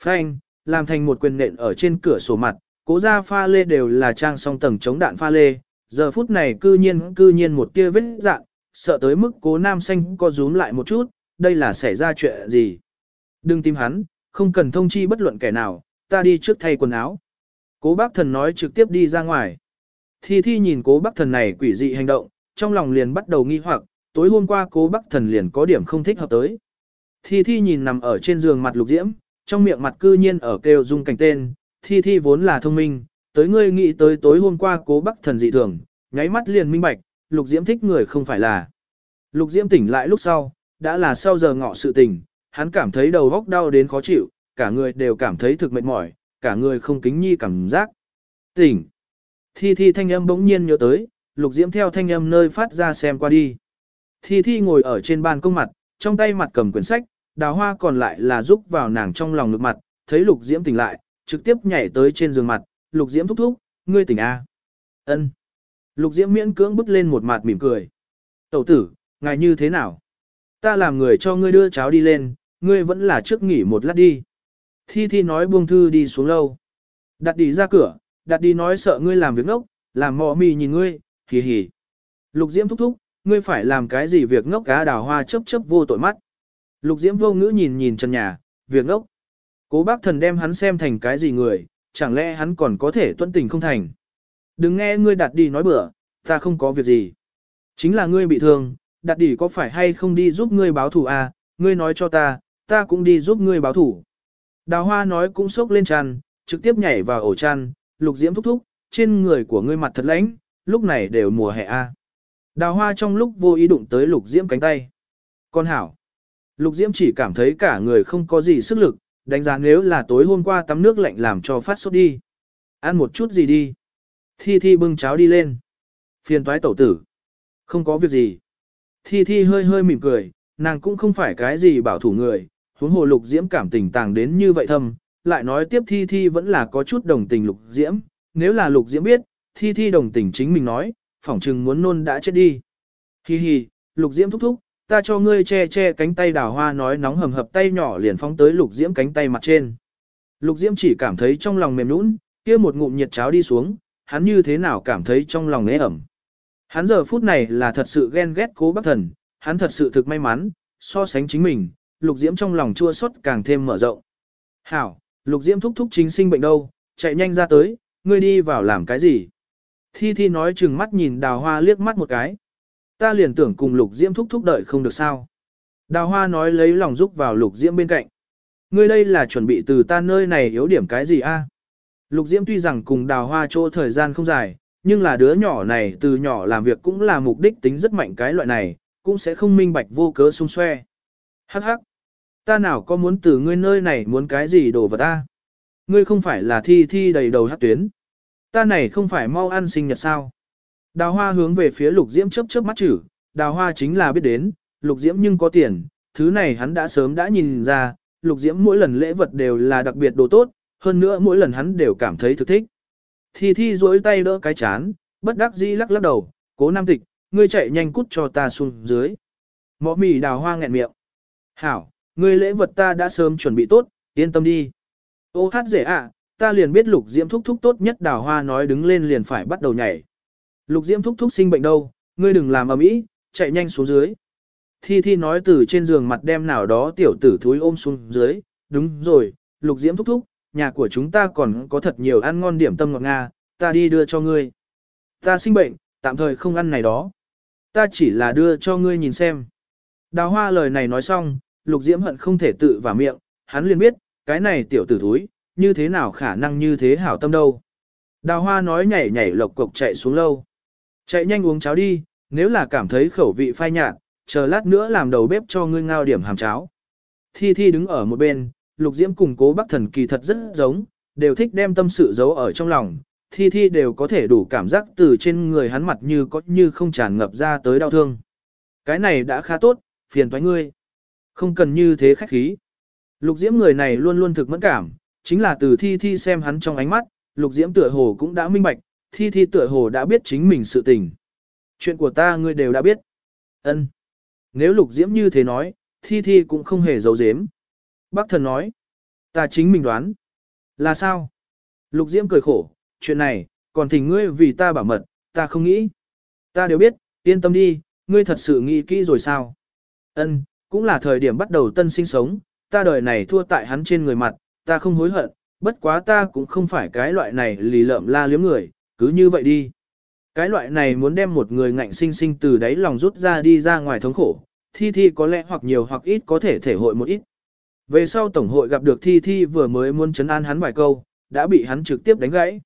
Phanh, làm thành một quyền nện ở trên cửa sổ mặt, cố ra pha lê đều là trang song tầng chống đạn pha lê, giờ phút này cư nhiên cư nhiên một tia vết dạng, sợ tới mức cố nam xanh co rúm lại một chút, đây là xảy ra chuyện gì. Đừng tìm hắn, không cần thông chi bất luận kẻ nào, ta đi trước thay quần áo. Cố bác thần nói trực tiếp đi ra ngoài. Thi thi nhìn cố bác thần này quỷ dị hành động, trong lòng liền bắt đầu nghi hoặc, tối hôm qua cố bác thần liền có điểm không thích hợp tới. Thi thi nhìn nằm ở trên giường mặt lục diễm, trong miệng mặt cư nhiên ở kêu dung cảnh tên, thi thi vốn là thông minh, tới ngươi nghĩ tới tối hôm qua cố bắc thần dị thường, nháy mắt liền minh bạch, lục diễm thích người không phải là. Lục diễm tỉnh lại lúc sau, đã là sau giờ ngọ sự tỉnh, hắn cảm thấy đầu góc đau đến khó chịu, cả người đều cảm thấy thực mệt mỏi, cả người không kính nhi cảm giác. Tỉnh. Thi thi thanh âm bỗng nhiên nhớ tới, lục diễm theo thanh âm nơi phát ra xem qua đi. Thi Thi ngồi ở trên bàn công mặt, trong tay mặt cầm quyển sách, đào hoa còn lại là giúp vào nàng trong lòng ngực mặt, thấy Lục Diễm tỉnh lại, trực tiếp nhảy tới trên giường mặt, Lục Diễm thúc thúc, ngươi tỉnh a? Ân. Lục Diễm miễn cưỡng bước lên một mặt mỉm cười. Tẩu tử, ngài như thế nào? Ta làm người cho ngươi đưa cháo đi lên, ngươi vẫn là trước nghỉ một lát đi. Thi Thi nói buông thư đi xuống lâu. Đặt đi ra cửa, đặt đi nói sợ ngươi làm việc ngốc, làm mò mì nhìn ngươi, hì hì. Lục Diễm thúc thúc, ngươi phải làm cái gì việc ngốc cá đào hoa chớp chớp vô tội mắt. Lục diễm vô ngữ nhìn nhìn trần nhà, việc ốc. Cố bác thần đem hắn xem thành cái gì người, chẳng lẽ hắn còn có thể tuân tình không thành. Đừng nghe ngươi đặt đi nói bừa, ta không có việc gì. Chính là ngươi bị thương, đặt đi có phải hay không đi giúp ngươi báo thủ à, ngươi nói cho ta, ta cũng đi giúp ngươi báo thủ. Đào hoa nói cũng sốc lên chăn, trực tiếp nhảy vào ổ chăn, lục diễm thúc thúc, trên người của ngươi mặt thật lãnh, lúc này đều mùa hè a. À. Đào hoa trong lúc vô ý đụng tới lục diễm cánh tay. Con hảo. Lục diễm chỉ cảm thấy cả người không có gì sức lực, đánh giá nếu là tối hôm qua tắm nước lạnh làm cho phát sốt đi. Ăn một chút gì đi. Thi thi bưng cháo đi lên. Phiền toái tẩu tử. Không có việc gì. Thi thi hơi hơi mỉm cười, nàng cũng không phải cái gì bảo thủ người, huống hồ lục diễm cảm tình tàng đến như vậy thâm, lại nói tiếp thi thi vẫn là có chút đồng tình lục diễm, nếu là lục diễm biết, thi thi đồng tình chính mình nói, phỏng chừng muốn nôn đã chết đi. Hi hi, lục diễm thúc thúc, ta cho ngươi che che cánh tay đào hoa nói nóng hầm hập tay nhỏ liền phóng tới lục diễm cánh tay mặt trên. Lục diễm chỉ cảm thấy trong lòng mềm nũng, kia một ngụm nhiệt cháo đi xuống, hắn như thế nào cảm thấy trong lòng nế ẩm. Hắn giờ phút này là thật sự ghen ghét cố bác thần, hắn thật sự thực may mắn, so sánh chính mình, lục diễm trong lòng chua xót càng thêm mở rộng. Hảo, lục diễm thúc thúc chính sinh bệnh đâu, chạy nhanh ra tới, ngươi đi vào làm cái gì? Thi Thi nói chừng mắt nhìn đào hoa liếc mắt một cái. Ta liền tưởng cùng lục diễm thúc thúc đợi không được sao. Đào hoa nói lấy lòng giúp vào lục diễm bên cạnh. Ngươi đây là chuẩn bị từ ta nơi này yếu điểm cái gì a? Lục diễm tuy rằng cùng đào hoa chỗ thời gian không dài, nhưng là đứa nhỏ này từ nhỏ làm việc cũng là mục đích tính rất mạnh cái loại này, cũng sẽ không minh bạch vô cớ xung xoe. Hắc hắc. Ta nào có muốn từ ngươi nơi này muốn cái gì đồ vật ta? Ngươi không phải là thi thi đầy đầu hát tuyến. Ta này không phải mau ăn sinh nhật sao? Đào hoa hướng về phía lục diễm chớp chớp mắt chữ, đào hoa chính là biết đến, lục diễm nhưng có tiền, thứ này hắn đã sớm đã nhìn ra, lục diễm mỗi lần lễ vật đều là đặc biệt đồ tốt, hơn nữa mỗi lần hắn đều cảm thấy thực thích. Thi thi duỗi tay đỡ cái chán, bất đắc dĩ lắc lắc đầu, cố nam tịch, ngươi chạy nhanh cút cho ta xuống dưới. Mọ mì đào hoa nghẹn miệng. Hảo, ngươi lễ vật ta đã sớm chuẩn bị tốt, yên tâm đi. Ô hát dễ ạ, ta liền biết lục diễm thúc thúc tốt nhất đào hoa nói đứng lên liền phải bắt đầu nhảy. Lục diễm thúc thúc sinh bệnh đâu, ngươi đừng làm ầm ĩ, chạy nhanh xuống dưới. Thi Thi nói từ trên giường mặt đem nào đó tiểu tử thúi ôm xuống dưới, đúng rồi, lục diễm thúc thúc, nhà của chúng ta còn có thật nhiều ăn ngon điểm tâm ngọt nga, ta đi đưa cho ngươi. Ta sinh bệnh, tạm thời không ăn này đó. Ta chỉ là đưa cho ngươi nhìn xem. Đào hoa lời này nói xong, lục diễm hận không thể tự vào miệng, hắn liền biết, cái này tiểu tử thúi, như thế nào khả năng như thế hảo tâm đâu. Đào hoa nói nhảy nhảy lộc cộc chạy xuống lâu. Chạy nhanh uống cháo đi, nếu là cảm thấy khẩu vị phai nhạt, chờ lát nữa làm đầu bếp cho ngươi ngao điểm hàm cháo. Thi Thi đứng ở một bên, Lục Diễm cùng cố bác thần kỳ thật rất giống, đều thích đem tâm sự giấu ở trong lòng. Thi Thi đều có thể đủ cảm giác từ trên người hắn mặt như có như không tràn ngập ra tới đau thương. Cái này đã khá tốt, phiền toái ngươi. Không cần như thế khách khí. Lục Diễm người này luôn luôn thực mẫn cảm, chính là từ Thi Thi xem hắn trong ánh mắt, Lục Diễm tựa hồ cũng đã minh bạch, Thi Thi tựa hồ đã biết chính mình sự tình. Chuyện của ta ngươi đều đã biết. Ân. Nếu Lục Diễm như thế nói, Thi Thi cũng không hề giấu giếm. Bác thần nói, ta chính mình đoán. Là sao? Lục Diễm cười khổ, chuyện này, còn thỉnh ngươi vì ta bảo mật, ta không nghĩ. Ta đều biết, yên tâm đi, ngươi thật sự nghĩ kỹ rồi sao? Ân, cũng là thời điểm bắt đầu tân sinh sống, ta đời này thua tại hắn trên người mặt, ta không hối hận, bất quá ta cũng không phải cái loại này lì lợm la liếm người, cứ như vậy đi. Cái loại này muốn đem một người ngạnh sinh sinh từ đáy lòng rút ra đi ra ngoài thống khổ, thi thi có lẽ hoặc nhiều hoặc ít có thể thể hội một ít. Về sau Tổng hội gặp được thi thi vừa mới muốn chấn an hắn vài câu, đã bị hắn trực tiếp đánh gãy.